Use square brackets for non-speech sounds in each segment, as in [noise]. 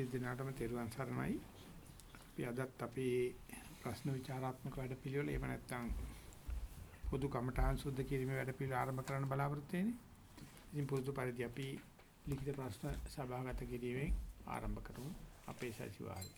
සියලු දෙනාටම තෙරුවන් සරණයි. අපි අදත් අපේ ප්‍රශ්න විචාරාත්මක වැඩපිළිවෙල එහෙම නැත්නම් පොදු කමඨාන් සුද්ධ කිරීමේ වැඩපිළිවෙල ආරම්භ කරන්න බලාපොරොත්තු වෙන්නේ. ඉතින් පුරුදු පරිදි අපි ලිඛිත ප්‍රශ්න සභාගත කිරීමෙන් ආරම්භ කරමු අපේ සතිವಾರය.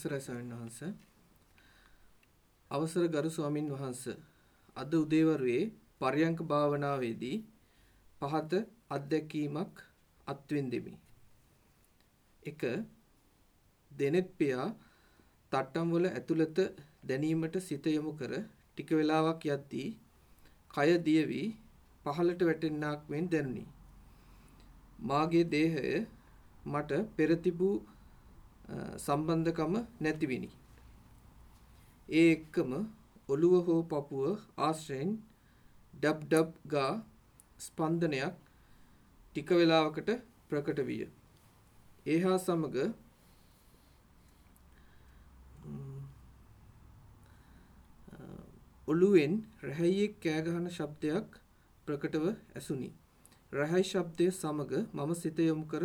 අවසරයි ස්වාමීන් වහන්ස. අවසර ගරු ස්වාමින් වහන්ස. අද උදේවරුේ පර්යංක භාවනාවේදී පහත අත්දැකීමක් අත්විඳෙමි. 1 දෙනෙත් පියා තට්ටම් වල ඇතුළත දැනීමට සිත යොමු කර ටික වේලාවක් යද්දී කය දියවි පහළට වැටෙන්නාක් මෙන් දැනුනි. මාගේ දේහය මට පෙර තිබූ සම්බන්ධකම නැතිවිනි. ඒ එක්කම ඔළුව හෝ පපුව ආශ්‍රයෙන් ඩබ් ඩබ් ගා ස්පන්දනයක් ටික වේලාවකට ප්‍රකට විය. ඒ හා සමග ඔළුවෙන් රැහැයියෙක් කෑ ගහන ශබ්දයක් ප්‍රකටව ඇසුනි. රැහැයි ශබ්දය සමග මම සිත යොමු කර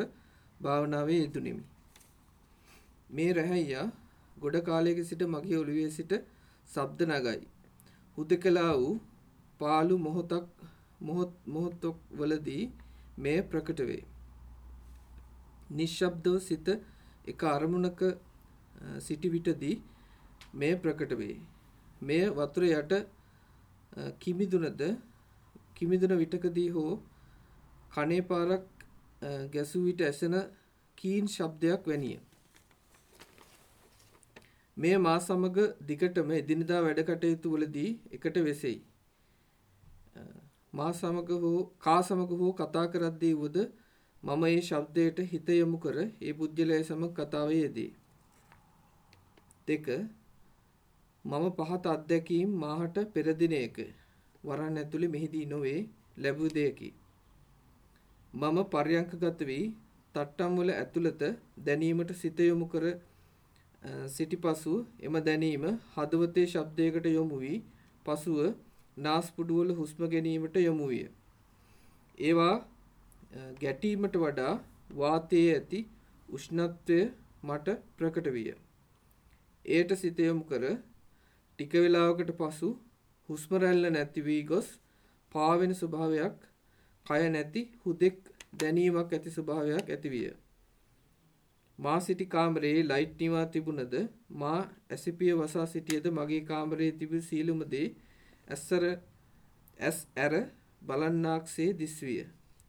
භාවනාවේ යෙදුණෙමි. මේ රැහැයියා ගොඩ කාලයක සිට මගේ ඔළුවේ සිට ශබ්ද නගයි. හුදකලා වූ පාළු මොහොතක් මොහොත් මොහොතක් වලදී මෙය ප්‍රකට වේ. නිශ්ශබ්දව සිත එක අරමුණක සිටි විටදී මෙය ප්‍රකට වේ. මෙය වතුර යට කිමිදුනද කිමිදුන විටකදී හෝ කනේ පාරක් ගැසූ විට ඇසෙන කීන් ශබ්දයක් වැනිය. මෙය මා සමග දිගටම එදිනදා වැඩ කටයුතු වලදී එකට වෙසෙයි. මා සමග හෝ කා සමග හෝ කතා කරද්දී වුද මම ඒ ශබ්දයට හිත යොමු කර ඒ පුජ්‍යලය සමග කතාවේ යෙදී. දෙක මම පහත අත්දැකීම් මාහට පෙර දිනයක වරන් ඇතුලේ මෙහිදී නොවේ ලැබූ දෙයකි. මම පර්යංකගත වී තට්ටම් වල ඇතුළත දැනීමට සිත යොමු කර සිටිපසු එම දැනීම හදවතේ ශබ්දයකට යොමු වී පසුව නාස්පුඩුවල හුස්ම ගැනීමට යොමු විය. ඒවා ගැටීමට වඩා වාතයේ ඇති උෂ්ණත්වය මට ප්‍රකට විය. එයට සිත යොමු කර ටික වේලාවකට පසු හුස්ම රැල්ල නැති වී ගොස් පාවෙන ස්වභාවයක් කය නැති හුදෙක් දැනීමක් ඇති ස්වභාවයක් ඇති විය. මා සිටි කාමරයේ ලයිට් නිවා තිබුණද මා ඇසිපිය වසා සිටියද මගේ කාමරයේ තිබූ සීලුම දේ ඇස්සර ඇස් ඇර බලන්නාක්සේ දිස්විය.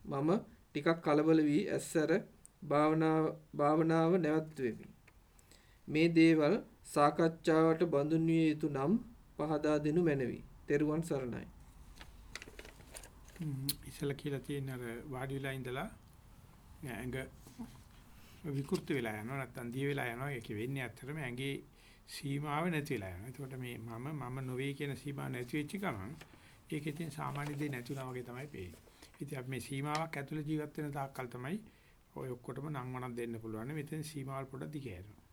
මම ටිකක් කලබල වී ඇස්සර භාවනාව භාවනාව නැවැත්වෙමි. මේ දේවල් සාකච්ඡාවට බඳුන් විය යුතු නම් පහදා දෙනු මැනවි. තෙරුවන් සරණයි. ඉස්සලා කියලා තියෙන අර වාඩි වෙලා ඉඳලා ඇඟ විකෘති වෙලා යනවා නැත්තම් දිය වෙලා යනවා ඒක වෙන්නේ ඇත්තටම ඇඟේ සීමාව නැති වෙලා යනවා. එතකොට මේ මම මම නොවේ කියන සීමාව නැති වෙච්ච ගමන් ඒක ඉතින් සාමාන්‍ය දෙයක් නැතුණා වගේ තමයි පේන්නේ. ඉතින් අපි මේ සීමාවක් ඇතුළේ ජීවත් වෙන තාක්කල් තමයි ඔය ඔක්කොටම නම් වණක් දෙන්න පුළුවන්. මෙතෙන් සීමාවල් පොඩ දිගහැරෙනවා.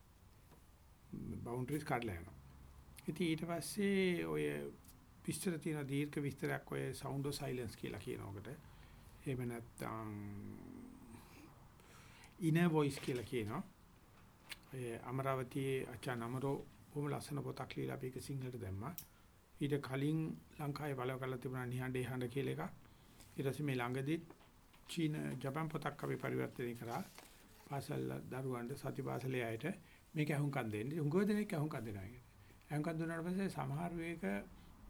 බවුන්ඩරිස් කඩලා යනවා. ඉතින් ඊට පස්සේ ඔය විස්තර තියෙන දීර්ඝ විස්තරයක් ඔය sound of silence කියලා කියනකොට එහෙම නැත්නම් inner voice කියලා කියනවා. ඒ අමරාවතියේ ආචාන් අමරෝ බොහොම ලස්සන පොතක් ලියලා අපි ඒක සිංහලට දැම්මා. ඊට කලින් ලංකාවේ බලව කරලා තිබුණා නිහඬ හඬ කියලා එකක්. ඊට පස්සේ මේ ළඟදී චීන ජපාන් පොතක් අපි පරිවර්තනය කරා. පාසල් දරුවන්ට සති පාසලේ අයට මේක අහුම්කම් දෙන්නේ. උංගව දෙනෙක් අහුම්කම් දෙනවා කියන්නේ. අහුම්කම් දුන්නාට පස්සේ සමහර වේක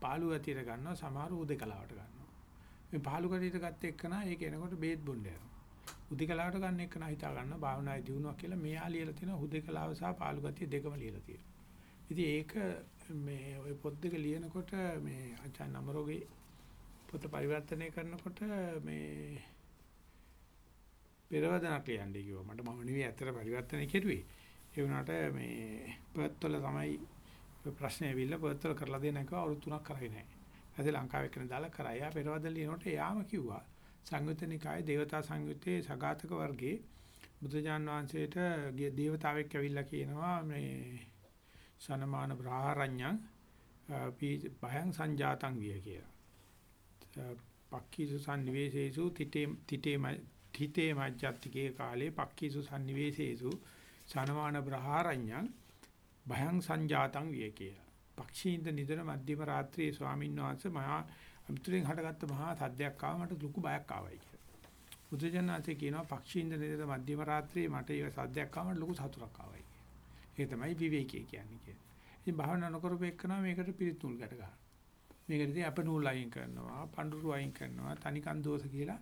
පාළු ඇතියට ගන්නවා සමහර උදේකලාවට ගන්නවා. මේ පාළු කඩේට ගත්ත එක්කන ඒක එනකොට බේත් බොන්න යනවා. උදේකලාවට ගන්න එක නා හිතා ගන්න භාවනායේ දිනුවක් කියලා මෙයා ලියලා තියෙනවා හුදේකලාව සහ පාළු ගතිය දෙකම ලියලා තියෙනවා. ඉතින් ඒක මේ ওই පොත් දෙක ලියනකොට මේ අචාන් නමරෝගේ පොත පරිවර්තනය කරනකොට මේ පෙරවදනක් ලියන්නේ කිව්වා. මට මම නෙවෙයි ඇත්තට පරිවර්තනය කෙරුවේ. ඒ වුණාට මේ පර්ත් වල තමයි ප්‍රශ්නේ ඇවිල්ලා පර්ත් වල කරලා දෙන්න කිව්වා අවුරුදු 3ක් කරේ නැහැ. ඊට ලංකාවේ කෙනෙක් දාලා කරා. එයා පෙරවදන ලියනකොට එයාම කිව්වා සංයුතනිකායේ දේවතා සංයුත්තේ සගතක වර්ගයේ බුදුජාන් වහන්සේට දේවතාවෙක් ඇවිල්ලා කියනවා මේ සනමාන බ්‍රහරඤ්ඤං භයං සංජාතං විය කියලා. පක්ඛීසු sannivesesu තිතේ තිතේ තිතේ මජ්ජත්තිකේ කාලේ පක්ඛීසු sannivesesu සනමාන බ්‍රහරඤ්ඤං භයං සංජාතං විය කියලා. පක්ෂීන්ද නිදන මධ්‍යම රාත්‍රියේ ස්වාමීන් වහන්සේ මහා අමුතුවෙන් හටගත්ත මහා සද්දයක් ආව මට ලොකු බයක් ආවයි කියලා. බුදුජානනාථේ කියනවා පක්ෂීන්ද නිදන මධ්‍යම රාත්‍රියේ මට ඒ සද්දයක් ආව මට ලොකු සතුටක් ආවයි කියලා. ඒ තමයි විවේකී කියන්නේ කියලා. ඉතින් භාවනා නොකරපු එක්කනවා මේකට පිළිත් නූල් ගැට ගන්නවා. මේකට ඉතින් අප නූල් අයින් කරනවා, පඳුරු අයින් කරනවා, තනිකන් දෝෂ කියලා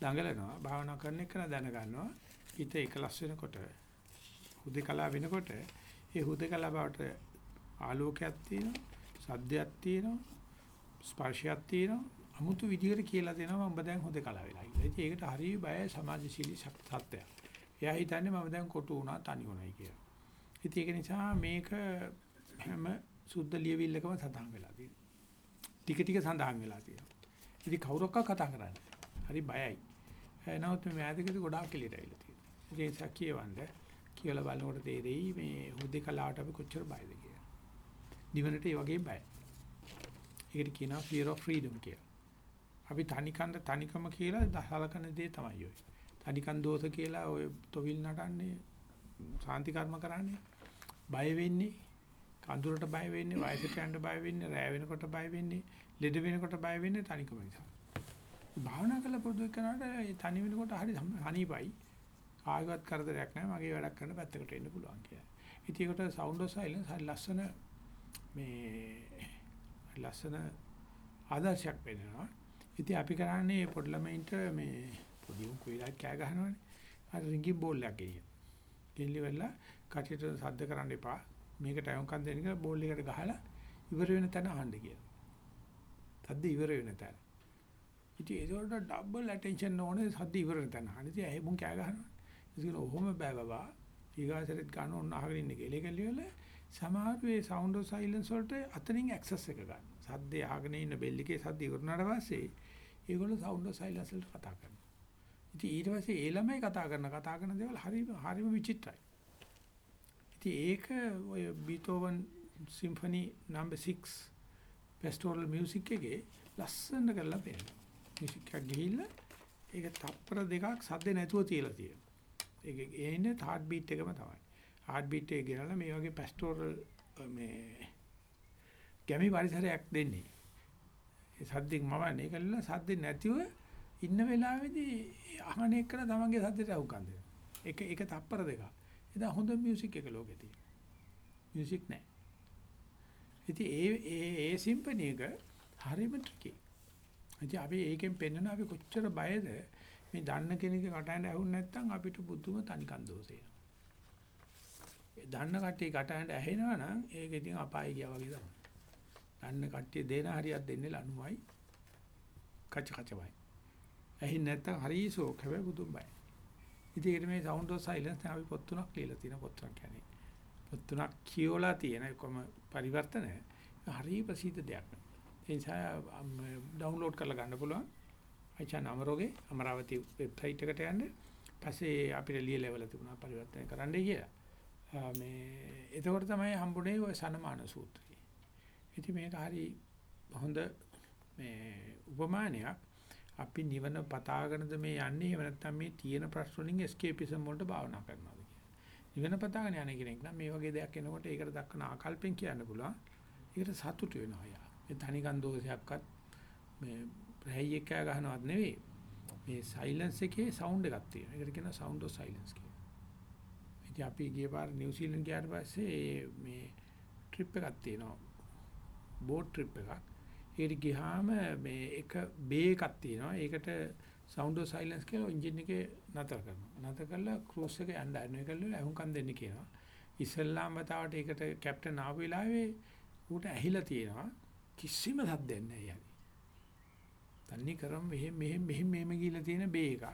දඟලනවා. භාවනා කරන එක දැන ගන්නවා. හිත එකලස් වෙනකොට හුදේකලා වෙනකොට ඒ හුදේකලා බවට ආලෝකයක් තියෙනවා, සද්දයක් තියෙනවා, ස්පර්ශයක් තියෙනවා. 아무තු විදිහට කියලා දෙනවා මම දැන් හුදේකලා වෙලා ඉන්නේ. ඉතින් ඒකට හරිය බය සමාජශීලී සත්‍යයක්. එයා හිතන්නේ මම දැන් කොටු වුණා, තනි වුණායි කියලා. ඉතින් ඒක නිසා මේක හැම සුද්ධ ලියවිල්ලකම සඳහන් වෙලා තියෙනවා. ටික ටික සඳහන් වෙලා තියෙනවා. ඉතින් කවුරක්ක කතා කරන්නේ. හරි බයයි. නමුත් මේ මෑදකදී ගොඩාක් එළියට ඇවිල්ලා තියෙනවා. ඒ නිසා කියවන්න කියලා බලනකොට තේරෙයි මේ හුදේකලාවට අපි කොච්චර බයද කියලා. නිවනට ඒ වගේ බයයි. ඒකට කියනවා fear of freedom කියලා. අපි තනිකන්ද තනිකම කියලා දහලකන දේ තමයි ඔය. තනිකන් දෝෂ කියලා ඔය තොවිල් නටන්නේ සාන්ති කර්ම කරන්නේ බය වෙන්නේ කඳුරට බය වෙන්නේ, වයසට යන්න බය වෙන්නේ, රෑ වෙනකොට බය වෙන්නේ, ලෙඩ වෙනකොට බය වෙන්නේ තනිකම නිසා. භාවනා කළ පොදු එක්කනට තනි වෙනකොට හරි හනිපයි. කායවත් කරදරයක් නැහැ. මගේ වැඩක් කරන්න පැත්තකට එන්න පුළුවන් කියලා. ඉතින් ඒකට sound of silence හරි ලස්සන මේ ලස්සන ආදර්ශයක් වෙනවා. ඉතින් අපි කරන්නේ පොඩි ළමයින්ට මේ පොඩි උන් කොයිලා කෑ ගහනවනේ. අර රින්ගි බෝල් එකක් ගෙනියන. ගෙල්ලි වෙලා කටියට සද්ද කරන්න එපා. මේකට අයුම්කම් දෙන්න කියලා බෝල් එකට ගහලා ඉවර වෙන තැන අහන්න කියලා. සද්ද ඉවර වෙන තැන. ඉතින් ඒකට ඩබල් ඇටෙන්ෂන් ඕනේ සද්ද ඉවර වෙන තැන. අනිත් ඒ මුන් කෑ ගහනවා. ඉතින් ඔහොම බෑ බබා. ඊගාසරෙත් ගන්න ඕන අහගෙන ඉන්න කියලා. ඒක ලියවල සමහර වේ සවුන්ඩ් ඔෆ් සයිලන්ස් වලට අතනින් ඇක්සස් එක ගන්න. සද්දේ අහගෙන ඉන්න බෙල් එකේ සද්ද ඉවරනාට පස්සේ ඒගොල්ලෝ සවුන්ඩ් ඔෆ් සයිලන්ස් වලට කතා කරනවා. ඉතින් ඊට පස්සේ ඒ ළමයි කතා කරන කතා කරන දේවල් හරිම හරිම විචිත්‍රයි. ඉතින් ඒක ඔය Beethoven symphony number 6 pastoral music එකේ ලස්සන කරලා පෙන්නනවා. මියුසික් එක ගිහිල්ලා ඒක තප්පර දෙකක් සද්ද නැතුව තියලා තියෙනවා. ඒක එන්නේ හાર્ට් බීට් එකම තමයි. හાર્ට් බීට් එක ගෙනලා මේ වගේ පෙස්ටෝරල් මේ ගැමි පරිසරයක් දෙන්නේ. ඒ සද්දෙන් මවන්නේ කළා සද්ද නැතිව ඉන්න වෙලාවේදී අහන එක තමන්ගේ සද්දට අවුකම් දෙනවා. ඒක ඒක තප්පර දෙකක්. එදා හොඳ මියුසික් එක ලෝකේ තියෙනවා. මියුසික් නැහැ. ඉතින් ඒ ඒ ඒ සිම්පනි එක හරිම ට්‍රිකි. ඉතින් අපි ඒකෙන් පෙන්නන අපි කොච්චර බයද මේ දන්න කෙනෙක්ගේ කටහඬ ඇහුන්නේ නැත්නම් අපිට බුදුම තනිකන් දෝෂේ. දන්න කට්ටිය කටහඬ ඇහෙනවා නම් ඒක ඉතින් අපාය ගියා වගේ තමයි. දන්න කට්ටිය දෙන හරියක් දෙන්නේ ලනුවයි කච කචවයි. ඇහින්නේ නැත්නම් හරි ෂෝක් හැබැයි බුදුන් බයයි. ඉතින් ඒකට මේ sound of silence දැන් අපි පොත් තුනක් ලියලා තියෙන පොත් තුනක් කියන්නේ. පොත් තුනක් කියවලා තියෙන එකම පරිවර්තන හරි ප්‍රසිද්ධ දෙයක්. ඒ නිසා ඩවුන්ලෝඩ් කරලා ගන්න පුළුවන්. අයිචාන අමරෝගේ අමරාවති වෙබ්සයිට් එකට යන්න. පස්සේ අපිට ලියලා ඉවල තිබුණා පරිවර්තන කරන්නයි කියලා. මේ එතකොට තමයි හම්බුනේ ඔය සනමාන සූත්‍රය. ඉතින් මේක හරි හොඳ මේ උපමානයක්. අපි නිවන පතාගෙනද මේ යන්නේ එහෙම නැත්නම් මේ තියෙන ප්‍රශ්න වලින් escapeism වලට භාවනා කරනවාද කියලා. නිවන පතාගෙන යන කෙනෙක් නම් මේ වගේ දෙයක් එනකොට ඒකට දක්වන ආකල්පෙන් කියන්න පුළුවන්. ඒකට සතුටු වෙනවා යා. මේ තනිකන් දෝෂයක්වත් මේ රැයි එක ගහනවත් නෙවෙයි. මේ සයිලන්ස් එකේ සවුන්ඩ් එකක් තියෙනවා. ඒකට කියනවා sound of silence කියලා. ඉතින් අපි ගිය පාර නිව්සීලන්ත ගියාට පස්සේ මේ ට්‍රිප් එකක් තියෙනවා. බෝට් ට්‍රිප් එකක්. ඒකට ගියාම මේ එක බේ එකක් තියෙනවා. ඒකට sound of silence කියලා එන්ජින් එකේ නතර කරනවා. නතර කරලා ක්‍රූස් එක යන්න හදනවා. ඒකල්ල අහුම්කම් දෙන්න කියනවා. ඉස්සල්ලාම වතාවට ඒකට කැප්ටන් ආපු වෙලාවේ ඌට ඇහිලා තියෙනවා. කිසිම සද්දයක් නැහැ තන්නේ කරම් මෙහෙම මෙහෙම මෙහෙම මෙහෙම ගිහිල්ලා තියෙන බේ එකක්.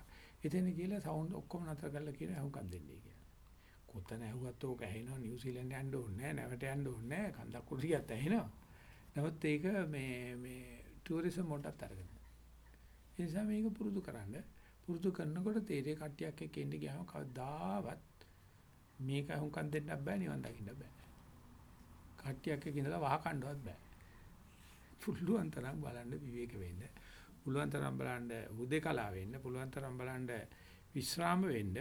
එතන ගිහලා සවුන්ඩ් ඔක්කොම නතර කරලා කියන අහුම්කම් දෙන්නේ කියලා. කොතන ඇහුවත් ඕක ඇහෙනවා නිව්සීලන්ත යන්න ඕනේ නැහැ නැවට යන්න ඕනේ නැහැ කන්දක් කුරුසියත් ඇහෙනවා. නමුත් ඒක මේ මේ ටුවරිසම් මොඩක් අරගෙන. ඒ නිසා මේක පුරුදු කරන්න. පුරුදු කරනකොට තේරේ කට්ටියක් එක්ක ඉන්න ගියාම කවදාවත් මේක හුඟක් දෙන්නත් බෑ නිවන් දකින්න බෑ. කට්ටියක් එක්ක ඉඳලා වහ කණ්ඩවත් බෑ. පුළුවන් තරම් බලන්න විවේක වෙන්න. පුළුවන් තරම් බලන්න හුදේකලා වෙන්න. පුළුවන් තරම් බලන්න විශ්‍රාම වෙන්න.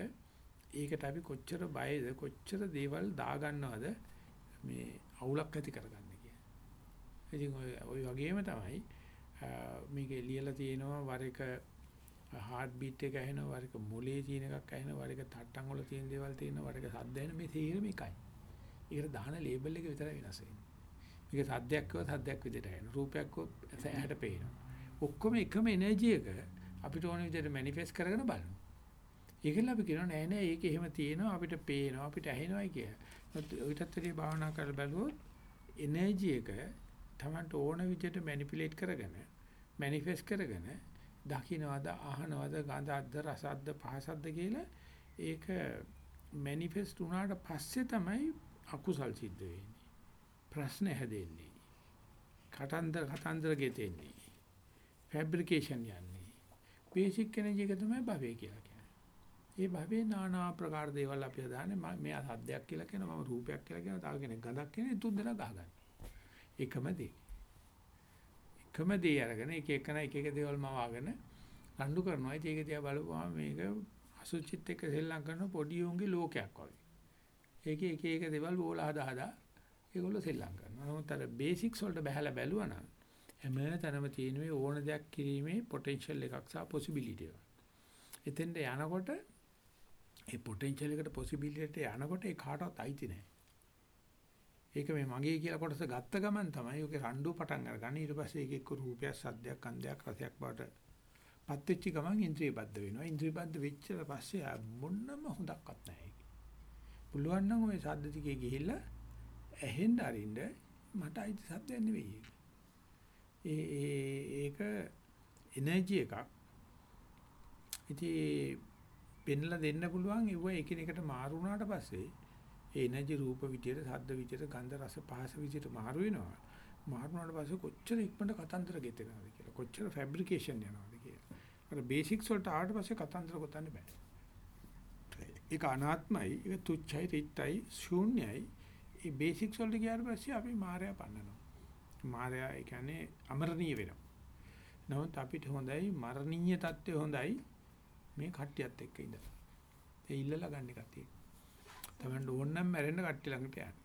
ඒකට අපි කොච්චර බයද කොච්චර දේවල් දාගන්නවද මේ අවුලක් ඇති කරගන්න කියන්නේ. ඉතින් ඔය වගේම තමයි මේකේ ලියලා තියෙනවා වර එක හાર્ට් බීට් එක ඇහෙනවා වර එක මොලේ තියෙන එකක් ඇහෙනවා වර එක තට්ටම් වල තියෙන දේවල් තියෙනවා වර එක සද්ද ඇහෙන මේ තේරෙම එකයි. ඒකට දාන ලේබල් එක විතරයි වෙනස් වෙන්නේ. මේක සද්දයක් කිව්ව සද්දයක් විදිහට ඇහෙනවා. රූපයක් කිව්ව ඇහැට පේනවා. ඔක්කොම එකම එනර්ජි එක අපිට ඕන විදිහට මැනිෆෙස්ට් කරගෙන බලනවා. ඒකල අපි කියනවා නෑ නෑ ඒක එහෙම තියෙනවා අපිට පේනවා අපිට ඇහෙනවායි කිය. ඔයිටත් ඇදී භාවනා කරලා බැලුවොත් එනර්ජි එක Tamanට ඕන විදිහට මැනිපියුලේට් කරගෙන මැනිෆෙස්ට් කරගෙන දකින්නවද අහනවද ගඳක්ද රසක්ද පහසක්ද කියලා ඒක මැනිෆෙස්ට් වුණාට පස්සේ තමයි අකුසල් සිද්ධ වෙන්නේ. ප්‍රශ්න හැදෙන්නේ. කතන්දර කතන්දර ගෙතෙන්නේ. ෆැබ්‍රිකේෂන් යන්නේ. බේසික් එනර්ජි එක තමයි භවය කියලා කියන්නේ. ඒ භවයේ নানা ආකාර දේවල් අපි හදාන්නේ මෙයා සද්දයක් කියලා කියනවා මම රූපයක් කියලා කියනවා තව කෙනෙක් ගඳක් කියනවා තුන් දෙනා ගහගන්න. එකම දේ. එකම දේ අරගෙන එක එකන එක එක දේවල් මවාගෙන රණ්ඩු කරනවා. ඒක දිහා බලපුවාම මේක අසුචිත් එක්ක සෙල්ලම් කරන පොඩි උන්ගේ ලෝකයක් වගේ. ඒකේ එක එක දේවල් බෝලා හදා හදා ඒගොල්ලෝ සෙල්ලම් කරනවා. නමුත් අර බේසික්ස් වලට බහැලා බැලුවා නම් හැම තැනම තියෙන මේ ඕන දෙයක් කිරීමේ පොටෙන්ෂල් එකක් සහ පොසිබිලිටි එකක්. එතෙන්ට යනකොට ඒ පොටෙන්ෂල් එකට පොසිබිලිටි එකට යනකොට ඒ කාටවත් අයිති නැහැ. ඒක මේ මගේ කියලා කොටස ගත්ත ගමන් තමයි ඔගේ රණ්ඩු පටන් අරගන්නේ. ඊට පස්සේ ඒක එක්ක රූපයක්, සද්දයක්, ගන්ධයක්, රසයක් බවට පත් වෙච්ච ගමන් ඉන්ද්‍රිය බද්ධ වෙනවා. ඉන්ද්‍රිය බද්ධ වෙච්ච පස්සේ මොන්නම හොඳක්වත් නැහැ. පුළුවන් නම් ওই සද්ද ටිකේ ගිහිල්ලා ඇහෙන්න අරින්න මට අයිති සද්දයක් නෙවෙයි ඒක. ඒ ඒ ඒක එනර්ජි එකක්. ඉතින් පෙන්ලා දෙන්න පුළුවන් ඒව එකිනෙකට මාරු වුණාට පස්සේ ඒ එනර්ජි රූප විදියට, ශබ්ද විදියට, ගන්ධ රස පහස විදියට මාරු වෙනවා. මාරු වුණාට පස්සේ කොච්චර ඉක්මනට කතන්දර ගෙතනවද කියලා. කොච්චර ෆැබ්‍රිකේෂන් යනවද කියලා. අර බේසික්ස් වලට ආවට පස්සේ කතන්දර ගොතන්න බෑ. ඒක අනාත්මයි, ඒක තුච්චයි, රිත්යි, ශූන්‍යයි. මේ බේසික්ස් වලට ගියාට පස්සේ අපි මායя පන්නනවා. මායя ඒ කියන්නේ අමරණීය වෙනවා. නමුත් අපිට හොඳයි මරණීය தත්ත්වය හොඳයි මේ කට්ටියත් එක්ක ඉඳලා. ඒ ඉල්ලලා ගන්න එකක් තියෙනවා. තමන්ට ඕන නම් මැරෙන්න කට්ටිය ළඟට යන්න.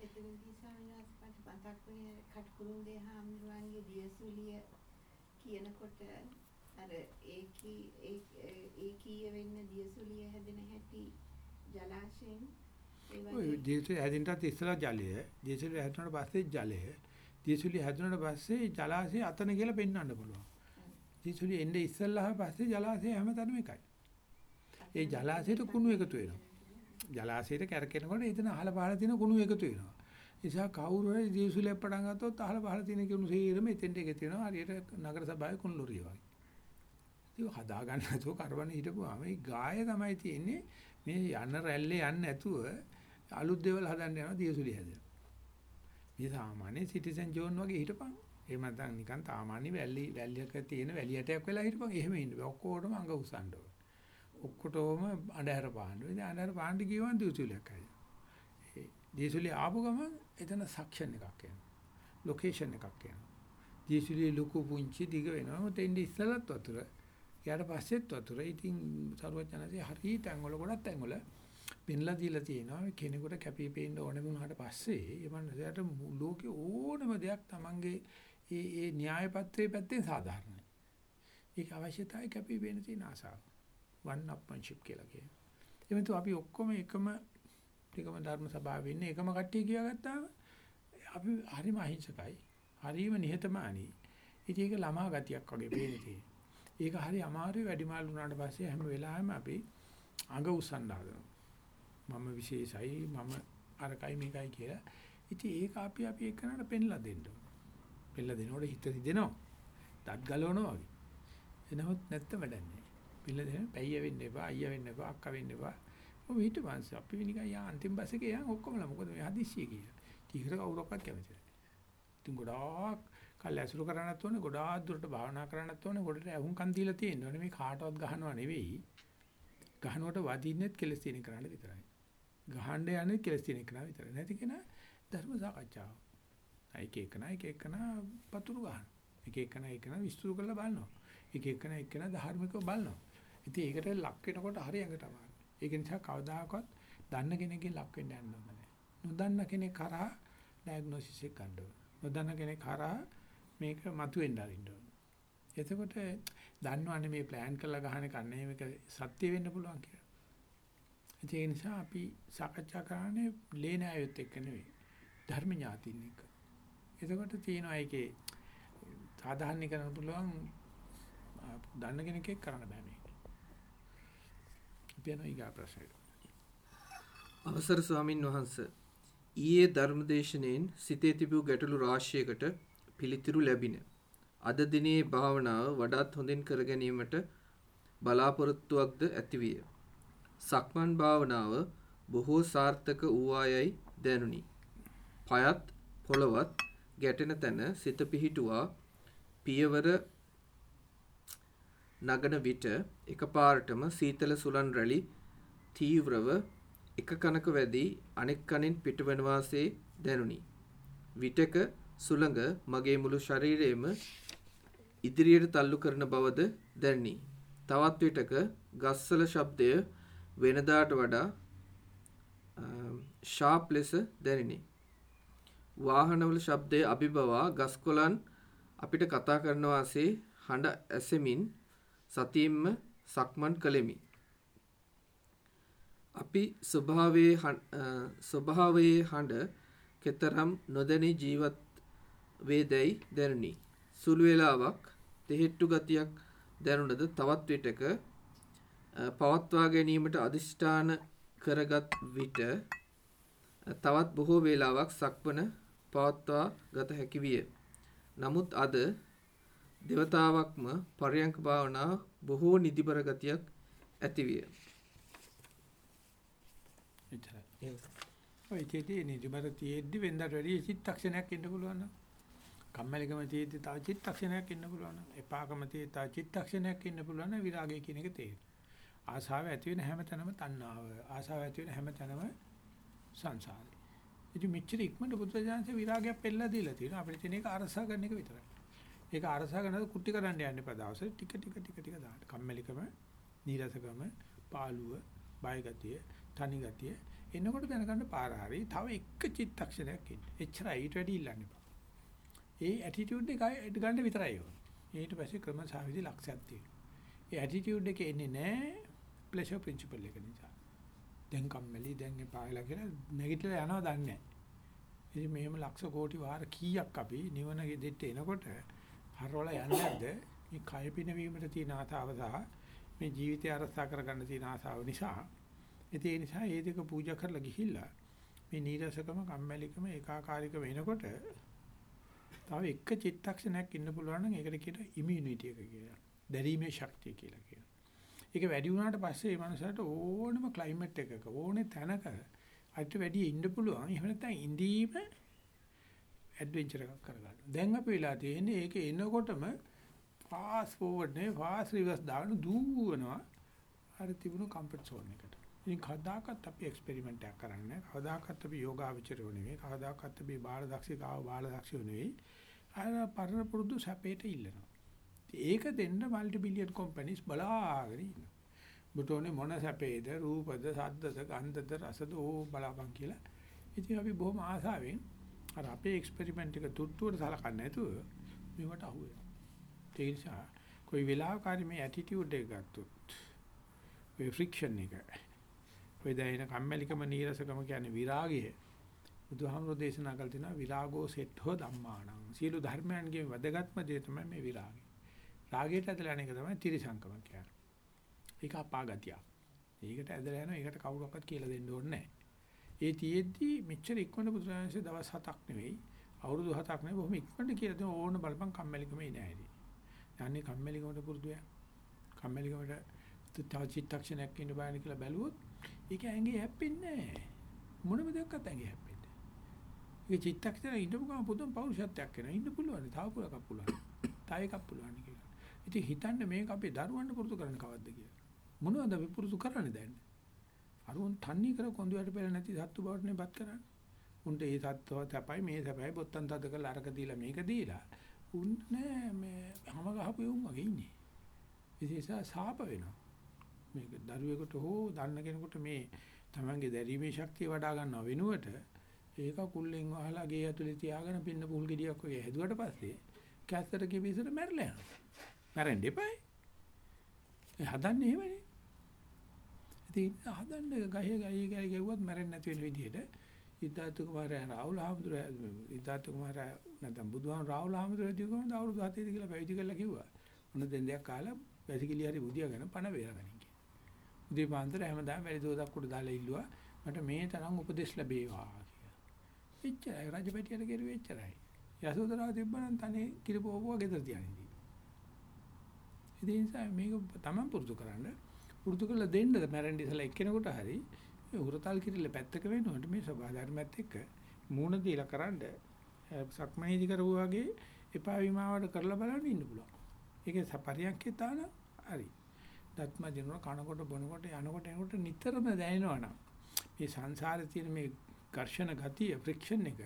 එතනදී ස්වාමීන් වහන්සේ මතක් වුණේ කටුකුරුන්ගේ හාමුදුරුවන්ගේ දියසුලිය කියනකොට අර ඒකී ඒකීය වෙන්න දියසුලිය හැදෙන හැටි ජලාශයෙන් ඔය දියසුලිය හැදෙන්නත් ඉස්සලා ජලය, දියසුලිය හැදුනට පස්සේ ජලය, දියසුලිය හැදුනට පස්සේ ජලාශය අතන කියලා පෙන්වන්න පුළුවන්. දියසුලිය එන්නේ ඉස්සල්ලා පස්සේ ජලාශය හැමතැනම එකයි. ඒ ජලාශයට කුණු එකතු වෙනවා. ජලාශයට කැරකෙනකොට එතන අහල පහල තියෙන කුණු එකතු වෙනවා. නිසා කවුරු හරි දියසුලියක් පටන් ගත්තොත් අහල පහල තියෙන කුණු සීරම එතෙන්ට එකතු වෙනවා. හරියට නගර සභාවේ කුණු ලොරිය වගේ. ඒක හදා ගන්න නැතුව කරවන හිටපුවා මේ ගාය තමයි තියෙන්නේ මේ යන රැල්ලේ යන්නේ නැතුව අලුත් දේවල් හදන්න යනවා දියසුලිය හැදෙනවා. මේ සාමාන්‍ය සිටිසන් ජෝන් වගේ හිටපන්. එහෙම නැත්නම් නිකන් සාමාන්‍ය වැලි වැලියක තියෙන වැලියටයක් වෙලා හිටපන්. එහෙම ඉන්න බෑ. ඔක්කොටම අඟ උසන්න ඕන. ඔක්කොටම අඳුර පාන්න. ඉතින් අඳුර පාන්න කියවන් දියසුලියක් හරි. ඒ දියසුලිය ආපු ගමන් එතන සක්ෂන් එකක් එනවා. ලොකේෂන් එකක් එනවා. දියසුලිය ලොකු පුංචි දිග වෙනවා. මොකද එන්නේ ඉස්සලත් වතුර. ඊට පස්සෙත් වතුර. ඉතින් සරුවචනසේ හරි තැන්වල ගොඩක් තැන්වල පෙන්ලා දීලා තියෙනවා කෙනෙකුට කැපී පෙනෙන්න ඕනේ වුණාට පස්සේ ඒ මනුස්සයාට ලෝකේ ඕනම දෙයක් Tamange ඒ ඒ න්‍යාය පත්‍රයේ පැත්තෙන් සාධාරණයි. ඒක අවශ්‍යතාවය කැපී පෙනෙන තියෙන ආසාව. one upmanship කියලා කියනවා. එමෙතු අපි ඔක්කොම එකම එකම ධර්ම සභාවේ ඉන්නේ එකම කට්ටිය කියාගත්තාම අපි හරිම අහිංසකයි. හරිම නිහතමානී. ඉතින් ඒක ළමා ගතියක් වගේ පේන්නේ. ඒක හරි අමාරුයි වැඩිමාල් වුණාට පස්සේ හැම වෙලාවෙම අපි අඟ උස්සන්න හදනවා. මම විශේෂයි මම අරකයි මේකයි කියලා. ඉතින් ඒක අපි අපි එක්කනට පෙන්ලා දෙන්න ඕන. පෙන්ලා දෙනකොට හිත රිදෙනවා. දත් ගලවනවා වගේ. එනමුත් නැත්නම් වැඩක් නැහැ. පිළ දෙන පැయ్య වෙන්න එපා අයියා වෙන්න එපා අක්කා වෙන්න එපා. ඔබ හිටපන්ස අපි නිකන් යා අන්තිම බස් එකේ යන් ඔක්කොමලා මොකද මේ හදිස්සිය කියලා. ටිකට කවුරක්වත් කැමති නැහැ. ඉතින් ගොඩාක් කල් ඇසුරු කරන්නත් ඕනේ ගොඩාක් දුරට භාවනා කරන්නත් ඕනේ ගොඩට අහුම්කන් දීලා තියෙන්න ඕනේ. මේ කාටවත් ගහනවා නෙවෙයි. ගහනකොට වදින්නෙත් කෙලස් තියෙන කරන්න විතරයි. ගහන්න යන්නේ කෙලස් තියෙන කරා විතරයි. නැති කෙනා ධර්ම සාකච්ඡාව එක එකන එක එකන පතුරු ගන්න එක එකන එකන විස්තර කරලා බලනවා එක එකන එකන ධර්මිකව බලනවා ඉතින් ඒකට ලක් වෙනකොට හරි ඇඟට අමාරුයි ඒක නිසා කවදාකවත් දන්න කෙනෙක්ගේ ලක් වෙන්න යන්න ඕනේ නොදන්න කෙනෙක් කරා ඩයග්නොසිස් එක ගන්න ඕනේ. නොදන්න කෙනෙක් කරා මේක මතුවෙන්න අරින්න ඕනේ. එතකොට දන්නවනේ මේ plan කරලා ගහන කන්නේ මේක සත්‍ය වෙන්න පුළුවන් කියලා. ඒ නිසා අපි සාකච්ඡා කරන්නේ ලේනෑයොත් එක්ක නෙවෙයි. ධර්ම ඥාතින් එක්ක. එතකොට තියෙනවා ඒකේ සාධාරණීකරන්න පුළුවන් දන්න කෙනෙක් එක්ක කරන්න බෑ මේක. අපි යනවා ඊගා ප්‍රශ්නෙට. අවසර ස්වාමින් වහන්සේ ඊයේ ධර්මදේශනයෙන් සිතේ තිබූ ගැටලු රාශියකට පිළිතුරු ලැබින. අද දිනේ භාවනාව වඩාත් හොඳින් කර ගැනීමට බලාපොරොත්තුවක්ද ඇතිවිය. සක්මන් භාවනාව බොහෝ සාර්ථක වූවායයි දැනුනි. පයත් පොළවත් ගැටෙන තැන සිත පිහිටුවා පියවර නගන විට එකපාරටම සීතල සුලන් රැලි තීව්‍රව එක කනක වැදී අනෙක් කනෙන් පිටවන වාසේ දැනුනි. විටක සුළඟ මගේ මුළු ශරීරයේම ඉදිරියට තල්ලු කරන බවද දැනිනි. තවත් විටක ගස්වල ශබ්දය වෙනදාට වඩා ෂාප් ලෙස දැනිනි. වාහනවල ශබ්දය අභිබවා ගස්කොලන් අපිට කතා කරන වාසේ හඬ ඇසෙමින් සතියින්ම සක්මන් කළෙමි. අපි ස්වභාවයේ ස්වභාවයේ හඬ කෙතරම් නොදැනී ජීවත් වේදැයි දැනුනි. සුළු වේලාවක් තෙහෙට්ටු ගතියක් දැනුණද තවත් විටක පවත්වා ගැනීමට අදිෂ්ඨාන කරගත් විට තවත් බොහෝ වේලාවක් සක්වන පවත්වා ගත හැකි විය. නමුත් අද දෙවතාවක්ම පරයන්ක භාවනා බොහෝ නිදිබර ගතියක් ඇතිවිය. එච්චරයි. ඔය තේදී නිදිමත තියෙද්දි වෙන්දට වැඩි චිත්තක්ෂණයක් ඉන්න පුළුවන් නම් කම්මැලිකම තියෙද්දි තව චිත්තක්ෂණයක් ඉන්න පුළුවන් නම් එපාකම තියෙද්දි තව චිත්තක්ෂණයක් ඉන්න පුළුවන් නම් විරාගය කියන එක තේරෙනවා. ආශාව ඇති වෙන හැමතැනම තණ්හාව. ආශාව ඇති වෙන හැමතැනම සංසාරය. ඉතින් මෙච්චර ඉක්මනට බුදුසජාන්සේ විරාගයක් පෙන්නලා දීලා තියෙනවා. අපිට තියෙන එක අරසා ගන්න එක විතරයි. ඒක අරසා ගන්නද කුටි කරන්න යන්න එපා දවසේ ටික ටික ටික ටික දාන්න. කම්මැලිකම, නීරසකම, පාළුව, බය ගතිය, තනි ගතිය එනකොට දැනගන්න පාර හරි තව එක චිත්තක්ෂණයක් ඉන්න. එච්චරයි ඊට වැඩි ඉල්ලන්න එපා. ඒ ඇටිටියුඩ් එක ගන්න විතරයි ඕන. ඊට පස්සේ ක්‍රම සාවිදි ලක්ෂයක් තියෙනවා. ඒ ඇටිටියුඩ් එක එන්නේ නැහැ ප්ලෙෂර් ප්‍රින්සිපල් එක නිසා. දැන් කම්මැලි දැන් එපායලා කියලා නැගිටලා යනවා දන්නේ නැහැ. ඉතින් මෙහෙම ලක්ෂ කෝටි වාර කීයක් අපි නිවන ගෙදෙට්ට එනකොට හරවල යන්නේ නැද්ද? මේ කය පිනවීමට තියෙන ආසාව සහ මේ ජීවිතය අරසා කරගන්න තියෙන ආසාව නිසා ඒ නිසා මේ දෙක පූජා කරලා ගිහිල්ලා මේ නීරසකම කම්මැලිකම ඒකාකාරීකම එනකොට තව එක චිත්තක්ෂණයක් ඉන්න පුළුවන් නම් ඒකට කියන ඉමුනිටි එක කියලා. දැරීමේ ශක්තිය කියලා කියනවා. ඒක වැඩි වුණාට පස්සේ මේ මනසට ඕනම ක්ලයිමේට් එකක ඕනේ තැනක අයිට වැඩි ඉන්න පුළුවන්. එහෙම නැත්නම් ඉඳීම ඇඩ්වෙන්චර් එකක් කරගන්න. දැන් අපි වෙලා තියෙන්නේ ඒක එනකොටම ෆාස්ට් ෆෝවර්ඩ් නේ ෆාස්ට් රිවර්ස් දාන දුවනවා. අර තිබුණු කම්ෆර්ට් සෝන් එකට. ඉතින් කවදාකවත් අපි එක්ස්පෙරිමන්ට් එකක් කරන්නේ නැහැ. කවදාකවත් අපි යෝගාවචරයෝ නෙවෙයි. කවදාකවත් අපි බාලදක්ෂිකාව බාලදක්ෂියෝ නෙවෙයි. අර පරණ පුරුදු සැපේට ඉල්ලනවා. ඒක දෙන්න මල්ටි බිලියන් කම්පැනිස් බලාගෙන ඉන්නවා. බුතෝනේ මොන සැපේද රූපද සද්දද ගන්ධද රසද ඕ බලාපන් කියලා. ඉතින් අපි බොහොම ආසාවෙන් අර අපේ එක්ස්පෙරිමන්ට් එක තුට්ටුවට සලකන්නේ නැතුව මේවට අහු වෙනවා. ඒ නිසා કોઈ වෙලාවකරි මේ ඇටිටියුඩ් එක ගත්තොත් ඔය ෆ්‍රික්ෂන් එක ඔය දැනෙන කම්මැලිකම නීරසකම කියන්නේ විරාගය. බුදුහාමුදුරෝ දේශනා කළ තියෙනවා විරාගෝ සෙට්ඨෝ ධම්මාණං. සියලු ධර්මයන්ගේ වැදගත්ම දේ තමයි මේ විරාගය. රාගයට ඇදලා යන එක තමයි ත්‍රිසංකම කියන්නේ. ඒක අපාගතිය. ඒකට ඇදලා යනවා ඒකට කවුරක්වත් කියලා දෙන්න ඕනේ නැහැ. ඒ තියෙද්දි මෙච්චර ඉක්මනට බුදුරජාණන්සේ දවස් 7ක් නෙවෙයි අවුරුදු 7ක් නෙවෙයි බොහොම ඉක්මනට කියලා දෙන ඕන බලපන් කම්මැලිකම එන්නේ නැහැ. යන්නේ කම්මැලිකමට පුරුදුය. කම්මැලිකමට තව චිත්තක්ෂණයක් ඉන්න බෑනේ කියලා බැලුවොත් ඒක ඇඟේ හැප්පෙන්නේ නැහැ. මොනම දෙයක්වත් ඇඟේ හැප්පෙන්නේ නැහැ. ඒ චිත්තක්ෂණ ඉඳපු ගමන් පුදුම පෞරුෂත්වයක් එනවා. ඉන්න පුළුවන්. තව පුරක් පුළුවන්. තව එකක් පුළුවන් කියලා. ඉතින් හිතන්න මේක අපේ දරුවන්ට පුරුදු කරන්න කවද්ද කියලා. මොනවද අපි පුරුදු කරන්නේ දැන්? අරුන් තන්නේ කර කොඳු යට පෙළ නැති සත්තු බවටනේ බත් කරන්නේ. උන්ට ඒ සත්ව තපයි මේ තපයි බොත්තම් තද කරලා අරක දීලා මේක දීලා. උන් නෑ මේ හැම ගහපු උන් වගේ ඉන්නේ. විශේෂ සාප වෙනවා. මේක දරුවෙකුට හෝ දන්න කෙනෙකුට මේ තමන්ගේ දැරීමේ ශක්තිය වඩා ගන්නව වෙනුවට ඒක කුල්ලෙන් වහලා ගේ ඇතුලේ තියාගෙන පින්න පුල් ගෙඩියක් වගේ හැදුවට පස්සේ කැස්සට කිවිසට මැරලා යනවා. මැරෙන්න එපායි. ඒ හදන්නේ එහෙමනේ. ඉතින් හදන්න ගහේ ගහේ ගහේ ගෙවුවත් මැරෙන්නේ නැති වෙන විදිහට ඉද්දාතු කුමාරයා රාහුල හාමුදුර ඉද්දාතු කුමාරයා නැත්නම් බුදුහාම රාහුල හාමුදුරදී කොහොමද අවුරුදු 7 ද කියලා පැවිදි කරලා කිව්වා. මොන දෙන් දෙයක් කාලා වැසිකිලි හරි බුදියාගෙන පණ වේරගනින් කියලා. උදේ පාන්දර හැමදාම වැඩි දෝදක් උඩ දාලා ඉල්ලුවා. මට මේ තරම් උපදෙස් ලැබේවා කියලා. එච්චරයි රජපැටියට කෙරුවේ එච්චරයි. යසෝදරාව තිබ්බනම් තනේ කිරිපෝපුවා ගෙදර තියානින්දී. ඒ නිසා මේක තමන් පුරුදු කරන්න පුරුදු කරලා දෙන්න මැරෙන්න ඉස්සලා එක්කෙනෙකුට හරි උරතල් කිරිල්ල පැත්තක වෙනකොට මේ සබාධර්මයත් එක්ක මූණ දීලා කරන්න සක්මනේදි කරුවා වගේ එපා විමාවට කරලා බලන්න ඉන්න පුළුවන්. ඒකේ සපරියන්කේ තාන හරි. දත්ම දිනන කනකොට බොනකොට යනකොට එනකොට නිතරම දැනෙනවනම් මේ සංසාරේ තියෙන මේ ඝර්ෂණ ගතිය ෆ්‍රික්ෂන් එක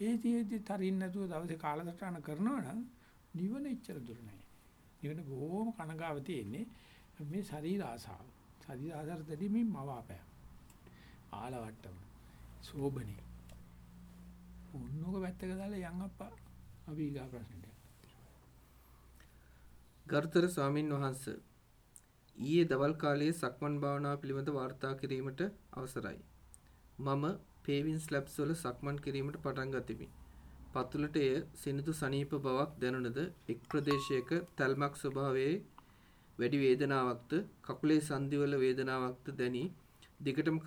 ඒ තියෙද්දි තරින් නැතුව දවසේ කාලසටහන කරනවා නම් නිවන එච්චර දුර නැහැ. නිවන බොහොම කනගාව තියෙන්නේ මේ ශරීර ආසාව. ශරීර ආසාරතදී මේ මවාපෑ. ආලවට්ටම. සෝබනේ. උන්නෝක පැත්තක දාලා යන් අප්පා අපි ඊගා ප්‍රශ්නෙට. ගරුතර ස්වාමින් වහන්සේ ඊයේ දවල් කාලයේ සක්මන් භාවනාව පිළිබඳ වාර්තා කිරීමට අවසරයි. මම පේවින්ස් ලැබ්ස් වල සක්මන් කිරීමට පටන් ගතිමි. පතුලට එය සිනිඳු සනීප බවක් දැනුණද එක් ප්‍රදේශයක තල්මක් ස්වභාවයේ වැඩි වේදනාවක්ද කකුලේ සංදිවල වේදනාවක්ද දැනි දිගටම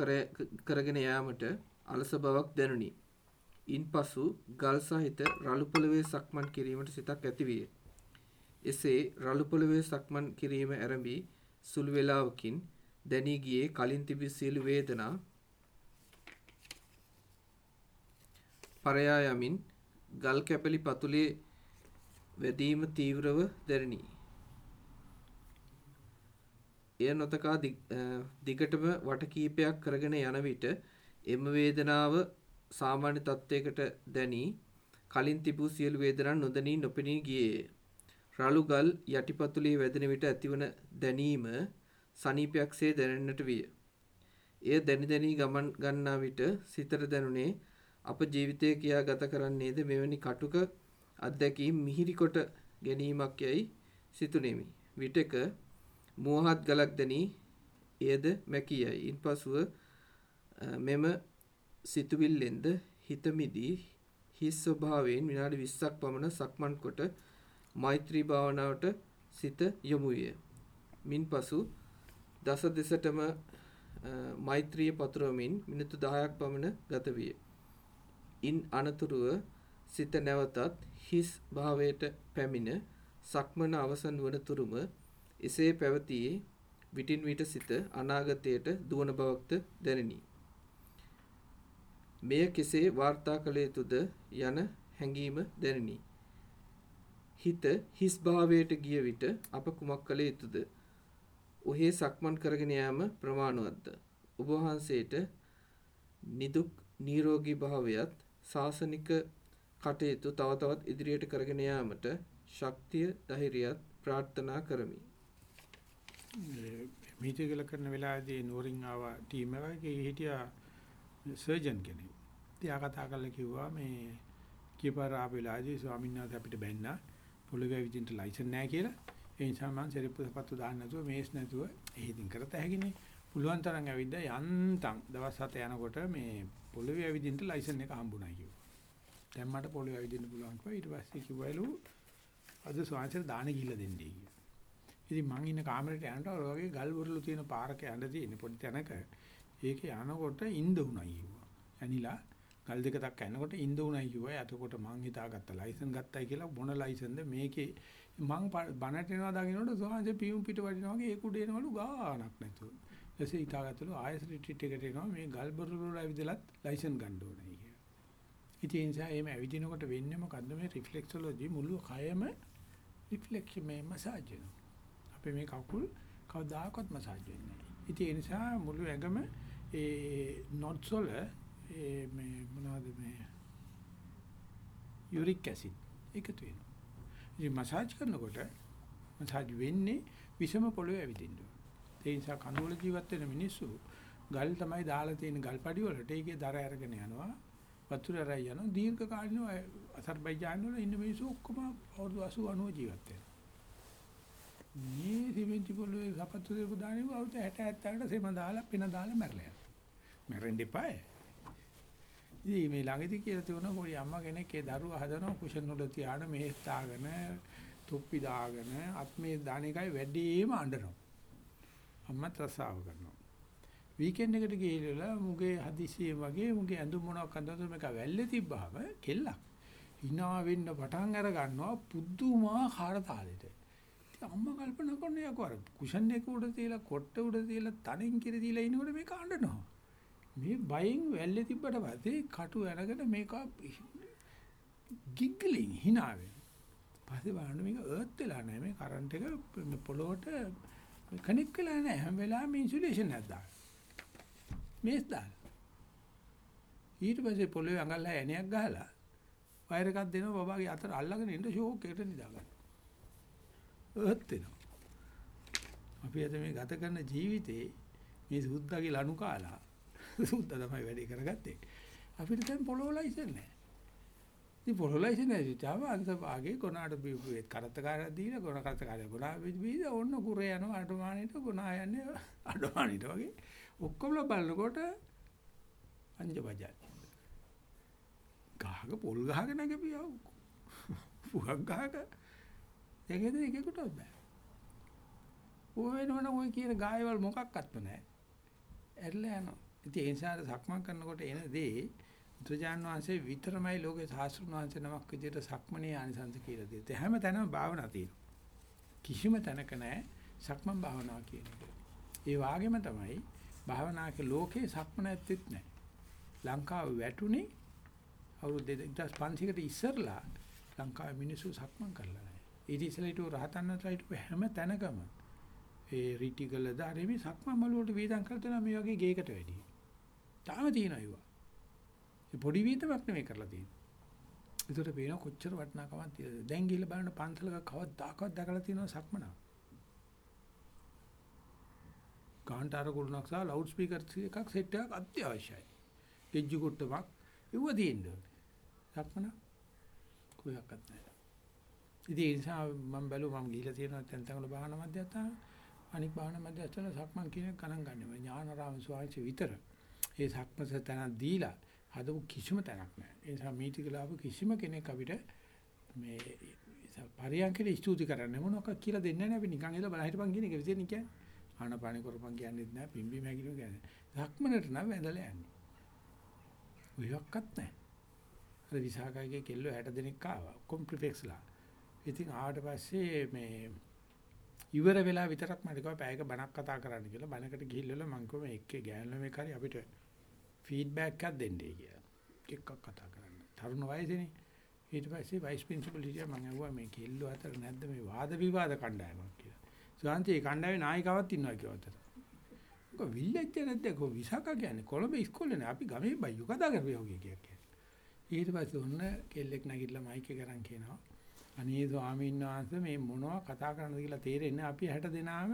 කරගෙන යාමට අලස බවක් දැනුනි. ඉන්පසු ගල් සහිත රළු පොළවේ සක්මන් කිරීමට සිතක් ඇතිවිය. එසේ රළු පොළවේ සක්මන් කිරීම ආරම්භී සුළු වේලාවකින් දැනී ගියේ කලින් තිබි සියලු වේදනා පරයා යමින් ගල් කැපලි පතුලේ වැදීම තීව්‍රව දැරිනි. එය නොතකා දිගටම වට කීපයක් කරගෙන යන විට එම වේදනාව සාමාන්‍ය තත්වයකට දැනී කලින් තිබූ සියලු වේදනා නොදැනී නොපෙනී ගියේය. රළු ගල් යටිපතුලේ වැදෙන විට ඇතිවන දැනීම සනීපයක්සේ දැනෙන්නට විය. එය දැනි දැනී ගමන් ගන්නා විට සිතට දැනුනේ අප ජීවිතය කියා ගත කරන්නේද මෙවැනි කටුක අත්දැකීම් මිහිරි කොට ගැනීමක් යයි සිතුනෙමි. විටක මෝහත් ගලක් දැනී එයද මැකියයි. ඉන්පසුව මෙම සිතුවිල්ලෙන්ද හිත මිදී හිස් ස්වභාවයෙන් විනාඩි 20ක් පමණ සක්මන් කොට මෛත්‍රී භාවනාවට සිත යොමු විය. මින්පසු දස දෙසටම මෛත්‍රිය පතුරවමින් මිනිත්තු 10ක් පමණ ගත විය. ඉන් අනතුරුව සිත නැවතත් හිස් භාවයට පැමිණ සක්මන අවසන් වන තුරුම එසේ පැවතියේ විටින් විට සිත අනාගතයට දුවන බවක්ද දැනිනි. මෙය කෙසේ වාර්තා කළ යුතුද යන හැඟීම දැනිනි. හිත හිස් භාවයට ගිය විට අප කුමක් කළ යුතුද? ඔහේ සක්මන් කරගෙන යාම ප්‍රමාණවත්ද? ඔබ වහන්සේට නිදුක් නිරෝගී භාවයත් සාසනික කටයුතු තව තවත් ඉදිරියට කරගෙන යාමට ශක්තිය ධෛර්යයත් ප්‍රාර්ථනා කරමි. මීටිගල කරන වෙලාවේදී නෝරින් ආව ටීම් එකේ හිටියා සර්ජන් කෙනෙක්. තියා කතා කරලා කිව්වා මේ කීපාර ආපෙලාදී ස්වාමීන් වහන්සේ අපිට බැන්න පොළවේ විදිහට ලයිසන් නැහැ කියලා. ඒ නිසා මම සෙරප්පු සපත්තු දාන්න නැතුව මේස් නැතුව එහෙදින් කරත හැකිනේ. පුළුවන් තරම් ඇවිද්දා යන්තම් දවස් 7 යනකොට මේ පොළවේ ඇවිදින්න ලයිසන් එක හම්බුණා කිව්වා. දැන් මට පොළවේ ඇවිදින්න පුළුවන් කිව්වා. ඊට පස්සේ කිව්වලු අද ස්වාමීන් දාන ගිහිල්ලා දෙන්නේ කිව්වා. ඉතින් මං ඉන්න කාමරේට යනකොට ඔය වගේ ගල් වරළු තියෙන පාරක යන්න තියෙන පොඩි තැනක ඒකේ යනකොට ඉඳ උණයි කිව්වා. ඇනිලා ගල් දෙක තක් යනකොට ඉඳ උණයි කිව්වා. එතකොට මං හිතාගත්තා ලයිසන් ගත්තයි කියලා මොන ලයිසන්ද මේකේ මං බනට එනවා දකින්නකොට සෝහන්සේ පියුම් පිට වදිනවා වගේ ඒක උඩ එනවලු ගානක් නැතුව. ඊටසේ හිතාගත්තලු ආයස් රිට්‍රීට් එකට එනවා මේ ගල් වරළු වල ඇවිදලත් ලයිසන් ගන්න ඕනේ කියලා. ඉතින් ඒ නිසා එහෙම ඇවිදිනකොට වෙන්නේ මොකද්ද මේ රිෆ්ලෙක්සොලොජි මුළු කයම රිෆ්ලෙක්ෂන් මේ මසාජ් වෙනවා. අපේ මේ කකුල් කවදාකවත් මසාජ් වෙන්නේ නැහැ. ඉතින් ඒ නිසා මුළු ඇඟම ඒ නොට්ස් වල ඒ මේ මොනවද මේ යුරික් ඇසිඩ් එකතු වෙනවා. ඉතින් මසාජ් කරනකොට මසාජ් වෙන්නේ විෂම පොළවේ ඇවිදින්න. ඒ නිසා කඳුවල ජීවත් වෙන මිනිස්සු ගල් තමයි දාලා තියෙන ගල් පඩි වලට ඒකේ දර අරගෙන යනවා. වතුර රැයි යනවා දීර්ඝ කාලිනව අසර්බයිජාන් වල ඉන්න මිනිස්සු ඔක්කොම අවුරුදු 80 90 ජීවත් වෙනවා. මේ සිමෙන්ති පොළවේ සපත්තු දෙක දාන්නේ අවුරුදු 60 70කට සෙම දාලා පින දාලා මැරලා යනවා. මැරෙන්න එපායි. ඉතින් මේ ළඟදී කියලා තිබුණා පොඩි අම්මා කෙනෙක් ඒ දරුවා හදනවා කුෂන් වල තියාන මෙහෙස් දාගෙන තුප්පි දාගෙන අත්මේ දාන එකයි වැඩිම අඬනවා. අම්මත් රසාව කරනවා. වීකෙන්ඩ් එකට ගිහිල්ලා මුගේ හදිසියෙ වගේ මුගේ ඇඳුම් මොනවක් අඳවද මේක වැල්ලේ තිබ්බහම කෙල්ලක් hina වෙන්න පටන් අර ගන්නවා පුදුමාකාර තාලෙට. ඉතින් අම්මා කල්පනා කරන යකෝ අර කුෂන් එක උඩ තියලා කොට්ට උඩ තියලා තනින් කිරි දීලා ඉනකොට මේක අඬනවා. මේ බයෙන් වැල්ලේ තිබ්බට පස්සේ කටු අරගෙන මේක ගිග්ගලින් hina වෙනවා. පස්සේ බලන්න මේක අර්ත් වෙලා නැහැ මේ කරන්ට් එක පොළොවට කනෙක්ට් වෙලා නැහැ හැම වෙලාවෙම ඉන්සුලේෂන් එකක් දාන්න. මේස් දාලා. ඊට පස්සේ පොළොවේ අඟල්ලා ඇණයක් ගහලා වයර් එකක් දෙනවා බබාගේ අතට අල්ලගෙන ඉන්න ෂෝක් එකට නිදා ගන්න. අර්ත් වෙනවා. අපි අද මේ ගත කරන ජීවිතේ මේ සුද්දාගේ ලනු කාලා සුද්දා තමයි වැඩේ කරගත්තේ. අපිට දැන් පොළොව ලයිසන් නැහැ. ඉතින් පොළොලයිසන් ඇවිත්තාම අන්ත භාගේ ගොනාට බීපු කරත්තකාරයක් දීලා ගොන කරත්තකාරය ගොනා බීද ඔන්න කුරේ යනවා අඩමානෙට ගොනා යන්නේ [laughs] අඩමානෙට වගේ. ඔක්කොම බලනකොට පංජ බජයි ගහක පොල් ගහක නැගපියව පුහක් ගහක. ඒකද එකෙකුට බෑ. ඔය වෙනවනම් ඔය කියන ගායවල මොකක්වත් නැහැ ඇරලා යනවා. ඉතින් ඒ නිසා සක්මන් කරනකොට එන දේ බුදුජාන් වහන්සේ විතරමයි ලෝකේ සාස්ෘණ වහන්සේ නමක් විදිහට සක්මනේ ආනිසංස කියලා දෙන්නේ. හැම තැනම භාවනා තියෙනවා. කිසිම තැනක නැහැ සක්මන් භාවනාව කියන එක. ඒ වාගේම තමයි භාවනාක ලෝකේ සක්මන ඇත්තෙත් නැහැ. ලංකාව වැටුනේ අවුරුදු 2500කට ඉස්සරලා ලංකාවේ මිනිස්සු සක්මන් කරලා නැහැ. ඊට ඉස්සෙල්ලා හිටු රහතන් වහන්සේලා හැම තැනකම ඒ රිටිකල දාරෙමි සක්මන් මළුවට වේදම් කරලා තියෙනවා මේ වගේ ගේකට වැඩි. තාම තියෙනවා ඒවා. ඒ පොඩි වීතමක් නෙමෙයි කරලා තියෙන්නේ. ඒකට පේන කොච්චර වටිනාකමක් තියෙද. දැන් ගිහලා බලන්න පන්සලක කවදාකවත් දැකලා තියෙනව සක්මන. කාන්ටාර කුරුණක් සහ ලවුඩ් ස්පීකර් එකක් සෙට් එකක් අත්‍යවශ්‍යයි. එජ්ජු කුට්ටමක් ඉව තියෙන්න ඕනේ. සක්මන කොයක්වත් නැහැ. ඉතින් ඒ නිසා මම බැලුවා මම ගිහිලා තියෙනවා තැන් තැන් වල බාහන මැදයන් අනික් බාහන මැදයන් සක්මන් කියන එක ගණන් ගන්නෙ. ඥානාරාම ස්වාමීන් විතර. ඒ සක්මස තැන දීලා හදපු කිසිම තැනක් නැහැ. ඒ නිසා මීටිකලාව කිසිම කෙනෙක් අපිට මේ පරියන්කේ ස්තුති කරන්න මොනවක් කියලා දෙන්නේ නැහැ අපි නිකන් ඉඳලා බල හිටපන් කියන එක විදිහට කියන්නේ. ආනපාන කරපන් කියන්නේත් නැහැ පිම්බි මැගිලු කියන්නේ. ධක්මනට නම් වැඳලා යන්නේ. ඔයක්වත් නැහැ. අර විසාකගේ කෙල්ලෝ 60 දෙනෙක් ආවා. කොම්ප්ලිෆෙක්ස්ලා. ඉතින් ආවට පස්සේ මේ ඉවර වෙලා විතරක් මට කිව්වා පැයක බණක් කතා කරන්න කියලා. බණකට ගිහිල්ලා මම කිව්වා මේ එක්කේ ගෑනු ළමෙක් හරි අපිට ෆීඩ්බැක් එකක් දෙන්නයි කියලා. එක්කක් කතා කරන්න. තරුණ වයසේනේ. ඊට පස්සේ වයිස් ප්‍රින්සිපල් හිටියා මම අහුවා මේ කෙල්ලෝ අතර නැද්ද මේ වාද විවාද කණ්ඩායමක් කියලා. සුවන්ති කණ්ඩායමේ නායිකාවක් ඉන්නවා කියලා අතට. මොකද විල්ලෙච්ච නැද්ද කො විසක කියන්නේ කොළඹ ඉස්කෝලේ නේ අපි ගමේ බයියෝ කතා කරපියා වගේ කියලා. ඊට පස්සේ ඔන්න කෙල්ලෙක් නැගිටලා මයික් එක ගන්න කියනවා. අනේ ස්වාමීන් වහන්සේ මේ මොනවා කතා කරනද කියලා තේරෙන්නේ අපි 60 දෙනාම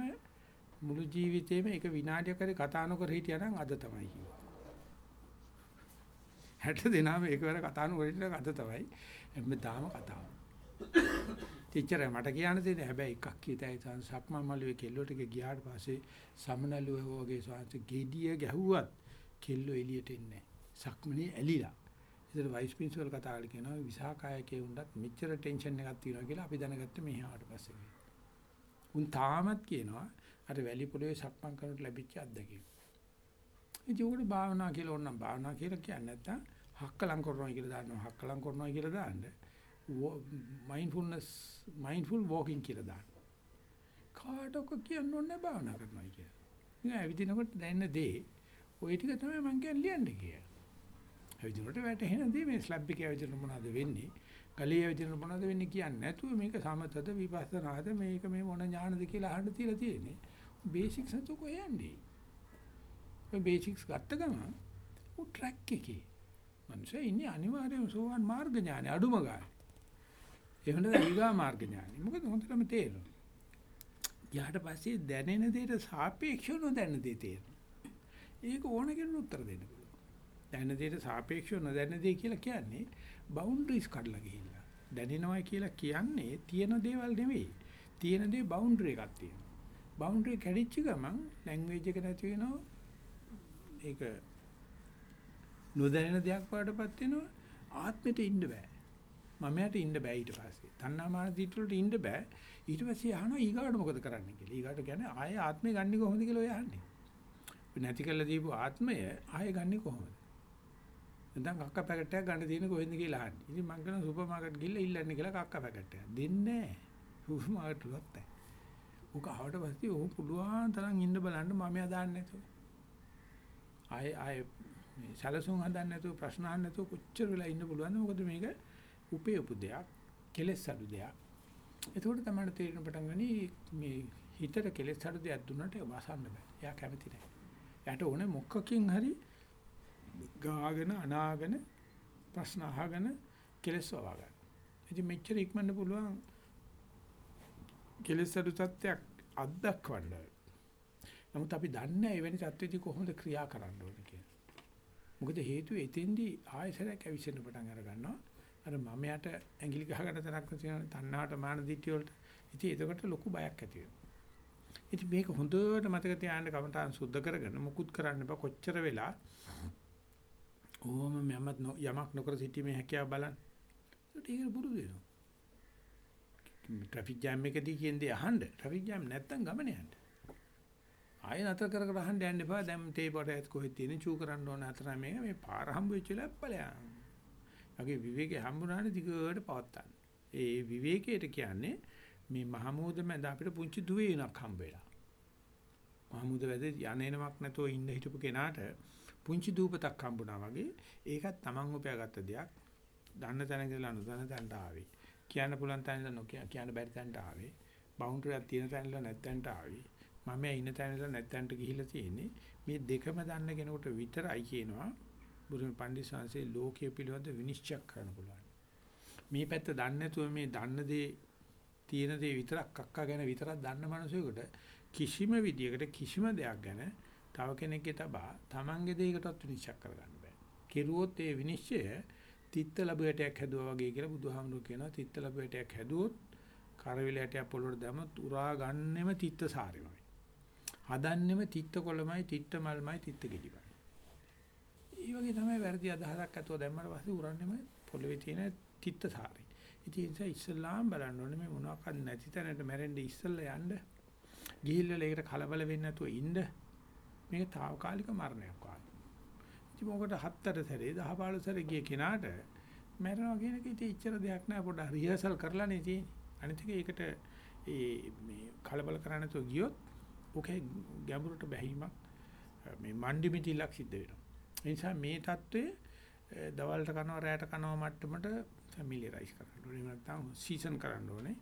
මුළු ජීවිතේම එක විනාඩියක් හරි කතා නොකර හිටියා නම් අද තමයි කිව්වා. 60 දෙනාම එකවර කතා නොකර හිටියා අද තමයි. හැමදාම කතාව. තිච්චර මට කියන්න තියෙන්නේ හැබැයි එකක් කියතයි සක්මන් මළුවේ කෙල්ලොට ගියාට පස්සේ සමනලුව වගේ සාංශ ගෙඩිය ගැහුවත් කෙල්ලෝ එළියට එන්නේ සක්මනේ ඇලිලා. ඉතින් වයිස් ප්‍රින්සිපල් කතා කරලා කියනවා විසාකායකේ උන්ටත් මෙච්චර ටෙන්ෂන් එකක් තියෙනවා කියලා අපි දැනගත්ත මෙහාට පස්සේ. උන් තාමත් කියනවා අර වැලි පොළවේ සක්මන් කරනට ලැබිච්ච අත්දැකීම. ඉතින් උකට භාවනා කියලා ඕනනම් භාවනා කියලා කියන්නේ නැත්තම් හක්කලම් කරනවා කියලා දාන්නවා හක්කලම් කරනවා කියලා දාන්න. මයින්ඩ්ෆුල්නස් මයින්ඩ්ෆුල් වෝකින් කියලා දාන්න. කාටක කියන්න ඕනේ භාවනා කරනවා කියලා. ඉතින් ඇවිදිනකොට දැනෙන දේ ওই ටික තමයි මම කියන්නේ ලියන්න කියලා. ඇවිදිනකොට වැටෙන දේ මේ ස්ලැබ් එකේ ඇවිදින මොනවද වෙන්නේ? ගලේ ඇවිදින මොනවද වෙන්නේ කියන්නේ නැතුව මේක සමතද විපස්සනාද මේක මේ මොන ඥානද කියලා අහන්න තියලා තියෙන්නේ. බේසික්ස් හතු කොහෙන්දී? ඔය බේසික්ස් ගත්ත ගමන් උ ට්‍රැක් එකේ. මනුස්සයා ඉන්නේ අනිවාර්යයෙන්ම සෝවන් මාර්ග ඥානෙ අඩුම ගන්න. එහෙම නැත්නම් ඊගා මාර්ග ඥානෙ. මොකද හොඳටම තේරෙනවා. ඊට පස්සේ දැනෙන දෙයට සාපේක්ෂව නොදැනෙන දේ තේරෙනවා. ඒක ඕන කෙනෙකුට උත්තර දෙන්න පුළුවන්. දැනෙන දෙයට සාපේක්ෂව නොදැනෙන දේ කියලා කියන්නේ බවුන්ඩරිස් කඩලා ගිහිල්ලා. දැනෙනවා කියලා කියන්නේ තියෙන දේවල් නෙවෙයි. තියෙන දේ බවුන්ඩරි එකක් තියෙනවා. බවුන්ඩරි කැඩිච්ච ගමන් ලැන්ග්වේජ් එක නැති වෙනවා. ඒක නොදැනෙන දෙයක් වඩපත් වෙනවා. ආත්මෙට ඉන්න බෑ. මමයට ඉන්න බෑ ඊට පස්සේ. තණ්හාමාන දිට වලට ඉන්න බෑ. ඊට පස්සේ අහනවා ඊගාට මොකද කරන්න කියලා. ඊගාට කියන්නේ ආයේ ආත්මේ ගන්නේ කොහොමද කියලා ඔය අහන්නේ. නැති කළ දීපු ආත්මය ආයේ ගන්නේ කොහොමද? නැත්නම් කක්ක පැකට් එකක් ගන්න තියෙන කොහෙන්ද කියලා අහන්නේ. ඉතින් මං කරන සුපර් මාකට් ගිහලා ඉල්ලන්නේ කියලා කක්ක පැකට් එකක්. දෙන්නේ නැහැ. සුපර් මාකට් වලත් නැහැ. උක ආවට පස්සේ ඕ පුළුවන් තරම් ඉන්න බලන්න මම යදාන්නේ නැතුව. ආයේ ආයේ මේ සැලසුම් හදන්න නැතුව ප්‍රශ්න අහන්න නැතුව කොච්චර වෙලා ඉන්න පුළුවන්ද? මොකද මේක උපේ උපු දෙයක්, කෙලෙස් අඩු දෙයක්. ඒකෝට තමයි තේරෙන පටන් ගනි මේ හිතට කෙලෙස් අඩු දෙයක් දුන්නට වසන්න බෑ. එයා කැමති නැහැ. එයාට ඕනේ මොකකින් හරි ගාගෙන අනාගෙන ප්‍රශ්න අහගෙන කෙලස් වවා ගන්න. ඉතින් මෙච්චර ඉක්මන්න පුළුවන් කෙලස් අඩු තත්ත්වයක් අත්දක්වන්න. නමුත් අපි දන්නේ එවැනි තත්ත්වෙදි කොහොමද ක්‍රියා කරන්න ඕනේ කියලා. මොකද හේතුව එතෙන්දී ආයසරයක් ඇවිස්සෙන්න පටන් අර ගන්නවා. අර මම යට ඇඟිලි ගහගෙන තනක් තියෙන තණ්හාවට මාන දිට්ඨිය වලට. ඉතින් එතකොට ලොකු බයක් ඇති වෙනවා. ඉතින් මේක හොඳට මතක තියාගන්න කමටහන් සුද්ධ කරගෙන මුකුත් කරන්න බෑ කොච්චර වෙලා ඕම මමත් යමක් නොකර සිටීමේ හැකියාව බලන්න. ඒක පුරුදු වෙනවා. ට්‍රැෆික් ජෑම් එකදී කියන්නේ අහන්න. ට්‍රැෆික් ජෑම් නැත්තම් ගමන යන්න. ආයෙ නතර කර කර අහන්න යන්න එපා. දැන් තේ පොටයත් කොහෙද තියෙන චූ කරන්න ඕන අතර මේක මේ පාර හම්බ වෙච්ච ලැප්පලයන්. යගේ විවේකේ හම්බුනානේ දිගට පවත්තන්න. ඒ විවේකයට කියන්නේ මේ මහමෝද මැද අපිට පුංචි දුවේනක් හම්බ වෙලා. මහමෝද වැද යන්නේනමක් නැතෝ ඉන්න හිටපු කෙනාට පුංචි දූපතක් හම්බුණා වගේ ඒකත් Taman උපයාගත්ත දෙයක්. දන්න තැන ඉඳලා නොදන්න තැනට ආවේ. කියන්න පුළුවන් තැන ඉඳලා නොකිය කියන්න බැරි තැනට ආවේ. බවුන්ඩරියක් තියෙන තැන ඉඳලා නැත්තැනට ආවේ. මම ඉන්න තැන ඉඳලා නැත්තැනට ගිහිල්ලා තියෙන්නේ. මේ දෙකම දන්න කෙනෙකුට විතරයි කියනවා බුදුන් පන්දිසාංශේ ලෝකයේ පිළිවෙත විනිශ්චය කරන්න පුළුවන්. මේ පැත්ත දන්නේ නැතුව මේ දන්න දේ තියෙන දේ විතරක් අක්කා ගැන විතරක් දන්න මනුස්සයෙකුට කිසිම විදියකට කිසිම දෙයක් ගැන තව කෙනෙක්ගේ තබා තමන්ගේ දෙයකටවත් විනිශ්චය කරගන්න බෑ. කෙරුවොත් ඒ විනිශ්චය තිත්ත ලැබුවටයක් හැදුවා වගේ කියලා බුදුහාමුදුරුවෝ කියනවා තිත්ත ලැබුවටයක් හැදුවොත් කරවිලටයක් පොළොවට දැම්මොත් උරා ගන්නෙම තිත්ත සාරෙමයි. හදන්නෙම තිත්ත කොළමයි තිත්ත මල්මයි තිත්ත ගෙඩිමයි. ඒ වගේ තමයි වැරදි අදහසක් ඇතුව දැම්මට පස්සේ උරන්නෙම පොළවේ තියෙන තිත්ත සාරේ. ඉතින් ඒ නිසා ඉස්සල්ලාම් බලන්න ඕනේ මේ මොනවාක්වත් නැති තැනට මැරෙන්න ඉස්සල්ලා යන්න. ගිහිල්ලා ඒකට කලබල වෙන්නේ නැතුව ඉන්න. මේක తాවකාලික මරණයක් වගේ. ඉතින් මොකට හත්තර සැරේ 10 15 සැරේ ගිය කෙනාට මැරෙනවා කියන එක ඉතින් ඉච්චර දෙයක් නෑ පොඩ්ඩක් රිහර්සල් කරලානේ තියෙන්නේ. අනිත් එක ඒකට ඒ මේ කලබල කරන්නේ නැතුව ගියොත් ඔකේ ගැඹුරට බැහිමක් මේ මණ්ඩි මිටිලක් සිද්ධ වෙනවා. ඒ නිසා මේ தત્ත්වය දවල්ට කනවා රැයට කනවා මට්ටමට ෆැමිලියරයිස් කරන්න ඕනේ. නැත්නම් සීසන් කරන්න ඕනේ.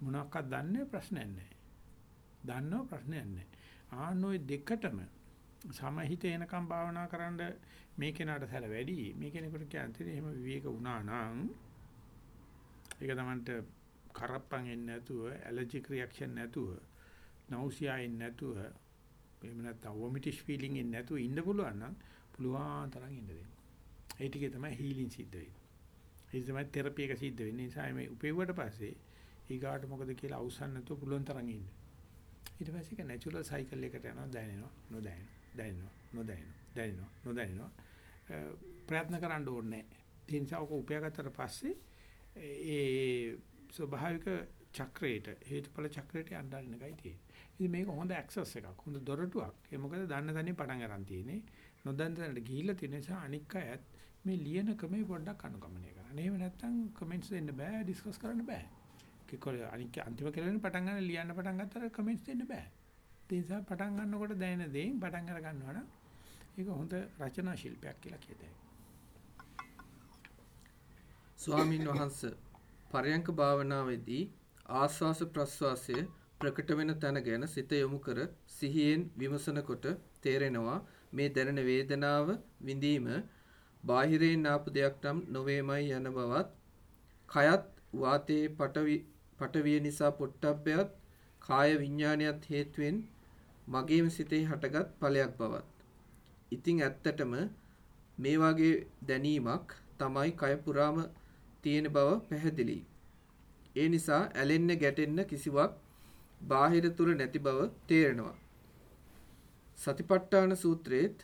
මොනවාක්වත් දන්නේ ප්‍රශ්නයක් නැහැ. දන්නව ප්‍රශ්නයක් නැහැ. ආනෝයි දෙකටම සමහිත එනකම් භාවනා කරන්න මේ කෙනාට සැල වැඩි. මේ කෙනෙකුට කියන්නේ එහෙම විවේක වුණා නම් ඒක තමයි කරප්පන් එන්නේ නැතුව, ඇලර්ජික් රියැක්ෂන් නැතුව, නෞසියා එන්නේ නැතුව, එහෙම නැත්නම් වොමිටිෂ් ෆීලිං එන්නේ නැතුව ඉන්න පුළුවන් නම් පුළුවන් තරම් ඉන්න දෙන්න. ඒ ටිකේ තමයි හීලින් සිද්ධ වෙන්නේ. ඒ තමයි තෙරපි එක සිද්ධ වෙන්නේ. නිසා මේ උපෙව්වට පස්සේ ඊගාට මොකද කියලා අවසන් නැතුව පුළුවන් තරම් ඉන්න. ඊට පස්සේ ඒක නැචරල් සයිකල් එකට යනවා දැනෙනවා නොදැනෙනවා දැනෙනවා නොදැනෙනවා දැනෙනවා නොදැනෙනවා ප්‍රයත්න කරන්න ඕනේ නැහැ. ඒ නිසා ඔක උපයාගත්තට පස්සේ ඒ ස්වභාවික චක්‍රයට හේතුඵල චක්‍රයට යන්න ගන්න එකයි තියෙන්නේ. ඉතින් මේක හොඳ ඇක්සස් එකක්. හොඳ දොරටුවක්. ඒ මොකද දන්න තැනින් පටන් ගන්න තියෙන්නේ. නොදන්න තැනට ගිහිල්ලා තියෙන නිසා අනික් අයත් මේ ලියන ක්‍රමේ පොඩ්ඩක් අනුගමනය කරන්න. එහෙම නැත්නම් කමෙන්ට්ස් දෙන්න බෑ, ඩිස්කස් කරන්න බෑ. කිකොල අනික අන්තිම කෙලෙන පටන් ගන්න ලියන්න පටන් ගත්තට කමෙන්ට්ස් දෙන්න බෑ. ඒ නිසා පටන් ගන්නකොට දැනෙන දේෙන් පටන් අර ගන්නවා නම් ඒක හොඳ රචනා ශිල්පයක් කියලා කියතයි. ස්වාමින් වහන්සේ පරයන්ක භාවනාවේදී ආස්වාස ප්‍රස්වාසය ප්‍රකට වෙන තැන ගැන සිත යොමු කර සිහියෙන් විමසනකොට තේරෙනවා මේ දැනෙන වේදනාව විඳීම බාහිරයෙන් ආපු දෙයක් නම් නොවේමයි යන බවත් කයත් වාතයේ පටවි පටවිය නිසා පොට්ටබ්බයත් කාය විඥානයත් හේතුවෙන් මගේම සිතේ හටගත් ඵලයක් බවත්. ඉතින් ඇත්තටම මේ වගේ දැනීමක් තමයි කය පුරාම තියෙන බව පැහැදිලි. ඒ නිසා ඇලෙන්න ගැටෙන්න කිසිවක් බාහිර තුල නැති බව තේරෙනවා. සතිපට්ඨාන සූත්‍රයේත්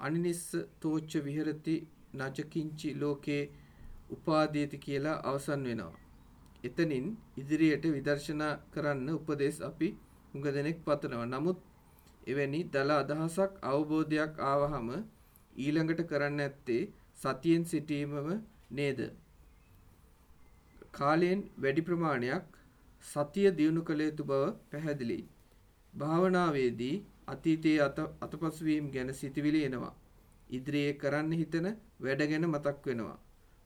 අනිනිස්ස තෝච්ච විහෙරති නජකින්චි ලෝකේ උපාදීති කියලා අවසන් වෙනවා. එතනින් ඉදිරියට විදර්ශනා කරන්න උපදේශ අපි හුඟ දෙනෙක් පතනවා. නමුත් එවැනි දල අදහසක් අවබෝධයක් ආවහම ඊළඟට කරන්න ඇත්තේ සතියෙන් සිටීමම නේද? කාලයෙන් වැඩි ප්‍රමාණයක් සතිය දියුණු කළ යුතු බව පැහැදිලියි. භාවනාවේදී අතීතයේ අතපසු වීම ගැන සිතවිලි එනවා. ඉදිරියේ කරන්න හිතන වැඩ ගැන මතක් වෙනවා.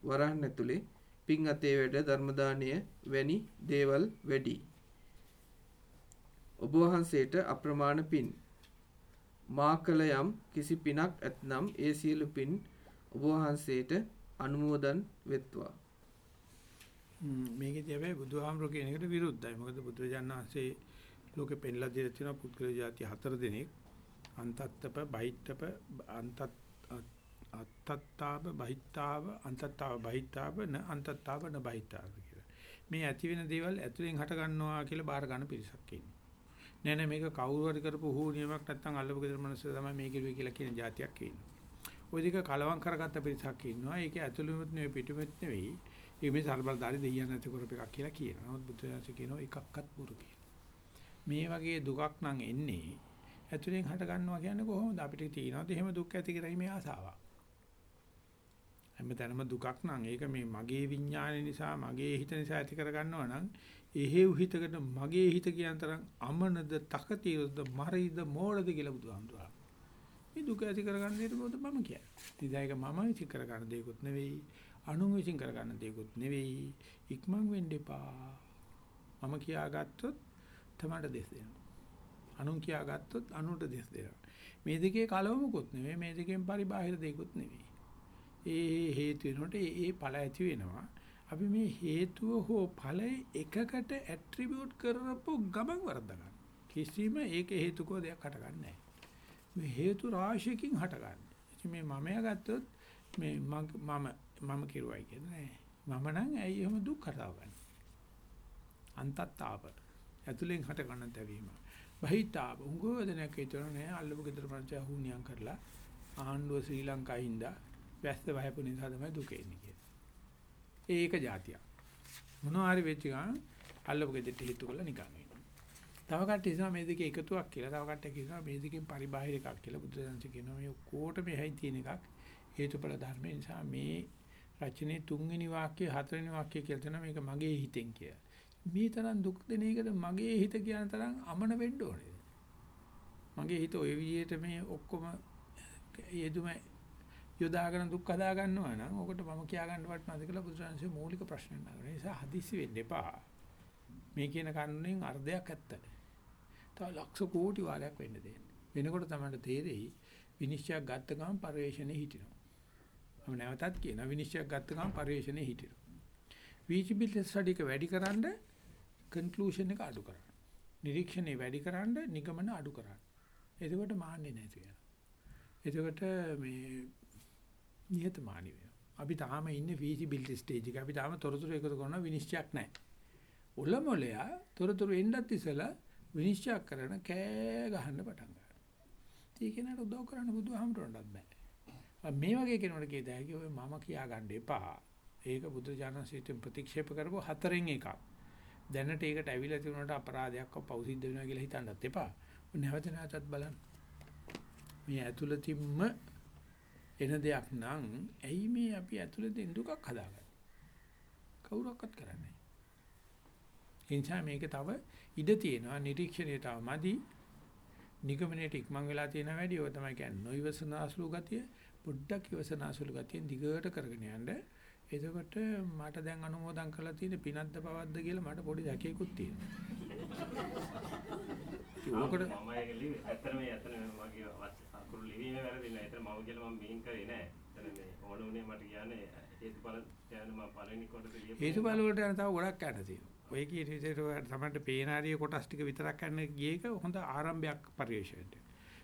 වරහන් ඇතුලේ පින් අතේ වැඩ ධර්මදානය වැනි දේවල් වැඩි. ඔබ වහන්සේට අප්‍රමාණ පින් මා කළ යම් කිසි පිනක් ඇතනම් ඒ සියලු පින් ඔබ වහන්සේට අනුමෝදන් වෙත්වා. මේකේදී හැබැයි බුදුහාමුදුරු කියන එකට විරුද්ධයි. මොකද බුදුරජාණන්සේ ලෝකෙ පෙන්ලා දීලා තියෙනවා පුද්ගල జాති හතර දෙනෙක්. අන්තත්තප, බහිත්තප, අන්තත් අත්තත්තාව, බහිත්තාව, අන්තත්තාව, බහිත්තාව, න අන්තත්තාව, න බහිත්තාව කියලා. මේ ඇති වෙන දේවල් ඇතුලෙන් හට ගන්නවා කියලා බාර ගන්න පිරිසක් ඉන්නේ. නෑ නෑ මේක කවුරු හරි කරපු හෝ නියමයක් නැත්තම් අල්ලපු ගෙදර මනස තමයි මේ කිරුවේ කියලා කියන જાතියක් ඉන්නවා. ওই දෙක කලවම් කරගත්ත පිරිසක් ඉන්නවා. ඒක ඇතුළෙමුත් නෙවෙයි පිටුමෙත් නෙවෙයි. ඒක මේ සර්බලදාරි දෙයියන් නැති කරපු එකක් කියලා කියනවා. නමුත් බුදුරජාණන් කියනවා එකක්වත් බුරු මේ වගේ දුකක් නම් එන්නේ ඇතුලෙන් හට ගන්නවා කියන්නේ කොහොමද අපිට තියෙනවද එහෙම දුක් ඇති කරයි මේ ආසාවක්. හැමතැනම දුකක් නම් ඒක මේ මගේ විඥානය නිසා මගේ හිත නිසා ඇති කර ගන්නවා නම් එහෙව් හිතකට මගේ හිත කියන තරම් අමනද තකතිරද මරිද මෝඩද කියලා බුදුහාමුදුරුවෝ. මේ දුක ඇති කරගන්න දෙයට මොකද මම කියන්නේ. ඉතින් ඒක මම විසින් කරගන්න දෙයක්වත් නෙවෙයි, අනුන් විසින් කරගන්න දෙයක්වත් නෙවෙයි. ඉක්මන් වෙන්න එපා. මම කියාගත්තොත් තමයි දෙස් දෙනවා. අනුන් කියාගත්තොත් අනුන්ට දෙස් දෙනවා. මේ දෙකේ කලවමකුත් නෙවෙයි, මේ දෙකෙන් පරිබාහිර දෙයක්වත් නෙවෙයි. ඒ හේතු වෙනකොට ඒ ඵල ඇති වෙනවා. අපි මේ හේතුව හෝ ඵලය එකකට ඇට්‍රිබියුට් කරපු ගමන් වරද්ද ගන්න. කිසිම ඒක හේතුකෝ දෙයක් හට ගන්නෑ. මේ හේතු රාශියකින් හට ගන්න. ඉතින් මේ මමයා ගත්තොත් මේ මම මම කිරුවයි කියන්නේ මම නම් ඇයි එහෙම දුක් කතාව ගන්න. අන්තත්තාප. ඇතුලෙන් හට ගන්න තැවීම. බහිතාප. උංගෝදනයක් හිතන නෑ අල්ලපු ගෙදර පංචය හුනියම් කරලා ආණ්ඩුව ශ්‍රී ලංකාවේ ඉඳලා වැස්ස වහපු නිසා තමයි දුක එන්නේ. ඒක જાතියක්. මොනවා හරි වෙච්ච ගමන් අල්ලපු ගෙදරට හේතු කරලා නිකන් ඉන්නවා. තව කට්ටිය කියනවා මේ දෙකේ එකතුවක් කියලා. තව කට්ටිය කියනවා මේ දෙකෙන් පරිබාහිර එකක් කියලා. බුදුදහම කියනවා මේ ඔක්කොට මෙහි තියෙන එකක් හේතුඵල ධර්ම නිසා මේ රචනයේ තුන්වෙනි වාක්‍යය හතරවෙනි වාක්‍යය කියලා තමයි මේක මගේ හිතෙන් කියලා. මේ තරම් දුක් දෙන එකට මගේ හිත කියන තරම් අමන වෙන්න ඕනේ. මගේ හිත ওই විදිහට මේ ඔක්කොම යෙදුම යොදාගෙන දුක් හදා ගන්නවා නම් ඔකට මම කියා ගන්න වටනවාද කියලා බුදුරජාණන්සේ මූලික ප්‍රශ්න නගන නිසා හදිස්සි වෙන්න එපා. මේ කියන කන්නෙන් අර්ධයක් ඇත්තද. තව ලක්ෂ කෝටි වාරයක් වෙන්න දෙන්න. වෙනකොට තමයි තේරෙයි විනිශ්චයක් ගත්ත ගමන් පරිවේශනේ හිටිනවා. මම නැවතත් කියනවා විනිශ්චයක් ගත්ත ගමන් පරිවේශනේ හිටිනවා. feasibility study එක වැඩි කරන්න conclusion එක අඩු කරන්න. නිරීක්ෂණේ වැඩි කරන්න නිගමන අඩු කරන්න. එතකොට මාන්නේ නැති වෙනවා. එතකොට මේ නිහතමානී වෙනවා. අපි තාම ඉන්නේ feasibility stage එක. අපි තාම තොරතුරු එකතු කරන විනිශ්චයක් නැහැ. උලමොලයා තොරතුරු එන්නත් ඉස්සලා විනිශ්චය කරන කෑ ගහන්න පටන් ගන්නවා. ඒක නට උදව් කරන්න බුදුහාමුදුරන්ටත් බෑ. මේ වගේ කෙනෙකුට කියද හැකි ඔය මම කියා ගන්න එපා. ඒක බුදු ජානසිතෙන් ප්‍රතික්ෂේප කරපුව හතරෙන් එකක්. දැනට ඒකට ඇවිල්ලා තිබුණාට අපරාධයක් පව් සිද්ධ වෙනවා කියලා හිතන්නත් එපා. නැවත නැවතත් බලන්න. මේ ඇතුළතින්ම එන දෙයක් නම් ඇයි මේ අපි ඇතුළතින් දුකක් හදාගන්නේ? කවුරක්වත් කරන්නේ නැහැ. මේක තව ඉඩ තියෙනවා නිරීක්ෂණය තව මදි. නිගමනයේ ඉක්මන් වෙලා තියෙන වැඩි ඔය තමයි කියන්නේ නොයවසනාසුළු ගතිය පොඩ්ඩක් ඉවසනාසුළු ගතියෙන් දිගට කරගෙන යන්න. එතකොට මට දැන් අනුමෝදන් කරලා තියෙන පිනද්ද පවද්ද කියලා මට පොඩි දැකේකුත් තියෙනවා. ඕකට මම ඒක ලිව්වේ. ඇත්තටම මේ ඇත්තටම මගේ අකුරු ලිවීම වැරදි නෑ. ඇත්තට මම කියලා මම බිහින් කරේ නෑ. ඇත්තට මේ ඕන උනේ මට කියන්නේ හේතුඵල දැන මම පළවෙනි කොටස ලියපු හේතුඵල වලට යන තව ගොඩක් යන්න තියෙනවා. ඔය කී විදිහට තමයි පේනාරිය කොටස් ටික විතරක් ගන්න ගියේක හොඳ ආරම්භයක් පරිශ්‍රයට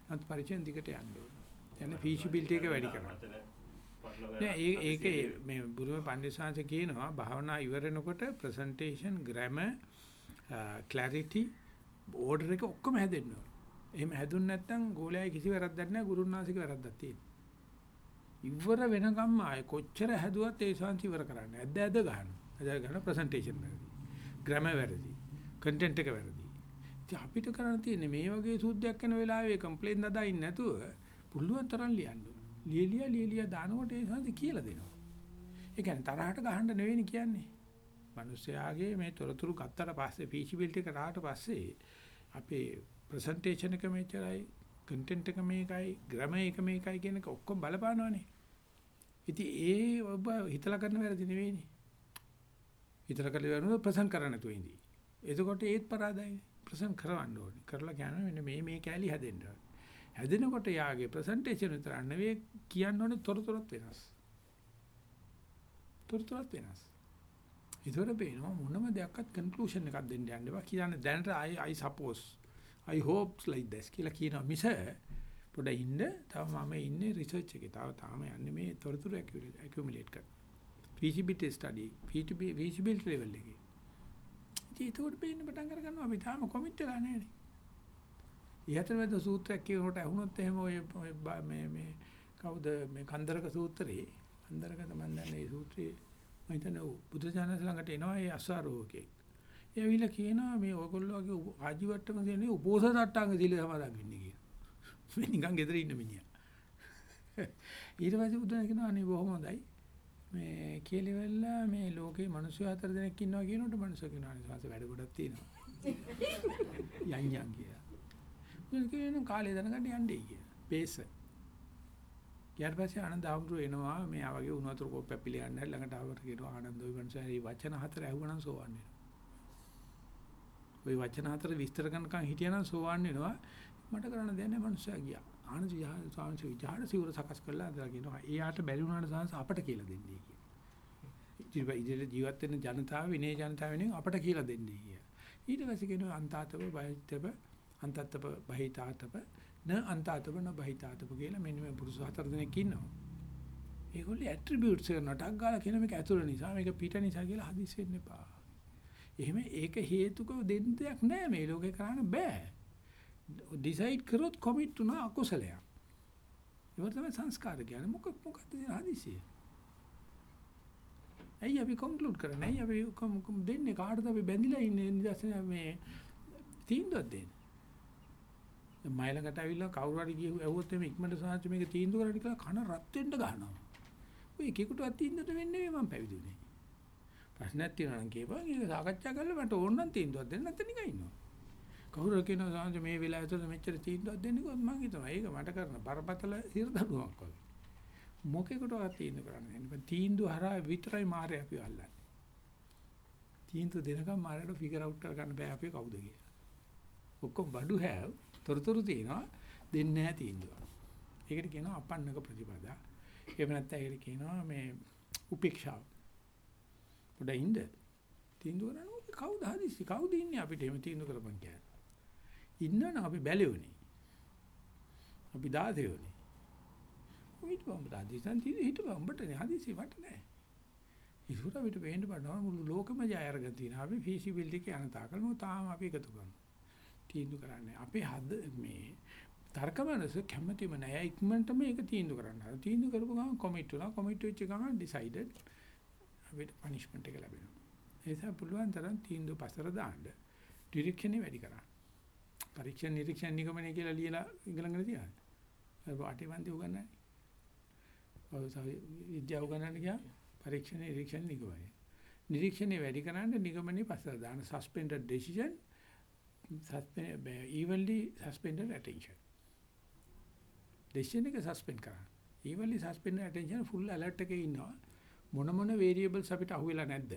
නමුත් පරිචයෙන් දිගට යන්න ඕනේ යන්නේ ෆීසිබිලිටි එක වැඩි කරනවා නෑ ඒක මේ බුදුම පඬිස්සංශ කියනවා භාවනා ඉවරනකොට ප්‍රසන්ටේෂන් ග්‍රැමර් ක්ලැරිටි ඕඩර් එක ඔක්කොම හැදෙන්න ඕන. එහෙම හැදුන්නේ නැත්නම් ගෝලයායි කිසි වැරද්දක් නැහැ ගුරුනාසික වැරද්දක් තියෙනවා. ඉවර වෙනකම්ම ආයේ කොච්චර හැදුවත් ඒ ශාන්ති ඉවර කරන්නේ. ඇද්ද ඇද්ද ගහනවා. ඇද්ද ගන්න ප්‍රසන්ටේෂන් වැරදි. ග්‍රැමර් වැරදි. කන්ටෙන්ට් එක වැරදි. අපිට කරන්න තියෙන්නේ මේ වගේ සූද්දයක් කරන වෙලාවේ කම්ප්ලේන් දදායින් නැතුව පුළුවන් තරම් ලියන්න ඕන. ලියලියා ලියලියා දානකොට ඒ ශාන්ති කියලා දෙනවා. ඒ කියන්නේ තරහට ගහන්න නෙවෙයි කියන්නේ. මිනිස්යාගේ මේ තොරතුරු ගත්තට පස්සේ feasibility එකට ආවට පස්සේ අපේ ප්‍රසන්ටේෂන් එක මෙච්චරයි කන්ටෙන්ට් එක මේකයි ග්‍රැමර් එක මේකයි කියන එක ඔක්කොම බලපානවනේ. ඉතින් ඒ ඔබ හිතලා කරන වැරදි නෙවෙයිනේ. හිතලා කළ වෙනුව ප්‍රසන්ට් කරන්න නැතුව ඉඳී. එතකොට ඒත් පරාදයි. ප්‍රසන්ට් කරවන්න ඕනේ. කරලා කියනවා මෙන්න මේ මේ කැලි හැදෙන්න ඕනේ. හැදෙනකොට යාගේ ප්‍රසන්ටේෂන් විතර නෙවෙයි කියන්න ඕනේ තොරතුරත් වෙනස්. තොරතුරත් වෙනස්. ඒතර බේනවා මොනම දෙයක්වත් කන්ක්ලූෂන් එකක් දෙන්න යන්න එපා. කියන්නේ දැනට I I suppose I hope like this කියලා කියනවා මිස පොඩ ඉන්න තව මම ඉන්නේ රිසර්ච් එකේ. තව තාම යන්නේ මේ තොරතුරු accumulate කරන. feasibility study, feasibility level එකේ. ඉතින් ඒකට බේන්න පටන් අර ගන්නවා අපි තාම කොමිට් වෙලා නැහැ නේ. ඉහතනවද සූත්‍රයක් කියනකොට ඇහුනොත් එහෙම ඔය මේ මේ කවුද මේ කන්දරක සූත්‍රයේ කන්දරකද මන් දන්නේ මේ සූත්‍රයේ මම හිතන්නේ බුදුචානන්ස ළඟට එනවා ඒ අස්වාරෝකේ. ඒ ඇවිල්ලා කියනවා මේ ඔයගොල්ලෝ වගේ ආජීවට්ටම කියන්නේ උපෝසත අට්ටාංග සීල සමාදන් වෙන්නේ කියලා. මේ නිකන් ගෙදර ඉන්න මිනිහා. ඊට පස්සේ බුදුන් කියනවා අනේ බොහොම හොඳයි. මේ කියලිවලා මේ ලෝකේ මිනිස්සු හතර දෙනෙක් ඉන්නවා කියනකොට මිනිස්සු කියනවා අනේ සාස වැඩ ගොඩක් තියෙනවා. යන් යන් කියලා. කියනවා කාලය දැනගන්න යන්නේ කියලා. බේස. ඊට පස්සේ ආනන්ද ආමතුරු එනවා මෙයා වගේ උණුතර කෝප්පය පිළියන්නේ ළඟට ආවට කියනවා ආනන්ද ඔය මනුස්සයාගේ වචන හතර ඇහුවනම් සෝවන් වෙනවා. ওই වචන හතර විස්තර කරනකන් හිටියනම් සෝවන් වෙනවා. මට කරන්න දෙයක් නැහැ මනුස්සයා ගියා. ආනන්ද ස්වාමීන් වහන්සේ සිවුර සකස් කළා අදලා කියනවා එයාට බැරි වුණාට අපට කියලා දෙන්නේ කියලා. ඉතින් ජීවත් වෙන ජනතාව විනේ ජනතාව වෙනුවෙන් අපට කියලා දෙන්නේ කියලා. ඊට පස්සේ කියනවා අන්තාතව බයිතව අන්තත්තව බහිතාතව න අන්තාතව න බහිතාතව කියලා මෙන්න මේ පුරුෂ හතර දෙනෙක් ඉන්නවා. ඒගොල්ලෝ ඇට්‍රිබියුට්ස් කරනටක් ගාලා කියන මේක ඇතුළ නිසා මේක පිට නිසා කියලා හදිස්සි වෙන්න එපා. එහෙම ඒක හේතුක දෙන්න දෙයක් නෑ මේ ලෝකේ කරන්න බෑ. ඩිසයිඩ් කරොත් කොමිට් වුණා අකුසලයක්. ඒවට තමයි සංස්කාර කියන්නේ මොකක් මොකක්ද හදිසිය. ඇයි අපි කොන්ක්ලූඩ් කරන්නේ? ඇයි අපි දෙන්නේ කාටද අපි බැඳිලා ඉන්නේ නිදර්ශන මේ තීන්දුවක් දෙන්නේ? මයිලකට ඇවිල්ලා කවුරු හරි ගිහුව ඇහුවොත් එමේ ඉක්මනට සාංශ මේක තීන්දුව කරන්න කියලා කන රත් වෙන්න ගන්නවා. ඔය එකෙකුටවත් තීන්දුවට වෙන්නේ නෙවෙයි මම පැවිදි වුණේ. ප්‍රශ්නයක් තියෙනවා නම් කියපන් ඒක සාකච්ඡා කරලා මට ඕන නම් තීන්දුවක් දෙන්න නැත්නම් නිකන් ඉන්නවා. කවුරු කියනවා සාංශ මේ වෙලාව ඇතුළත මෙච්චර තීන්දුවක් දෙන්නේ කොහොමද මං හිතනවා ඒක මට කරන බරපතල හිරදඩුවක් වගේ. මොකෙකුටවත් තීන්දුව කරන්න දෙන්න. තීන්දුව හරහා විතරයි මාරේ අපි අල්ලන්නේ. තීන්දුව දෙනකම් මාරේට ෆිගර් අවුට් කරගන්න බෑ අපි කවුද කියලා. ඔක්කොම බඩු හැව තොරතුරු තියෙනවා දෙන්නේ නැහැ තීන්දුව. ඒකට කියනවා අපන්නක ප්‍රතිපදා. එහෙම නැත්නම් ඒකට කියනවා මේ උපේක්ෂාව. පොඩ ඉන්න තීන්දුව කරනවා කවුද හදිස්සි කවුද ඉන්නේ අපිට එහෙම තීන්දුව කරපන් කියන්නේ. ඉන්නවනම් අපි බැලුවනේ. අපි දාතේවනේ. හිටපම් දාදිසන් තී හිටපම් උඹට හදිසි වට නැහැ. ඉස්සර අපිට වෙන්න බඩනවා මුළු ලෝකෙම ජය අරගෙන තියෙනවා. අපි feasibility එක යන තාකල් මොකද තාම අපි එකතු කරනවා. තීන්දුව කරන්නේ. අපේ හද මේ තර්ක මනස කැමැතිම නැහැ. ඉක්මනට මේක තීන්දුව කරන්න. හරි තීන්දුව කරපු ගමන් කොමිට් වෙනවා. කොමිට් වෙච්ච ගමන් ඩිසයිඩඩ් අපිට පනිෂ්මන්ට් එක ලැබෙනවා. ඒ නිසා පුළුවන් තරම් තීන්දුව පස්සට දාන්න. ඩිරෙක්ෂන් වැඩි කරන්න. පරීක්ෂණ නිරීක්ෂණ නිගමනය කියලා ලියලා ඉංගලංගන තියන්නේ. අර පාටිවන්ති උගන්වන්නේ. ඔය විද්‍යාව උගන්වන්න ගියා පරීක්ෂණ නිරීක්ෂණ නිගමනය. නිරීක්ෂණේ වැඩි කරන්න නිගමනේ පස්සට දාන suspended decision suspend evenly suspended attention. Decision එක suspend කරන්න. Evenly suspended attention full alert එකේ ඉන්නවා. මොන මොන variables අපිට අහුවෙලා නැද්ද?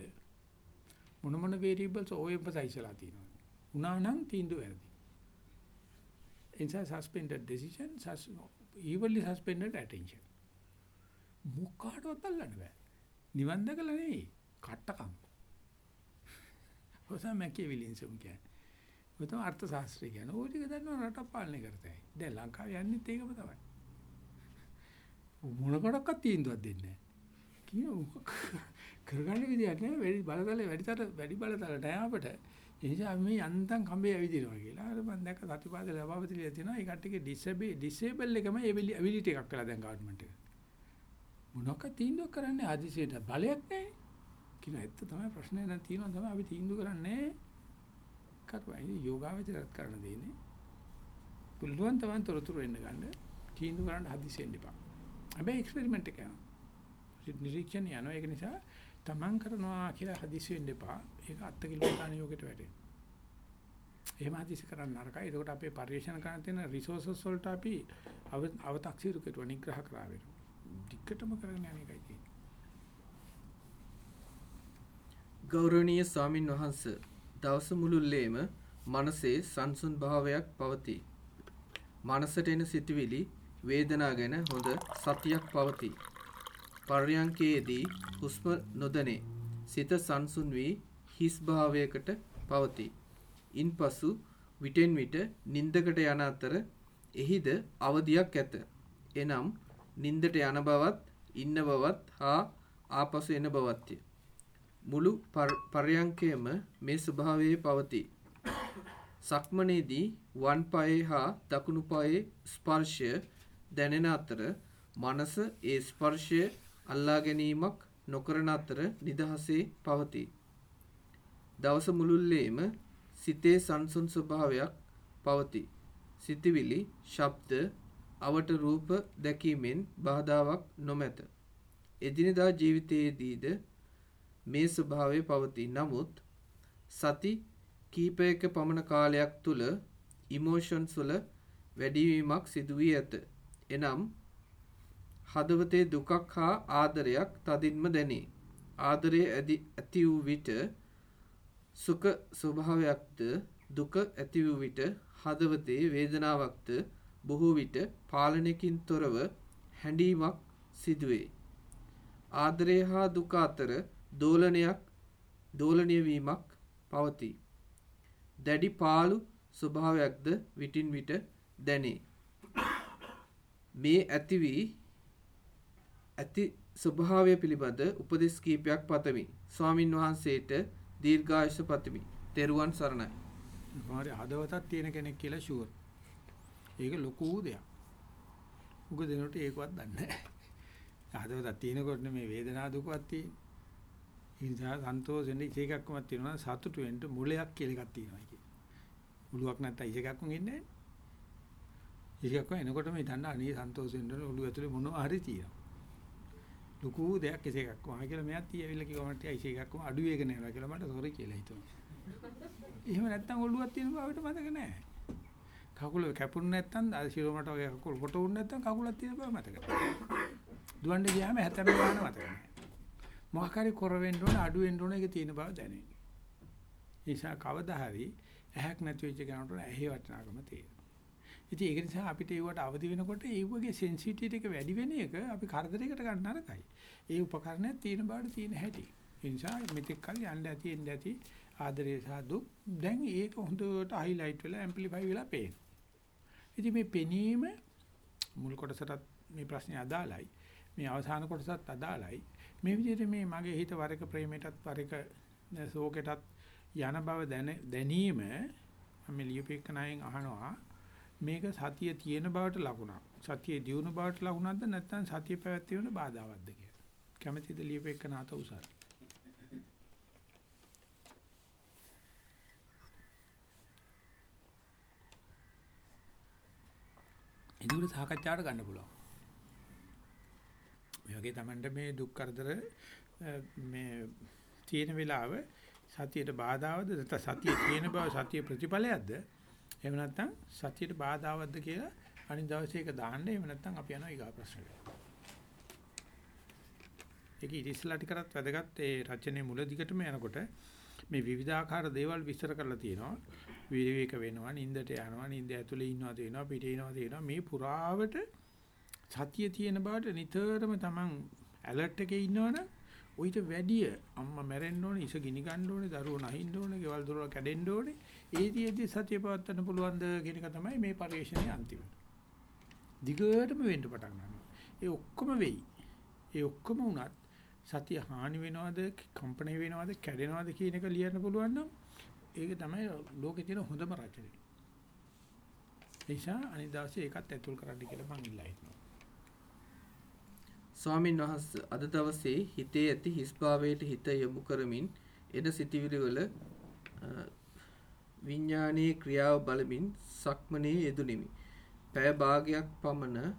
මොන මොන variables overemphasize වෙලා තියෙනවද උනා නම් තීන්දුව වැරදි. එනිසා suspended decision sus evenly suspended attention. මොකාටවත් අල්ලන්න බෑ. නිවන් දැකලා නෙවෙයි. කට්ටකම්. [laughs] ඔතන මැකියවිලින්සම් කියන්නේ. ඔතන අර්ථ ශාස්ත්‍රය කියන්නේ. ඕක ටික දන්නවා රට පාලනය කරතයි. දැන් ලංකාවේ යන්නේත් ඒකම තමයි. මොනකටවත් තීන්දුවක් දෙන්නේ නැහැ. කියන [laughs] කරගන්න විදියක් නෑ වැඩි බලතල වැඩිතර වැඩි බලතල නෑ අපිට. ඒ නිසා මේ යන්තම් කඹේ ඇවිදිනවා කියලා. අර මම දැක්ක සතිපාද ලබාවතිලිය තියෙනවා. ඒ කට්ටියගේ ඩිසේබල් ඩිසේබල් එකම එබිලිටි එකක් කළා දැන් ගවර්න්මන්ට් එක. මොනක තීන්දුවක් කරන්නේ ආදිසියට බලයක් නැහැ. කියන ඇත්ත තමයි ප්‍රශ්නේ දැන් තියෙනවා තමයි අපි තීන්දුව කරන්නේ කරපයි යෝගාවචරත් කරන දෙන්නේ. පුළුවන් තරම් තොරතුරු එන්න ගන්න තීන්දුව කරන්න හදිසියෙන් එපා. හැබැයි එක්ස්පෙරිමන්ට් එක යනවා. නිරීක්ෂණ යනවා. ඒක නිසා තමන් කරනවා කියලා හදිසි වෙන්න එපා. ඒක අත්ති කිලෝගාන යෝගයට වැටෙනවා එහෙම හදිසි කරන්න නරකයි. ඒකට අපේ පරිශ්‍රණ කරන තියෙන රිසෝසස් වලට අපි අව탁සීරු කෙරුවා නිග්‍රහ කරා වෙනවා ටිකටම කරගෙන යන එකයි තියෙන්නේ. ගෞරවනීය ස්වාමින් වහන්ස දවස මුළුල්ලේම මනසේ සංසුන් භාවයක් පවතී. මනසට එන සිතුවිලි වේදනා ගැන හොඳ සතියක් පවතී. පර්යංකයේදී හුස්ම නොදනේ. සිත සංසුන් වී හිස් භාවයකට පවතී. ඉන්පසු විටෙන් විට නින්දකට යන අතර එහිද අවදියක් ඇත. එනම් නින්දට යන බවත් ඉන්න බවත් හා ආපසු එන බවත්ය. මුළු පර්යංකයම මේ ස්වභාවයේ පවතී. සක්මනේදී වම් පායේ හා දකුණු පායේ ස්පර්ශය දැනෙන අතර මනස ඒ ස්පර්ශය අල්ලා ගැනීමක් නොකරන අතර නිදහසේ පවතී. දවස මුළුල්ලේම සිතේ සංසුන් ස්වභාවයක් පවතී. සිතවිලි, ශබ්ද, අවට රූප දැකීමෙන් බාධාවක් නොමැත. එදිනදා ජීවිතයේදීද මේ ස්වභාවය පවතී. නමුත් සති කීපයක පමණ කාලයක් තුල ඉමෝෂන්ස් වල වැඩිවීමක් සිදු වී ඇත. එනම් හදවතේ දුකක් හා ආදරයක් තදින්ම දැනේ. ආදරය ඇති වූ විට සුඛ ස්වභාවයක්ද දුක ඇති වූ විට හදවතේ වේදනාවක්ද බොහෝ විට පාලනයකින් තොරව හැඬීමක් සිදුවේ. ආදරය හා දුක අතර දෝලනයක් දෝලනය වීමක් පවතී. දැඩි පාළු ස්වභාවයක්ද විටින් විට දැනේ. මේ ඇති වී ඇති ස්වභාවය පිළිබඳ උපදෙස් කීපයක් පතමි. ස්වාමින් වහන්සේට දීර්ඝායුෂ පතමි. තෙරුවන් සරණයි. මාරි හදවතක් තියෙන කෙනෙක් කියලා ෂුවර්. ඒක ලොකු දෙයක්. උග දෙනකොට ඒකවත් දන්නේ නැහැ. හදවතක් තියෙනකොට මේ වේදනාව දුකවත් තියෙන්නේ. ඒ නිසා සන්තෝෂෙන් ඉසේකක්කමක් තියෙනවා සතුටු වෙන්න මුලයක් කියලා එකක් තියෙනවා කිය. මුලක් නැත්තම් ඉසේකක්කම ඉන්නේ නැහැ. ඉසේකක්කම එනකොට මේ දන්න අනේ සන්තෝෂෙන් ඉන්න ඔළුව ඇතුලේ මොනවා හරි තියෙනවා. ලুকু දෙයක් ඉසේකක්කම කියලා මෙයාත් ඊයවිල්ල කිව්වම ටික ඉසේකක්කම අඩු වේගන යනවා කියලා මට සෝරි කියලා හිතුණා. එහෙම නැත්තම් ඔළුවක් තියෙන බවට මතක නැහැ. කකුල කැපුණ නැත්තම් ශිරෝමට වගේ කකුල කොට උන්නේ නැත්තම් කකුලක් තියෙන බව මතක නැහැ. දුවන්න ගියාම 70 ගාන මතක නැහැ. මොකක් හරි කර වෙන්න ඕන අඩු වෙන්න ඕන ඒක තියෙන බව දැනෙන්නේ. නිසා කවදා හරි ඇහක් නැති වෙච්ච කෙනාට ඇහි වටිනාකම තියෙනවා. ඉතින් ඒක නිසා අපිට ඒවට අවදි වෙනකොට ඒ වගේ සෙන්සිටිවිටි එක වැඩි වෙන එක අපි කරදරයකට ගන්න නරකයි. ඒ උපකරණයක් තියෙන බවට තියෙන හැටි. ඒ නිසා මෙතෙක් කල් යන්න ඇති එන්න ඇති ආදරේ සාදු දැන් ඒක හොඳට හයිලයිට් වෙලා ඇම්ප්ලිෆයි වෙලා පේනවා. ඉතින් මේ පෙනීම මුල් කොටසටත් මේ ප්‍රශ්නේ අදාළයි. මේ අවසාන කොටසත් අදාළයි. මේ විදිහට මේ මගේ හිත වරක ප්‍රේමයටත් වරක ශෝකයටත් යන බව දැනීම මම ලියුපෙකනයෙන් අහනවා. මේක සතිය තියෙන බවට ලකුණක්. සතිය දියුණු බවට ලකුණක්ද නැත්නම් සතිය පැවැත්වීමේ බාධාවත්ද කියලා. කැමැතිද ලියුපෙකන අත උසාර ඒක සාකච්ඡාවට ගන්න පුළුවන්. මේ වගේ Tamanට මේ දුක් කරදර මේ තියෙන වෙලාව සතියට බාධාවද නැත්නම් සතිය තියෙන බව සතිය ප්‍රතිඵලයක්ද? එහෙම නැත්නම් සතියට බාධාවත්ද කියලා අනිත් දවසේ ඒක දාන්න එහෙම නැත්නම් අපි යනවා ඊගා ප්‍රශ්නෙට. ඒක ඉතිස්ලා ටිකටත් වැදගත් ඒ රචනයේ මුල දිගටම යනකොට මේ විවිධාකාර දේවල් විස්තර කරලා තියෙනවා. විවේක වෙනවා, නිින්දට යනවා, නිින්ද ඇතුලේ ඉන්නවා තේනවා, පිටේ ඉන්නවා තේනවා. මේ පුරාවට සතිය තියෙන බවට නිතරම Taman ඇලර්ට් එකේ ඉන්නවනම් ඔయిత වැඩිය අම්මා මැරෙන්න ඕනේ, ඉස ගිනි ගන්න ඕනේ, දරුවෝ නැහින්න ඕනේ, ගෙවල් දොරවල් කැඩෙන්න ඕනේ. ඒදීදී සතිය පවත්වන්න පුළුවන්ද කියන එක තමයි මේ පරිශ්‍රණයේ අන්තිම. දිගටම වෙන්න පටන් ගන්නවා. ඒ ඔක්කොම වෙයි. ඒ ඔක්කොම වුණත් සතිය හානි වෙනවද, කම්පණය වෙනවද, කැඩෙනවද කියන එක ලියන්න පුළුවන් නම් ඒක තමයි ලෝකේ තියෙන හොඳම රචනය. ඒ නිසා අනිදාසේ ඒකත් ඇතුල් කරන්න කියලා මම ඉල්ලා හිටිනවා. ස්වාමින් වහන්සේ අද දවසේ හිතේ ඇති හිස්භාවයට හිත යොමු කරමින් එන සිටිවිලි වල විඥානීය ක්‍රියාව බලමින් සක්මනේ යෙදුනිමි. පැය භාගයක් පමණ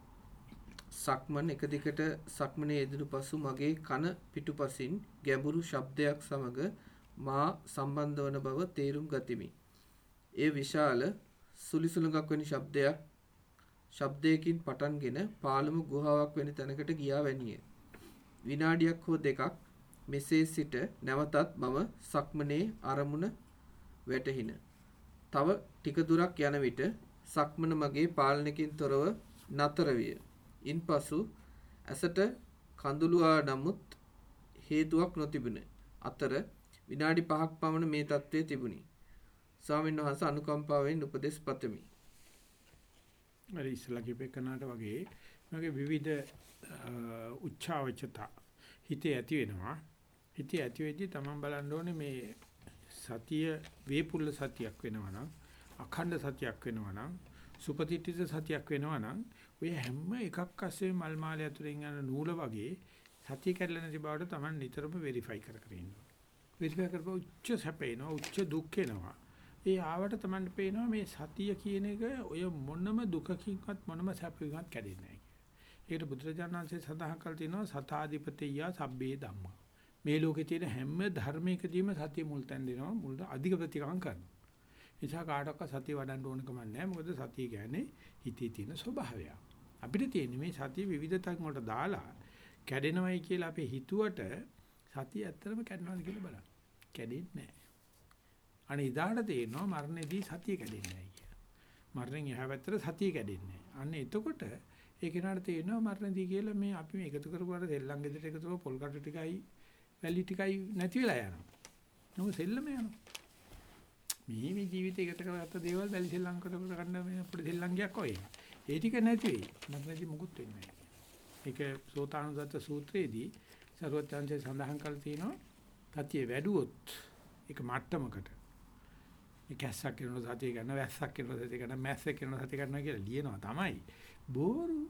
සක්මන් එක දිගට සක්මනේ යෙදුණු පසු මගේ කන පිටුපසින් ගැඹුරු ශබ්දයක් සමග මා සම්බන්ධ වන බව තේරුම් ගතිමි. ඒ විශාල සුලිසුලඟක් වැනි ශබ්දයක් ශබ්දයකින් පටන්ගෙන පාළුම ගුහාවක් වැනි තැනකට ගියා වැනිය. විනාඩියක් හෝ දෙකක් මෙසේ සිට නැවතත් මම සක්මනේ අරමුණ වැටහින. තව ටික දුරක් යන විට සක්මන මගේ පාලනකින් තොරව නතර විය. ඉන්පසු ඇසට කඳුළු ආ නමුත් හේතුවක් නොතිබුණ අතර විනාඩි 5ක් පමණ මේ තත්ත්වයේ තිබුණි. ස්වාමීන් වහන්සේ අනුකම්පාවෙන් උපදෙස් පතමි. අර ඉස්සලා කිපෙකනාට වගේ මගේ විවිධ උච්චාවචතා හිතේ ඇති වෙනවා. හිතේ ඇති වෙද්දි තමන් බලන්න ඕනේ මේ සතිය වේපුල්ල සතියක් වෙනවා නම් අඛණ්ඩ සතියක් වෙනවා නම් සුපතිත්‍ිත සතියක් වෙනවා නම් ඔය හැම එකක් අස්සේ මල් මාලය ඇතුලෙන් යන නූල වගේ සතිය කැඩලා නැති බවට තමන් නිතරම වෙරිෆයි කර කර ඉන්නවා. වෙරිෆයි කරපුවා උච්ච සැපේනවා උච්ච දුක් එනවා. ඒ ආවට තමයි පේනවා මේ සතිය කියන එක ඔය මොනම දුකකින්වත් මොනම සැපකින්වත් කැඩෙන්නේ නැහැ කියලා. ඒකට බුදුරජාණන්සේ සඳහන් කළ තියෙනවා සතාධිපතිය සබ්බේ ධම්මා. මේ ලෝකේ තියෙන හැම ධර්මයකදීම සතිය මුල් තැන් දෙනවා මුල් අධික ප්‍රතිකම් කරනවා. නිසා කාටවත් සතිය වඩන්න ඕන කම නැහැ. මොකද සතිය කියන්නේ හිතේ තියෙන ස්වභාවය. අපිට තියෙන්නේ මේ සතිය විවිධතක් වලට දාලා කැඩෙනවයි කියලා අපි හිතුවට සතිය ඇත්තටම කැඩනවද කියලා බලන්න. කැඩෙන්නේ නැහැ. අනේ ඉදාට තේරෙනවා මරණයේදී සතිය කැඩෙන්නේ නැහැ කියලා. මරණයෙන් එහා පැත්තට සතිය කැඩෙන්නේ නැහැ. අන්න එතකොට ඒ කෙනාට තේරෙනවා මරණදී කියලා මේ අපි මේ එකතු කරපුවාට සෙල්ලම් ගෙදරට එකතු කරපුවා පොල් කටු ටිකයි වැලි ටිකයි නැති වෙලා යනවා. නමුත් සෙල්ලම යනවා. මේ මේ ජීවිතේ එකට කරගත්ත දේවල් වැලි සෙල්ලම් කරපුව ගන්න මේ අපිට සෙල්ලම් ගියක් ඔය. ඒ ටික නැති වෙයි. මරණදී මුකුත් වෙන්නේ නැහැ. ඒක සෝතානුදත්ත සූත්‍රයේදී සරුවත්‍යංශය සඳහන් කරලා තියෙනවා. සතිය වැඩුවොත් ඒක මට්ටමකට මේ කැස්සක් කරනවා සතිය ගන්න වැස්සක් කරනවා සතිය ගන්න මැස්සක් කරනවා සතිය ගන්නවා කියලා ලියනවා තමයි. බෝරු.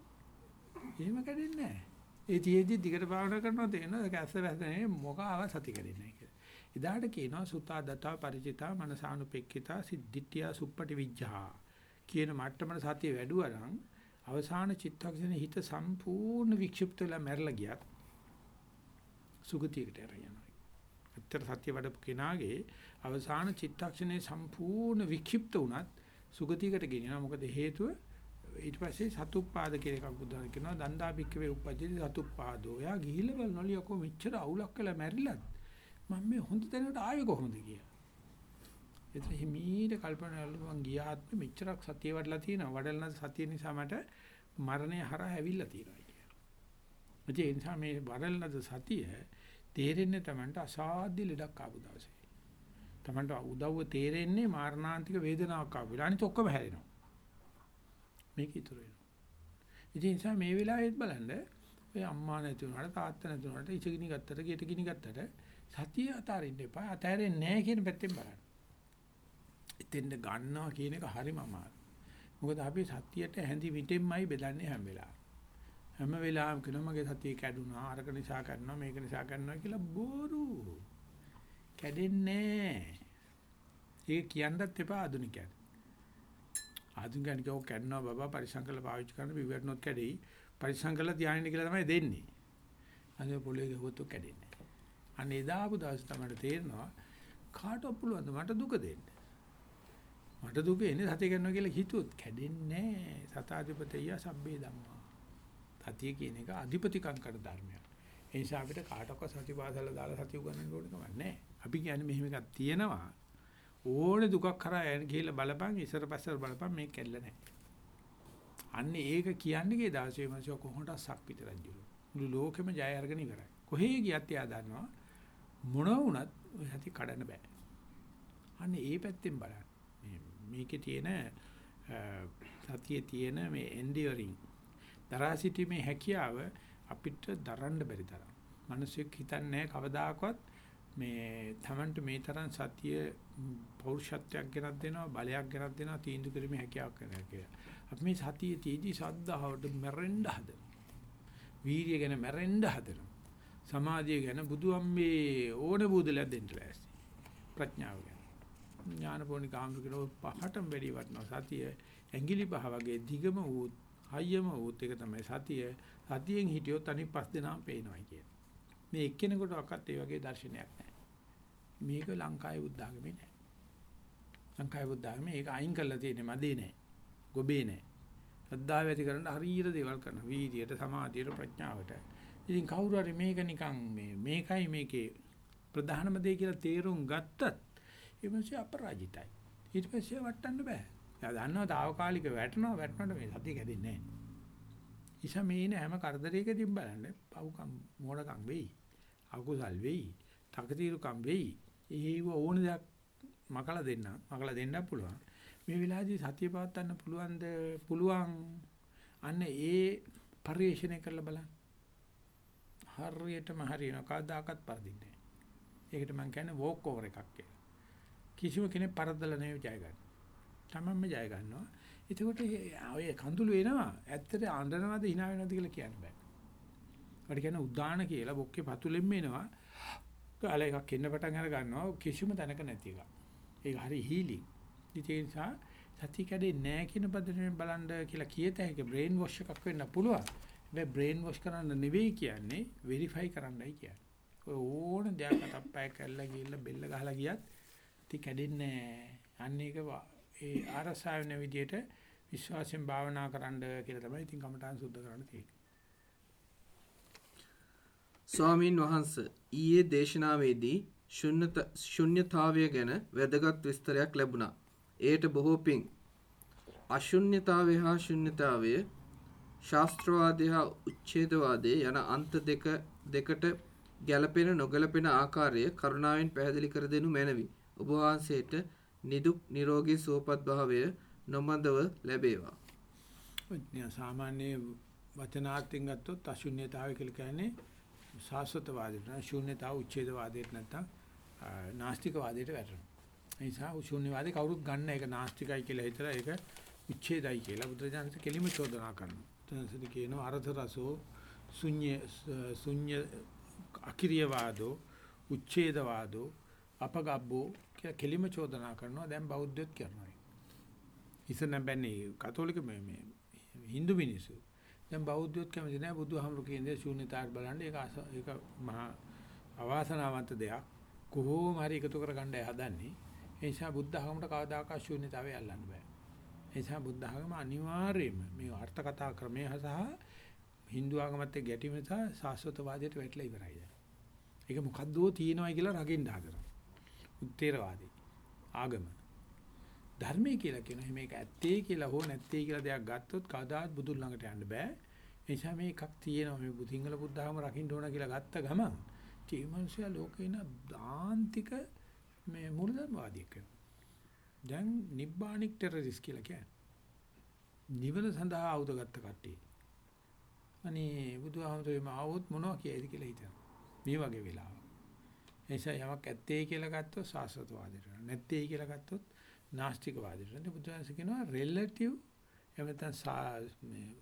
එහෙම කැඩෙන්නේ නැහැ. ඒ තියේදී දිගට භාවනා කරනවා තේනවා කැස්ස වැස්ස නෙමෙයි මොකාව සතිය කැඩෙන්නේ නැහැ කියලා. එදාට කියනවා සුතා දතා ಪರಿචිතා මනසානුපෙක්කිතා සිද්ධිත්‍යා සුප්පටි විජ්ජා කියන මට්ටමන සතිය වැඩුවා නම් අවසාන චිත්තක්ෂණේ හිත සම්පූර්ණ වික්ෂිප්ත වෙලා මැරලා ගියත් සුගතියකට යනවා. ඇත්තට සත්‍ය වඩපු කෙනාගේ අවසාන චිත්තක්ෂණේ සම්පූර්ණ වික්ෂිප්ත වුණත් සුගතියකට ගෙනියනවා. මොකද හේතුව ඊට පස්සේ සතුප්පාද කියලා එකක් බුදුහාම කියනවා දණ්ඩා බික්කවේ උපජ්ජති සතුප්පාදෝ. යා ගිහිල්ලා බලනවලු යකෝ මෙච්චර අවුලක් කළා මැරිලත් මම මේ හොඳ තැනකට ආවේ කොහොමද කියලා. ඒත් හිමීට කල්පනා කරලා මං ගියාත් මෙච්චරක් සතිය වඩලා තියෙනවා. වඩලා සතිය නිසා මට මරණය හරහා ඇවිල්ලා තියෙනවා කියලා. ඒ නිසා මේ වඩලනද සතිය තේරෙන්නේ Tamanට අසාධ්‍ය ලෙඩක් ආපු දවසේ. Tamanට උදව්ව තේරෙන්නේ මාරණාන්තික වේදනාවක් ආපු වෙලාව. අනිත ඔක්කොම හැරෙනවා. මේක ඉතුරු වෙනවා. ඉතින් නිසා මේ වෙලාවෙත් බලන්න ඔය අම්මා නැති වුණාට තාත්තා නැති වුණාට ඉචගිනි ගත්තට ගෙට ගිනි ගත්තට සතිය අතාරින්න එපා. අතාරෙන්නේ නැහැ කියන පැත්තෙන් බලන්න. එතෙන්ද ගන්නවා කියන එක හරිම අමාරුයි. මොකද අපි සතියට හැඳි විටෙන්මයි බෙදන්නේ හැම වෙලාවෙම. හැම වෙලාවෙම කියනවා මගේ සතිය කැඩුනා අරක නිසා කරනවා මේක නිසා කරනවා කියලා බොරු කැඩෙන්නේ ඒක කියන්නත් එපා ආදුනිකයන් ආදුනිකයන් කියෝ කැඩනවා බබා පරිසං කරලා පාවිච්චි කරන විවරණොත් කැඩෙයි පරිසං කරලා තියාගෙන කියලා තමයි දෙන්නේ අද පොළේ ගහුවොත් කැඩෙන්නේ අනේ දාපු දවස් තමයි තේරෙනවා කාටවත් පුළුවන්ද මට දුක දෙන්න? මට දුක එන්නේ සතිය කරනවා කියලා හිතුවොත් කැඩෙන්නේ නැහැ. සතාධිපතිය සබ්බේ ධම්මා. සතිය කියන එක අධිපතිකම් කර ධර්මයක්. ඒ නිසා අපිට කාටවත් සතිපාසල දාලා සතිය උගන්නන්න ඕන කමක් නැහැ. අපි කියන්නේ මෙහෙම එකක් තියෙනවා. ඕනේ දුකක් කරා යන ගිහිල්ලා බලපන් ඉස්සර පස්සර බලපන් මේක කැල්ල නැහැ. අන්න ඒක කියන්නේ ගේ දාසේ මාසය කොහොමද සක්විත රජු. මුළු ලෝකෙම ජය අරගෙන ඉවරයි. කොහේ ගියත් එයා දන්නවා මොන වුණත් ඔය සති කඩන්න බෑ. අන්න ඒ පැත්තෙන් බලන්න. මේ මේකේ තියෙන සතියේ තියෙන මේ එන්ඩියරින් දරා සිටීමේ හැකියාව අපිට දරන්න බැරි තරම්. මිනිස්සුක් හිතන්නේ කවදාකවත් මේ Tamanට මේ තරම් සතිය පෞරුෂත්වයක් ගෙනත් දෙනවා බලයක් ගෙනත් දෙනවා තීන්දුව කිරීමේ හැකියාවක් කරනවා කියලා. අපි මේ සතියේ තීදි සද්ධාවට මැරෙන්න හදනවා. වීර්ය ගැන මැරෙන්න හදනවා. සමාධිය ගැන බුදුම්මේ ඕන බුදලක් දෙන්න ලෑස්ති. ප්‍රඥාව ගැන. ඥානපෝණි කාමෘකේ පහටම වැඩි වටනවා. සතිය ඇඟිලි පහ වගේ දිගම වූ හයියම වූත් එක තමයි සතිය. සතියෙන් හිටියොත් අනිත් පස් දෙනාම පේනවා කියන. මේ එක්කෙනෙකුට අකත් ඒ වගේ දර්ශනයක් නැහැ. මේක ලංකාවේ බුද්ධ ආගමේ නැහැ. ලංකාවේ බුද්ධ ආගමේ ඒක අයින් කරලා තියෙන්නේ මදේ නැහැ. ගොබේ නැහැ. ශ්‍රද්ධාව ඇති කරන්න හරියට දේවල් කරනවා. වීර්යයට, සමාධියට, ප්‍රඥාවට. ඉතින් කවුරු හරි මේක නිකන් මේ මේකයි මේකේ ප්‍රධානම දේ කියලා තේරුම් ගත්තත් ඒ මිනිස්සු අපරාජිතයි. ඊට පස්සේ වටන්න බෑ. එයා දන්නවා తాවකාලික වැටෙනවා වැටුණාට මේ සතිය කැඩෙන්නේ නැහැ. ඉතින් මේ ඉන හැම කරදරයකදීම බලන්න පව්කම් මොඩකම් වෙයි. අකුසල් වෙයි. තකතිරුකම් වෙයි. ඒව ඕන දෙයක් මකලා දෙන්න. මකලා දෙන්නත් පුළුවන්. මේ වෙලාවේදී සතිය පවත්වන්න පුළුවන්ද? පුළුවන්. අන්න ඒ පරිශ්‍රණය කරලා බලන්න. හරියටම හරියන කවදාකවත් පරදින්නේ නැහැ. ඒකට මම කියන්නේ වෝක් ඕවර් එකක් කියලා. කිසිම කෙනෙක් පරදලා නෙවෙයි ජය ගන්න. තමන්ම ජය ගන්නවා. එතකොට ඔය කඳුළු එනවා. ඇත්තට අඬනවද hina වෙනවද කියලා කියන්න බෑ. ඒකට කියන උදාන කියලා බොක්කේ පතුලෙන්න එනවා. කාලේ එකක් එන්න පටන් අර ගන්නවා කිසිම තැනක නැති එක. ඒක හරි හීලින්. ඒ නිසා සතිය කැඩෙන්නේ නැහැ කියන පදනමෙන් බලන්න කියලා කියත හැකි බ්‍රේන් වොෂ් එකක් වෙන්න පුළුවන්. හැබැයි බ්‍රේන් වොෂ් කරන්න නෙවෙයි කියන්නේ වෙරිෆයි කරන්නයි කියන්නේ. ඔය ඕන දෙයක් අතප්පය කරලා ගිහිල්ලා බෙල්ල ගහලා ගියත් ති කැඩෙන්නේ නැහැ. අන්න ඒක ඒ ආරසාව වෙන විදිහට විශ්වාසයෙන් භාවනා කරන්න කියලා තමයි ඉතින් කමඨාන් සුද්ධ කරන්න තියෙන්නේ. ස්වාමින් වහන්ස ඊයේ දේශනාවේදී ශුන්්‍යතාවය ගැන වැදගත් විස්තරයක් ලැබුණා. එයට බොහෝ පිං. අශුන්්‍යතාවය හා ශුන්්‍යතාවය ශාස්ත්‍රවාදය හා උච්ඡේදවාදය යන අන්ත දෙක දෙකට ගැළපෙන නොගැළපෙන ආකාරය කරුණාවෙන් පැහැදිලි කර දෙනු මැනවි. ඔබ වහන්සේට නිදුක් නිරෝගී සුවපත් භාවය නොමදව ලැබේවා. සාමාන්‍ය වචනාර්ථයෙන් ගත්තොත් අශුන්‍යතාවය කියලා කියන්නේ සාස්වතවාදයට ශූන්‍යතාව උච්ඡේදවාදයට නැත්තම් නාස්තිකවාදයට වැටෙනවා. ඒ නිසා ශූන්‍යවාදී කවුරුත් ගන්න ඒක නාස්තිකයි කියලා හිතලා ඒක උච්ඡේදයි කියලා බුදුරජාණන් කෙලිම චෝදනා කරනවා. තනසදි කියනවා අරථ රසෝ ශුන්‍ය ශුන්‍ය අකිරියවාදෝ උච්ඡේදවාදෝ අපගබ්බෝ කියලා කෙලිම චෝදනා කරනවා. දැන් බෞද්ධයොත් කරනවා. ඉතින් බැන්නේ කතෝලික මේ මේ Hindu මිනිස්සු. දැන් බෞද්ධයොත් කැමති නැහැ බුදුහාමුදුරු කියන්නේ ශූන්‍යතාවට බලන්න ඒක ඒක මහා අවාසනාවන්ත දෙයක්. කොහොම හරි එකතු කරගන්නයි හදන්නේ. ඒ නිසා බුද්ධ ධර්මයට කවදාකවත් ශූන්‍යතාවය අල්ලන්න බෑ. ඒ නිසා බුද්ධ ධර්ම අනිවාර්යයෙන්ම මේ අර්ථ කතා ක්‍රමය සහ Hindu ආගමත් එක්ක ගැටීම සහ සාස්වතවාදයට වැටලා ඉවරයි දැන්. ඒක මොකද්දෝ තියෙනවයි කියලා රකින්න හදනවා. උත්තේරවාදී ආගම. ධර්මයේ කියලා කියන මේක ඇත්තේ කියලා හෝ නැත්තේ කියලා දෙයක් ගත්තොත් කවදාත් බුදුන් ළඟට යන්න බෑ. ඒ නිසා මේ එකක් තියෙනවා මේ සිංහල බුද්ධ ධර්ම රකින්න ඕන කියලා ගත්ත ගමන් ඒ මනුස්සයා ලෝකේ ඉන්න දාන්තික මේ මූලධර්මවාදියෙක් වෙනවා. දැන් නිබ්බානික් ටෙරරිස් කියලා කියන්නේ. නිවන සඳහා ආයුධ ගත්ත කට්ටිය. අනේ බුදුහාමුදුරේම ආවොත් මොනවා කියයිද කියලා හිතනවා. මේ වගේ වෙලාව. එනිසා යමක් ඇත්තේ කියලා ගත්තොත් සාස්වතවාදයට වෙනවා. නැත්තේ කියලා ගත්තොත් නාස්තිකවාදයට වෙනවා. බුදුහාමුදුර කියනවා රිලටිව් එහෙම නැත්නම් මේ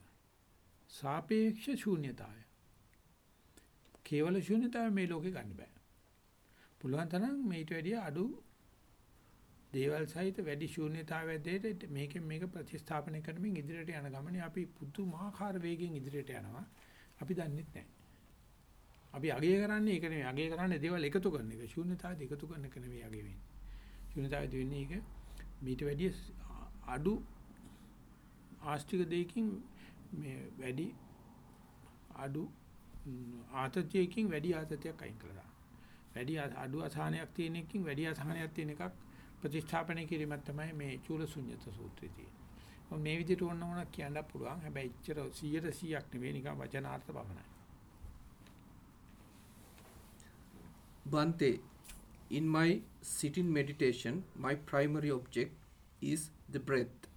සාපේක්ෂ ශූන්‍යතාවය. කේවල ශූන්‍යතාවය මේ ලෝකේ ගන්න බෑ. පුළුවන් තරම් මේට වැඩිය අඩු දේවල් සහිත වැඩි ශූන්‍යතාවය දෙයට මේකෙන් මේක ප්‍රතිස්ථාපනය කරමින් ඉදිරියට යන ගමනේ අපි පුදුමාකාර වේගෙන් ඉදිරියට යනවා. අපි දන්නේ නැහැ. අපි අගය කරන්නේ ඒක නෙවෙයි. අගය කරන්නේ දේවල් එකතු කරන එක. ශූන්‍යතාවය එකතු කරන එක නෙවෙයි අගය වෙන්නේ. ශූන්‍යතාවය වෙන්නේ ඒක මීට වැඩිය අඩු ආස්තික දෙයකින් මේ වැඩි අඩු ආතතියකින් වැඩි ආතතියක් අයින් කළා. වැඩි අඩු අසහනයක් තියෙන එකකින් වැඩි අසහනයක් තියෙන එකක් ප්‍රතිස්ථාපනය කිරීමක් තමයි මේ චූල ශුන්්‍යත සූත්‍රයේ තියෙන්නේ. මේ විදිහට ඕන ඕනක් කියන්න පුළුවන්. හැබැයි ඉච්චර 100ට 100ක් නෙවෙයි නිකන් වචනාර්ථ පමණයි. Bante, in my sitting meditation, my primary object is the breath.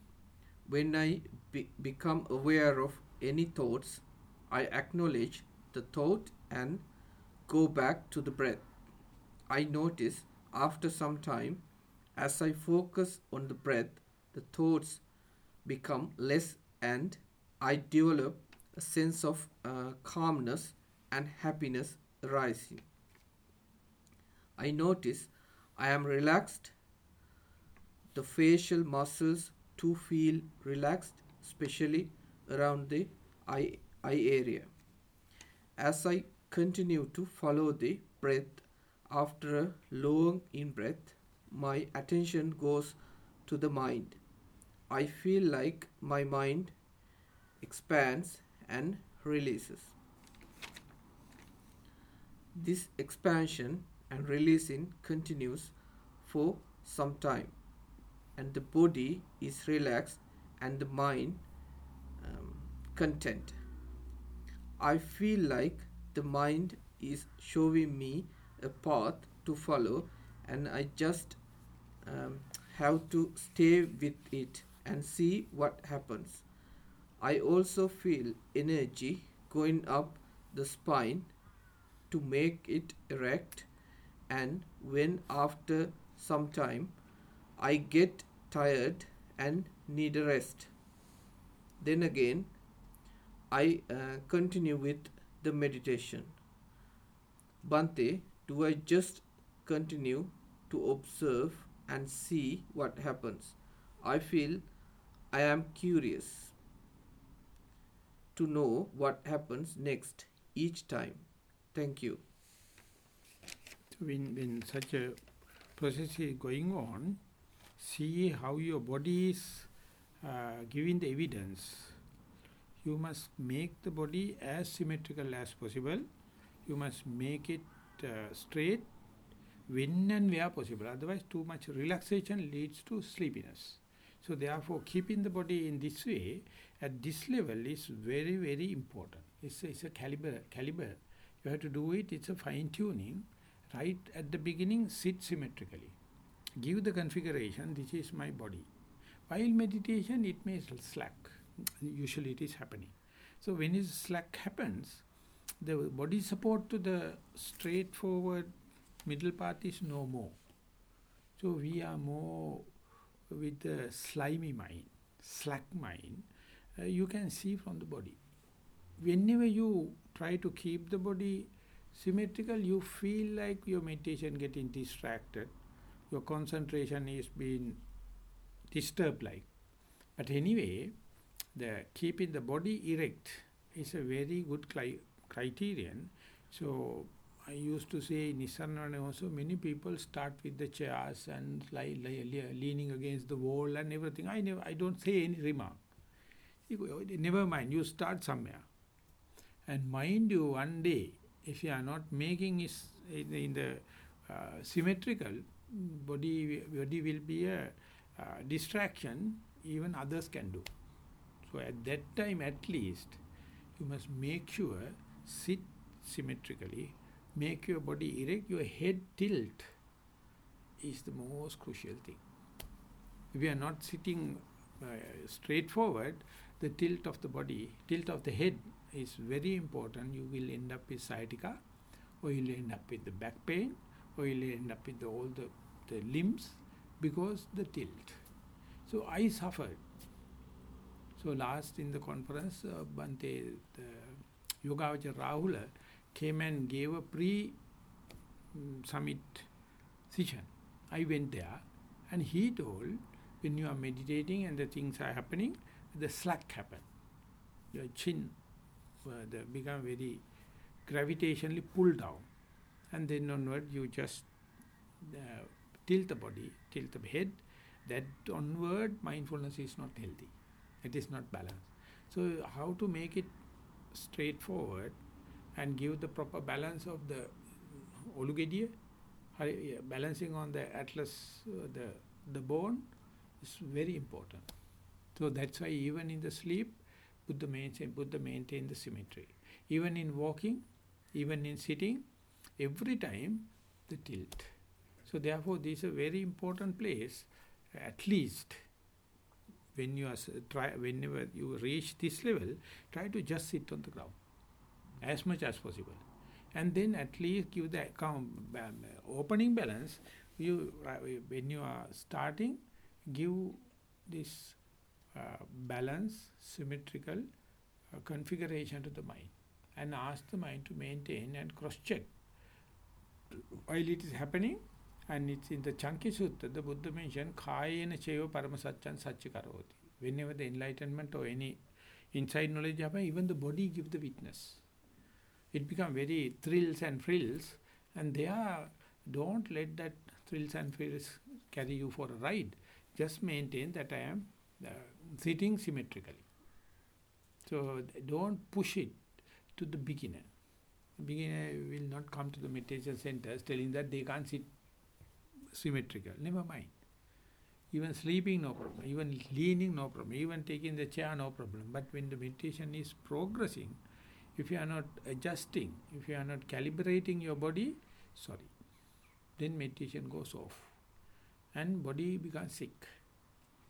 When I be- become aware of any thoughts, I acknowledge the thought and go back to the breath. I notice after some time, as I focus on the breath, the thoughts become less and I develop a sense of uh, calmness and happiness arising. I notice I am relaxed. The facial muscles too feel relaxed, especially around the eye, eye area. As I continue to follow the breath, after a long in breath, my attention goes to the mind. I feel like my mind expands and releases. This expansion and releasing continues for some time, and the body is relaxed and the mind um, content. I feel like the mind is showing me a path to follow, and I just um, have to stay with it and see what happens. I also feel energy going up the spine to make it erect, and when after some time I get tired and need a rest, then again I uh, continue with the meditation. Bante, do I just continue to observe and see what happens? I feel I am curious to know what happens next each time. Thank you. When, when such a process is going on, see how your body is uh, giving the evidence. You must make the body as symmetrical as possible. You must make it uh, straight when and where possible. Otherwise, too much relaxation leads to sleepiness. So therefore, keeping the body in this way, at this level, is very, very important. It's a, it's a caliber, caliber. You have to do it, it's a fine-tuning. Right at the beginning, sit symmetrically. Give the configuration, this is my body. While meditation, it may slack. Usually it is happening. So when is slack happens, the body support to the straightforward middle path is no more. So we are more with the slimy mind, slack mind. Uh, you can see from the body. Whenever you try to keep the body symmetrical, you feel like your meditation getting distracted. Your concentration is being disturbed like. But anyway, the keeping the body erect is a very good criterion. So I used to say in also many people start with the chairs and lie, leaning against the wall and everything. I never, I don't say any remark. Never mind, you start somewhere. And mind you, one day, if you are not making it in the uh, symmetrical, body, body will be a uh, distraction even others can do. So at that time at least, you must make sure sit symmetrically, make your body erect, your head tilt is the most crucial thing. If you are not sitting uh, straightforward, the tilt of the body, tilt of the head is very important. You will end up with sciatica, or you will end up with the back pain, or you will end up with all the, the limbs because the tilt. So I suffered. So last in the conference, uh, Bante, the Yogavacha Rahula came and gave a pre-summit session. I went there and he told, when you are meditating and the things are happening, the slack happen. Your chin uh, the become very gravitationally pulled down. And then onward you just uh, tilt the body, tilt the head. That onward mindfulness is not healthy. It is not balanced. So how to make it straightforward and give the proper balance of the olugediya, balancing on the atlas, uh, the, the bone is very important. So that's why even in the sleep, Buddha maintain, Buddha maintain the symmetry. Even in walking, even in sitting, every time the tilt. So therefore, this is a very important place. At least, when you are try, whenever you reach this level, try to just sit on the ground as much as possible, and then at least give the opening balance. You when you are starting, give this uh, balance, symmetrical uh, configuration to the mind and ask the mind to maintain and cross-check. While it is happening, and it's in the Chanki Sutta, the Buddha mentioned, Kayena Cheva Paramasatchan Satchikaroti. Whenever the enlightenment or any inside knowledge happens, even the body gives the witness. It becomes very thrills and frills, and they are, don't let that thrills and frills carry you for a ride. Just maintain that I am uh, sitting symmetrically. So don't push it to the beginner. The beginner will not come to the meditation centers telling that they can't sit symmetrical. Never mind. Even sleeping, no problem. Even leaning, no problem. Even taking the chair, no problem. But when the meditation is progressing, if you are not adjusting, if you are not calibrating your body, sorry, then meditation goes off. And body becomes sick.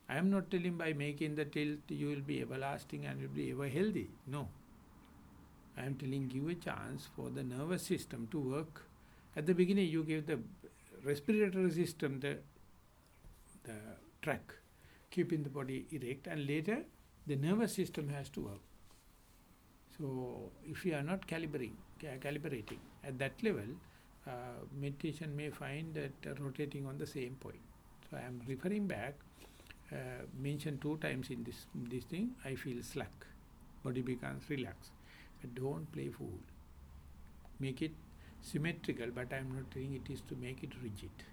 I am not telling by making the tilt you will be everlasting and you will be ever healthy. No. I am telling give a chance for the nervous system to work. At the beginning you give the respiratory system the, the track, keeping the body erect and later the nervous system has to work. So if you are not calibrating, calibrating at that level, uh, meditation may find that uh, rotating on the same point. So I am referring back Uh, mentioned two times in this this thing, I feel slack. Body becomes relaxed. But don't play fool. Make it symmetrical, but I am not saying it is to make it rigid.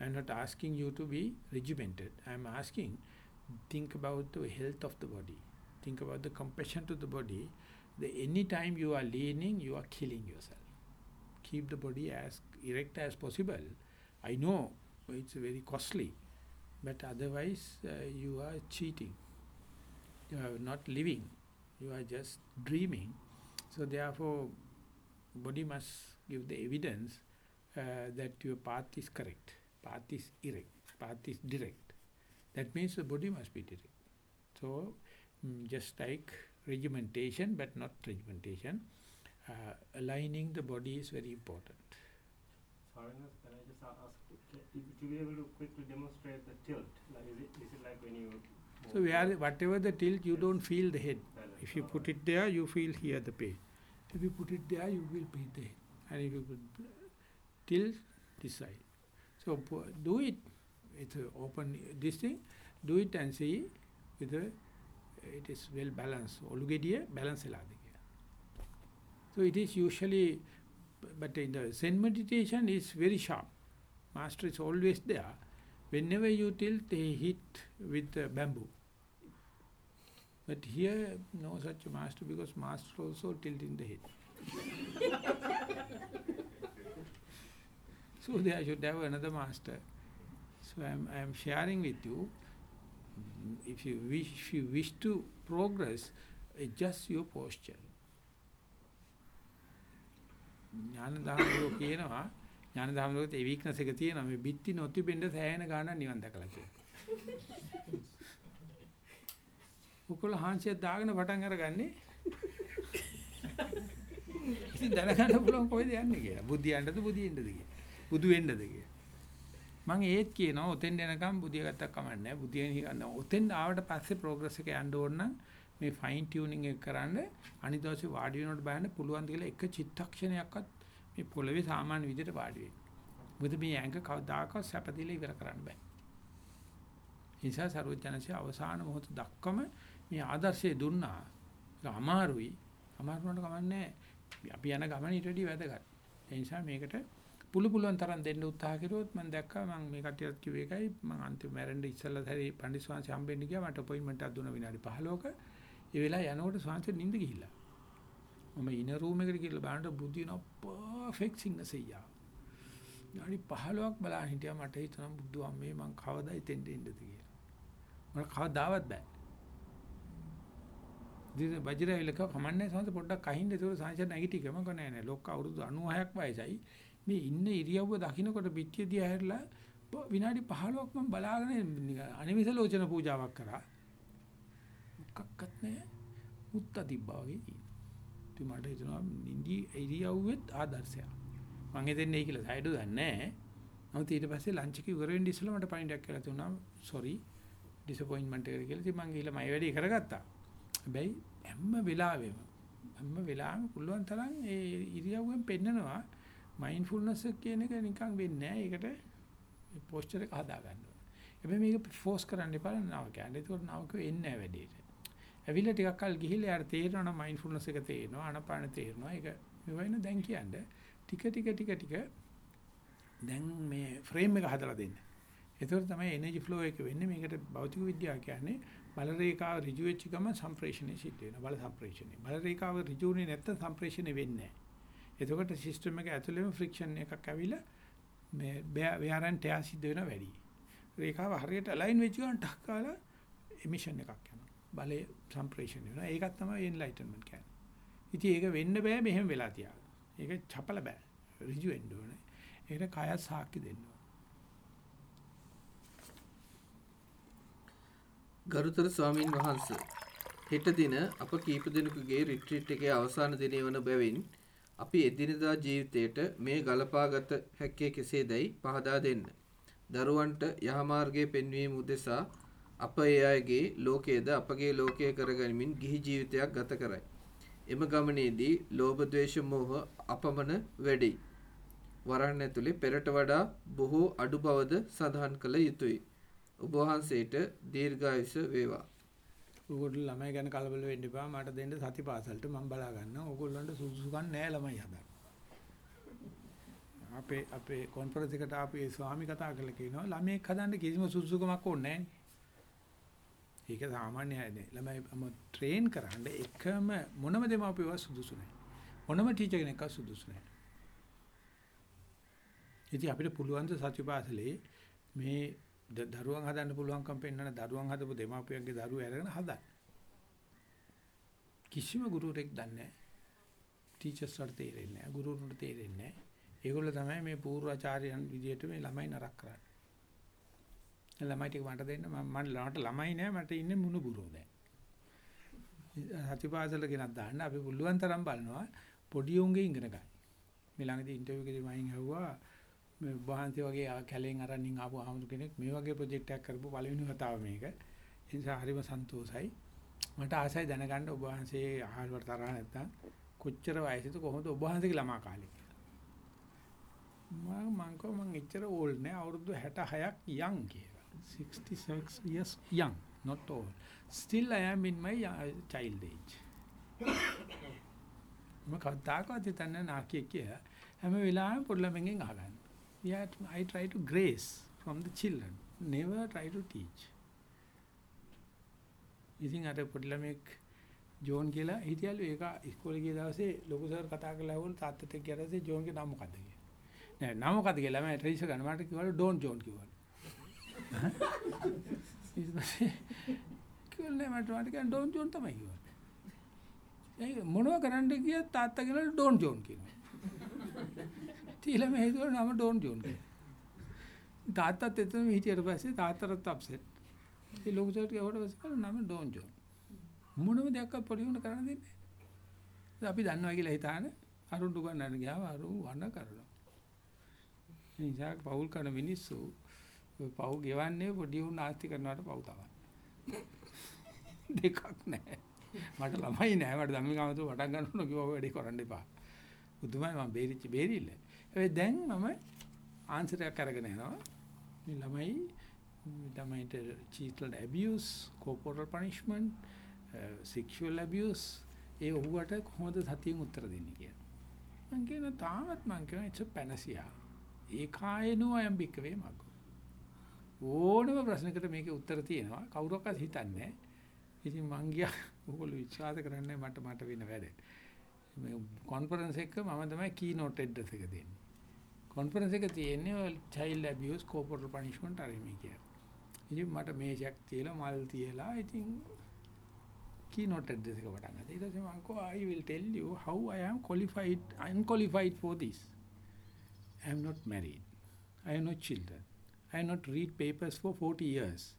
I am not asking you to be regimented. I am asking, think about the health of the body. Think about the compassion to the body. The any time you are leaning, you are killing yourself. Keep the body as erect as possible. I know it's very costly. But otherwise, uh, you are cheating. You are not living. You are just dreaming. So therefore, body must give the evidence uh, that your path is correct. Path is erect. Path is direct. That means the body must be direct. So, mm, just like regimentation, but not regimentation, uh, aligning the body is very important. Sorry, can I just ask to, be able to quickly demonstrate the tilt? Like is, it, is it like when you... So where, whatever the tilt, you don't feel the head. If you put it there, you feel here the pain. If you put it there, you will feel the head. And if you put tilt this side. So do it It's open this thing, do it and see whether it is well balanced. Olugediya balance So it is usually, but in the Zen meditation is very sharp. Master is always there. Whenever you tilt, they hit with the bamboo. But here, no such master because master also tilting the head. [laughs] so there should have another master. So I am I am sharing with you. If you wish, if you wish to progress, adjust your posture. ඥානදානෝ කියනවා ඥානදානෝත් ඒ weakness එක තියෙනවා මේ බිත්ති නොතිබෙන්න සෑහෙන ගාණක් නිවන් දැකලා කියලා. උකොල හාන්සියක් දාගෙන පටන් අරගන්නේ. ඉතින් දැනගන්න පුළුවන් කොහෙද යන්නේ කියලා. බුද්ධියන්ටද බුදියෙන්ටද කියලා. බුදු වෙන්නද කියලා. මම ඒත් කියනවා ඔතෙන් යනකම් බුදිය ගත්තක් කමන්නේ නැහැ. බුදියෙන් හිගන්න. ඔතෙන් ආවට පස්සේ ප්‍රෝග්‍රස් එක යන්න ඕන නම් මේ ෆයින් ටියුනින් එක කරන්න අනිත් දවසේ වාඩි වෙනකොට බලන්න පුළුවන් ද කියලා එක චිත්තක්ෂණයක්වත් මේ පොළවේ සාමාන්‍ය විදිහට වාඩි වෙන්න. මොකද මේ ඇඟ කවදාකවත් සැපදීලා ඉවර කරන්න බෑ. නිසා සරුවචනසේ අවසාන මොහොත දක්වම මේ ආදර්ශය දුන්නා. ඒක අමාරුයි. අමාරුනට කමන්නේ අපි යන ගමන ඊට වැඩි වැදගත්. ඒ නිසා මේකට පුළු පුළුවන් තරම් දෙන්න උත්සාහ කරුවොත් මම දැක්කා මම මේ කටියට කිව්ව එකයි මම අන්තිම මැරෙන්න ඉස්සෙල්ලා සැරේ පණ්ඩිත ස්වාමීන් හම්බෙන්න ගියා මට අපොයින්ට්මන්ට් එකක් දුන්න විනාඩි 15ක ඒ වෙලාව යනකොට ස්වාමීන් නිින්ද ගිහිල්ලා. මම ඉන රූම් එකට ගිහලා බලනකොට බුද්ධින පර්ෆෙක්ට් සිග්නස් එయ్యා විනාඩි 15ක් බලා හිටියා මට හිතුණා බුදු අම්මේ මං කවදායි තෙන්ට එන්නද කියලා. මට කවදාවත් බෑ. දින වජිරවිලක කමන්නේ සංස පොඩ්ඩක් අහින්න. ඒක සංසය නැගිටිකම කොනේ නෑ ලොක්ක අවුරුදු 96ක් වයසයි. මේ ඉන්න ඉරියව්ව දකින්නකොට පිටිය දිහා හැරිලා විනාඩි 15ක් මම බලාගෙන අනිවිස ලෝචන පූජාවක් කරා. මොකක්වත් නෑ මුත්ත තිබ්බා වගේ ඉතින් මට හිතෙනවා නිදි ඉරියව්වෙත් ආදර්ශයක් මම හිතන්නේ කියලා සයිඩු දන්නේ නෑ නමුත් ඊට පස්සේ ලන්ච් එක ඉවර වෙන්න ඉස්සෙල්ලා මට පණිඩක් කියලා තුනා සෝරි ඩිසපොයින්ට්මන්ට් එකට කියලා ඉතින් මම ගිහලා මයි වැඩේ කරගත්තා හැබැයි හැම වෙලාවෙම හැම වෙලාවෙම පුළුවන් තරම් ඒ ඉරියව්වෙන් පෙන්නනවා මයින්ඩ්ෆුල්නස් කියන එක නිකන් වෙන්නේ නැහැ. ඒකට පෝස්චර් එක හදා ගන්න ඕනේ. හැබැයි මේක ෆෝස් කරන්න එපා නවක. ඒකට නවක එන්නේ නැහැ වැඩේට. ඇවිල්ලා ටිකක් කල් ගිහිල්ලා යාර තේරෙනවා නම් මයින්ඩ්ෆුල්නස් එක තේරෙනවා, ආනපාන තේරෙනවා. ඒක මෙවයින දැන් කියන්නේ ටික ටික ටික ටික දැන් මේ ෆ්‍රේම් එක හදලා දෙන්න. ඒතකොට තමයි එනර්ජි ෆ්ලෝ එක වෙන්නේ. මේකට භෞතික විද්‍යාව කියන්නේ බල රේඛාව ඍජු වෙච්ච ගමන් සම්ප්‍රේෂණය සිද්ධ වෙනවා. බල සම්ප්‍රේෂණය. බල රේඛාව ඍජුුනේ නැත්නම් සම්ප්‍රේෂණය වෙන්නේ නැහැ. එතකොට සිස්ටම් එක ඇතුළේම ෆ්‍රික්ෂන් එකක් ඇවිල්ලා මේ වෙහරන් ටෑ සිද්ධ වෙන වැඩි. රේඛාව හරියට අලයින් වෙච්ච ගමන් ටක් කාලා එමිෂන් එකක් යනවා. බලය සම්ප්‍රේෂණය වෙනවා. ඒකත් තමයි එන්ලයිටන්මන්ට් කියන්නේ. ඉතින් ඒක වෙන්න බෑ මෙහෙම වෙලා තියාගන්න. ඒක චපල බෑ. ඍජු වෙන්න ඕනේ. ඒකට කය සාක්ෂි දෙන්න ඕනේ. ගරුතර ස්වාමින් වහන්සේ හෙට දින අප කීප දිනකගේ රිට්‍රීට් එකේ අවසාන දිනේ වන බැවින් අපි එදිනදා ජීවිතයට මේ ගලපාගත හැක්කේ කෙසේදයි පහදා දෙන්න. දරුවන්ට යහමාර්ගයේ පෙන්වීම උදෙසා අප ඒ අයගේ ලෝකයේද අපගේ ලෝකය කරගනිමින් ගිහි ජීවිතයක් ගත කරයි. එම ගමනේදී ලෝභ ද්වේෂ මෝහ අපමණ වැඩි. වරන් ඇතුලේ පෙරට වඩා බොහෝ අඩු බවද සඳහන් කළ යුතුය. ඔබ වහන්සේට දීර්ඝායුෂ වේවා. ඕගොල්ලෝ ළමයි ගැන කලබල වෙන්න එපා. මට දෙන්න සතිපාසලට මම බලා ගන්නවා. ඕගොල්ලන්ට සුසුකම් නැහැ ළමයි හදන්න. අපේ අපේ කොන්ෆරන්ස් එකට ආපු ඒ ස්වාමි කතා කරලා කියනවා ළමයෙක් හදන්න කිසිම සුසුකමක් ඕනේ නැහැ. ඒක සාමාන්‍යයි නේ. ළමයි මම ට්‍රේන් කරන්න එකම මොනම දෙමාපියව සුදුසු නැහැ. මොනම ටීචර් කෙනෙක්ව සුදුසු නැහැ. ඉතින් අපිට පුළුවන් ද සතිපාසලේ මේ දරුවන් හදන්න පුළුවන්කම් පෙන්වන දරුවන් හදපු දෙමාපියන්ගේ දරුවෝ අරගෙන හදන්න. කිසිම ගුරුවරෙක් දන්නේ නැහැ. ටීචර්ස් වලට තේරෙන්නේ නැහැ. ගුරුවරුන්ට තේරෙන්නේ නැහැ. ඒගොල්ලෝ තමයි මේ පූර්වාචාර්යයන් විදියට මේ ළමයි නරක කරන්නේ. ළමයි ටික මට දෙන්න මම මට ළමයි නෑ මට ඉන්නේ මුණු බුරෝ දැන්. හතිපාසල ගෙනත් දාන්න අපි පුළුවන් තරම් බලනවා පොඩි උන්ගේ ඉගෙන ගන්න. මේ ළඟදී ඉන්ටර්විව් එකේදී මයින් ඇහුවා මේ වහන්සේ වගේ කැලෙන් අරන්ින් ආපු ආමුදු කෙනෙක් මේ වගේ ප්‍රොජෙක්ට් එකක් කරපු පළවෙනි වතාව මේක. ඒ නිසා හරිම සන්තෝසයි. මට ආසයි දැනගන්න ඔබ වහන්සේ ආහාර තරහ නැත්තම් කොච්චර වයසද කොහොමද ඔබ වහන්සේගේ ළමා කාලේ මම මං කව මං එච්චර ඕල්ඩ් නෑ අවුරුදු 66ක් young කියලා 66 years young not old still i am in my child age [coughs] මම කවදාකවත් හිතන්නේ නාකිය කියලා හැම වෙලාවෙම පොඩි ළමෙන්ගෙන් අහගන්න yeah i try to grace from the children never try to teach ඉතින් අර පොඩි ළමෙක් ජෝන් කියලා හිටියලු ඒක ඉස්කෝලේ ගිය දවසේ ලොකු සර් කතා කරලා ඇහුවලු තාත්තට කියලාසේ ජෝන්ගේ නම මොකද්ද කියලා. නෑ නම මොකද්ද කියලා මම ට්‍රේස් ගන්න මට කිව්වලු ඩෝන් ජෝන් කිව්වලු. ඊට පස්සේ කිව්වලු නෑ මට මට කියන්න ඩෝන් ජෝන් තමයි කිව්වලු. ඒ මොනව කරන්න ගියත් තාත්තා කියලාලු ඩෝන් ජෝන් කියනවා. ඊළඟ හේතුව නම ඩෝන් ජෝන් කියලා. තාත්තත් එතනම හිටියට පස්සේ තාත්තට අප්සෙට්. ඒ ලොකු සර්ට ගවට පස්සේ නම ඩෝන් ජෝන්. මොනම දෙයක් පොඩි උන කරන්න දෙන්නේ නැහැ. අපි දන්නවා කියලා හිතාන අරුන් දුගන්නන්න ගියාම අරු වණ කරනවා. නිසා පවුල් කරන මිනිස්සු පව් ගෙවන්නේ පොඩි උන් ආස්ති කරනවට පව් තමයි. දෙකක් නැහැ. මට ළමයි නැහැ. මට ධම්මිකාමතු වටක් ගන්න ඕන කිව්වා වැඩි කරන්න එපා. බුදුමයි මම බේරිච්ච බේරිල්ල. හැබැයි දැන් මම ආන්සර් එකක් අරගෙන යනවා. මේ ළමයි ළමයිට චීටල් abuse, corporal punishment, uh, sexual abuse ඒ ඔහුවට කොහොමද සතියෙන් උත්තර දෙන්නේ කියලා. මං කියන තාමත් මං කියන it's a panacea. ඒකායනෝ අයම් බික්කවේ මග්ගෝ. ඕනම ප්‍රශ්නකට මේකේ උත්තර තියෙනවා. කවුරක්වත් හිතන්නේ ඉතින් මං ගියා ඕගොල්ලෝ විශ්වාස කරන්නේ මට මට වෙන වැඩ. මේ කොන්ෆරන්ස් එක මම තමයි කීනෝට් ඇඩ්‍රස් එක දෙන්නේ. කොන්ෆරන්ස් එක තියෙන්නේ child abuse corporal punishment අර මේ කියලා. ඉතින් මට මේෂයක් තියලා මල් තියලා ඉතින් keynote address එක පටන් ගත්තා. ඊට පස්සේ මම කිව්වා I will tell you how I am qualified unqualified for this. I am not married. I have no children. I have not read papers for 40 years.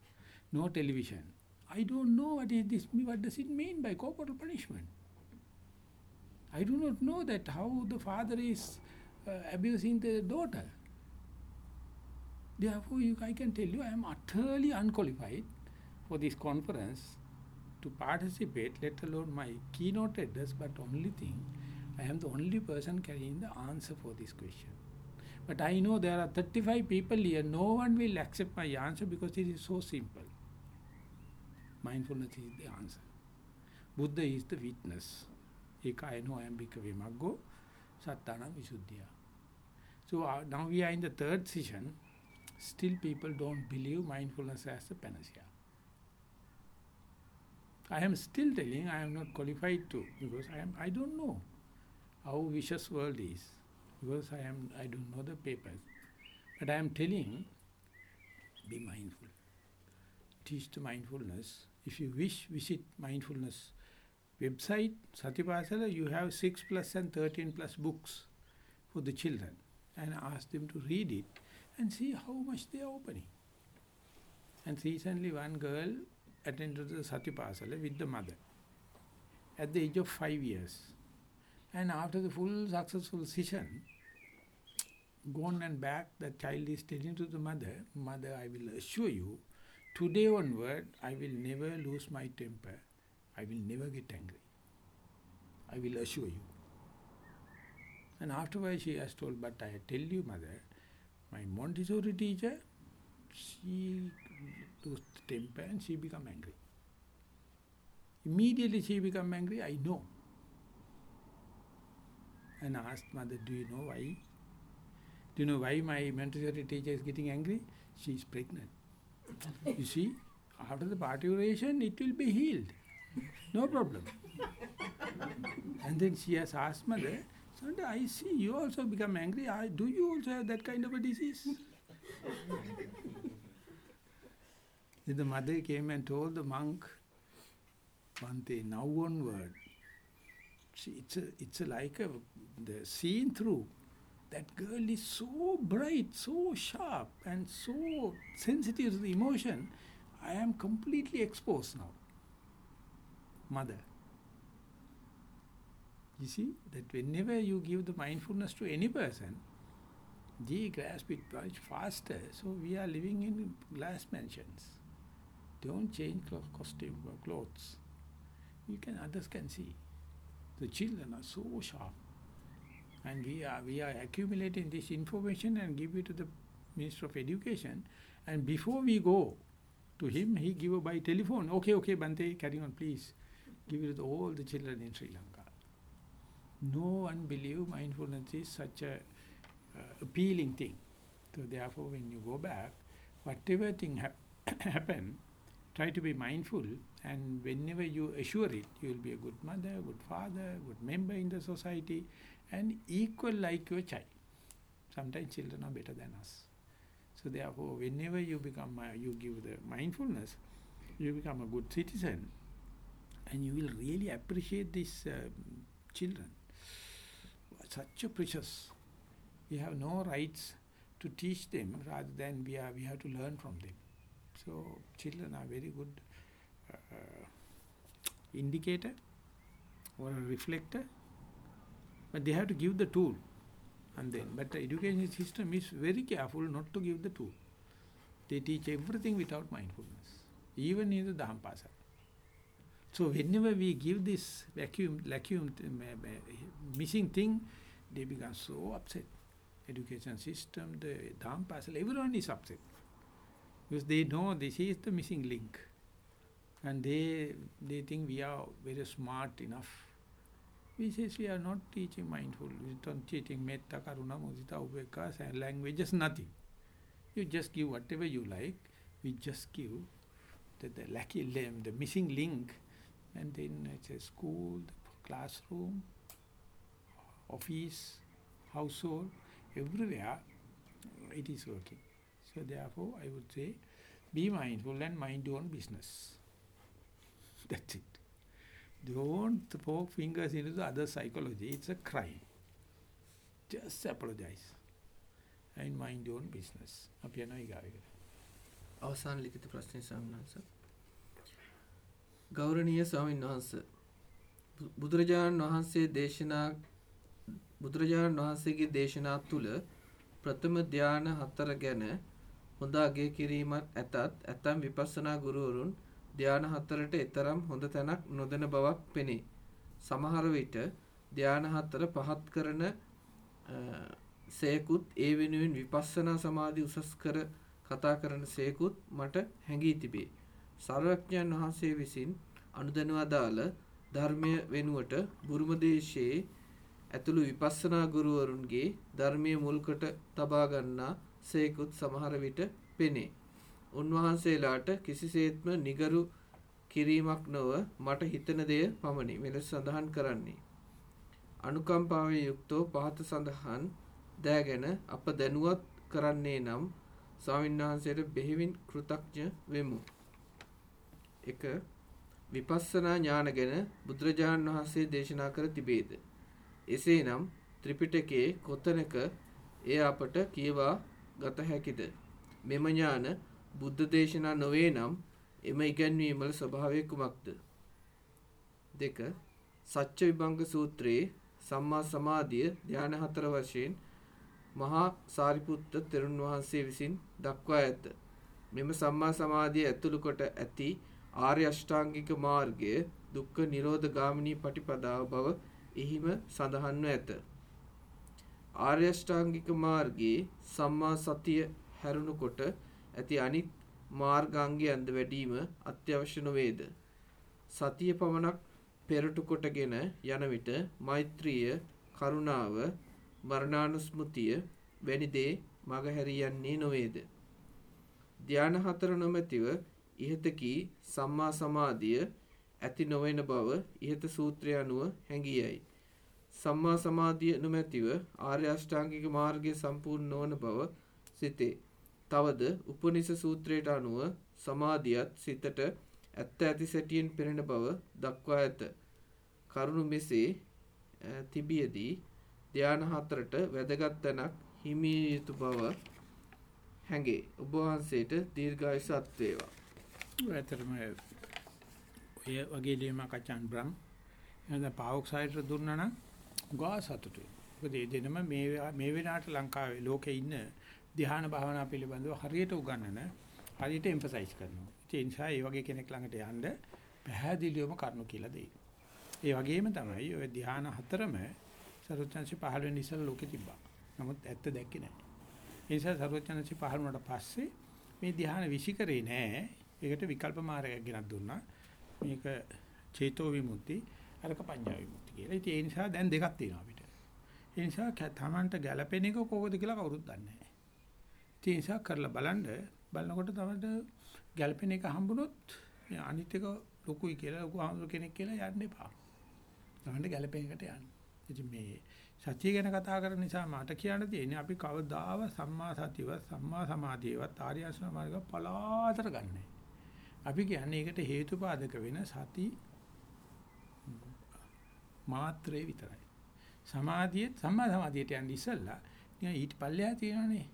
No television. I don't know what is this what does it mean by corporal punishment. I do not know that how the father is uh, abusing the daughter. Therefore, you, I can tell you I am utterly unqualified for this conference to participate, let alone my keynote address, but only thing, I am the only person carrying the answer for this question. But I know there are 35 people here, no one will accept my answer because it is so simple. Mindfulness is the answer. Buddha is the witness. Eka I know Ekayano ayam bhikkhave maggo sattana visuddhya. So uh, now we are in the third session. Still people don't believe mindfulness as a panacea. I am still telling I am not qualified to because I am I don't know how vicious world is because I am I don't know the papers. But I am telling be mindful. Teach the mindfulness. If you wish, visit mindfulness website, Satipasala, you have 6 plus and 13 plus books for the children and ask them to read it and see how much they are opening. And recently one girl attended the Satipasala with the mother at the age of five years. And after the full successful session, gone and back, the child is telling to the mother, Mother, I will assure you, today onward, I will never lose my temper. I will never get angry. I will assure you. And afterwards she has told, but I tell you, mother, my Montessori teacher, she lose temper and she become angry. Immediately she become angry, I know. And asked mother, do you know why? Do you know why my Montessori teacher is getting angry? She is pregnant. you see, after the parturition, it will be healed. No problem. and then she has asked mother, I see you also become angry. I, do you also have that kind of a disease? the mother came and told the monk, Bante, now onward, see, it's a, it's a like a, the through. That girl is so bright, so sharp, and so sensitive to the emotion. I am completely exposed now. Mother. You see, that whenever you give the mindfulness to any person, they grasp it much faster. So we are living in glass mansions. Don't change clo- costume or clothes. You can others can see. The children are so sharp. And we are we are accumulating this information and give it to the Minister of Education. And before we go to him, he give by telephone. Okay, okay, Bante, carry on, please. Give it to all the children in Sri Lanka. No one believe mindfulness is such a uh, appealing thing. So therefore, when you go back, whatever thing hap [coughs] happen, try to be mindful, and whenever you assure it, you will be a good mother, good father, good member in the society, and equal like your child. Sometimes children are better than us. So therefore, whenever you become, uh, you give the mindfulness, you become a good citizen, and you will really appreciate these uh, children. Such a precious. We have no rights to teach them, rather than we are we have to learn from them. So children are very good uh, indicator or a reflector, but they have to give the tool. And then, but the education system is very careful not to give the tool. They teach everything without mindfulness, even in the Dhampasa. So whenever we give this vacuum, vacuum, um, uh, uh, missing thing, they become so upset. Education system, the Dhampasa, everyone is upset. Because they know this is the missing link. And they, they think we are very smart enough We say we are not teaching mindful. We don't teaching metta, karuna, mudita, and languages, nothing. You just give whatever you like. We just give the, the lucky limb, the missing link, and then it's a school, classroom, office, household, everywhere it is working. So therefore, I would say, be mindful and mind your own business. That's it. Don't poke fingers into the other psychology. It's a crime. Just apologize. And mind your own business. අපි යනවා ඊගාවෙකට. අවසාන ලිඛිත ප්‍රශ්නේ ස්වාමීන් වහන්සේ. ගෞරවනීය ස්වාමීන් වහන්සේ බුදුරජාණන් වහන්සේ දේශනා බුදුරජාණන් වහන්සේගේ දේශනා තුල ප්‍රථම ධාන හතර ගැන හොඳ අගය කිරීමක් ඇතත් ඇතම් විපස්සනා ගුරුවරුන් ධාන හතරට එතරම් හොඳ තැනක් නොදෙන බවක් පෙනේ. සමහර විට ධාන හතර පහත් කරන සේකුත් ඒ වෙනුවෙන් විපස්සනා සමාධි උසස් කර කතා කරන සේකුත් මට හැඟී තිබේ. සර්වඥයන් වහන්සේ විසින් අනුදැනුවා දාල ධර්මය වෙනුවට බුරුම දේශයේ ඇතුළු විපස්සනා ගුරුවරුන්ගේ ධර්මයේ මුල්කොට තබා ගන්නා සේකුත් සමහර විට පෙනේ. උන්වහන්සේලාට කිසිසේත්ම නිගරු කිරීමක් නොව මට හිතන දෙය පමණි මෙලෙස සඳහන් කරන්නේ. අනුකම්පාවෙන් යුක්තව පහත සඳහන් දෑගෙන අප දැනුවත් කරන්නේ නම් ස්වාමින්වහන්සේට බෙහෙවින් කෘතඥ වෙමු. එක විපස්සනා ඥාන ගැන බුදුරජාණන් වහන්සේ දේශනා කර තිබේද. එසේනම් ත්‍රිපිටකයේ කොතනක එය අපට කියවා ගත හැකිද. මෙම ඥාන බුද්ධ දේශනා නොවේ නම් එම ඉගැන්වීමල ස්වභාවය කුමක්ද. දෙක සච්ච විභංග සූත්‍රයේ සම්මා සමාධිය ධ්‍යාන හතර වශයෙන් මහා සාරිපුත්ත තෙරුන් වහන්සේ විසින් දක්වා ඇත. මෙම සම්මා සමාධිය ඇතුළු කොට ඇති ආර්ය අෂ්ටාංගික මාර්ගය දුක්ඛ නිරෝධ ගාමිනී පටිපදාව බව එහිම සඳහන්ව ඇත. ආර්ය අෂ්ටාංගික මාර්ගයේ සම්මා සතිය හැරුණු කොට ඇති අනිත් මාර්ගාංගයන්ද වැඩිම අත්‍යවශ්‍ය නොවේද. සතිය පමණක් පෙරටු කොටගෙන යන විට මෛත්‍රිය, කරුණාව, මරණානුස්මෘතිය වැනි දේ මගහැරියන්නේ නොවේද. ධාන හතර නොමැතිව ඉහතකී සම්මා සමාධිය ඇති නොවන බව ඉහත සූත්‍රය අනුව හැඟියයි. සම්මා සමාධිය නොමැතිව ආර්ය අෂ්ටාංගික මාර්ගය සම්පූර්ණ නොවන බව සිතේ. තවද උපනිෂ සූත්‍රයට අනුව සමාධියත් සිතට ඇත්ත ඇති සැටියෙන් පෙනෙන බව දක්වා ඇත. කරුණු මෙසේ තිබියදී ධාන හතරට වැදගත් තැනක් හිමිය යුතු බව හැඟේ. ඔබ වහන්සේට දීර්ඝායුෂ අත් වේවා. ඇත්තටම ඔය වගේ ලියමක් අචාන් බ්‍රම් එහෙනම් පාවොක්සයිඩ් දුන්නා නම් ගා සතුටුයි. මොකද ඒ දෙනම මේ මේ වෙනාට ලංකාවේ ලෝකේ ඉන්න ධ්‍යාන භාවනා පිළිබඳව හරියට උගන්වන හරියට එම්ෆසයිස් කරනවා. ඒ නිසා ඒ වගේ කෙනෙක් ළඟට යන්න පැහැදිලිවම කරුණු කියලා දෙයි. ඒ වගේම තමයි ඔය ධ්‍යාන හතරම සරුවචන්සි පහළ වෙන ඉස්සෙල්ලා ලෝකෙ තිබ්බා. නමුත් ඇත්ත දැක්කේ නැහැ. ඒ නිසා සරුවචන්සි පහළ වුණාට පස්සේ මේ ධ්‍යාන විසිකරේ නැහැ. ඒකට විකල්ප මාර්ගයක් ගෙනත් දුන්නා. මේක චේතෝ විමුක්ති අරක පඤ්ඤා විමුක්ති කියලා. ඉතින් ඒ නිසා දැන් දෙකක් තියෙනවා අපිට. ඒ නිසා තමන්ට ගැළපෙන එක කොහොමද කියලා කවුරුත් දන්නේ නැහැ. ඒ නිසා කරලා බලන්න බලනකොට තමයි ගැළපෙන එක හම්බුනොත් අනිත් එක ලොකුයි කියලා ලොකු ආමර කෙනෙක් කියලා යන්න එපා. තමන්ට ගැළපෙන එකට යන්න. ඉතින් මේ සත්‍ය ගැන කතා කරන නිසා මට කියන්න තියෙන්නේ අපි කවදාව සම්මා සතියවත් සම්මා සමාධියවත් ආර්ය අෂ්ටාංග මාර්ග පලාතර ගන්නෑ. අපි කියන්නේ ඒකට හේතුපාදක වෙන සති මාත්‍රේ විතරයි. සමාධිය සම්මා සමාධියට යන්න ඉස්සෙල්ලා නිකන් ඊට පල්ලෙහා තියෙනනේ.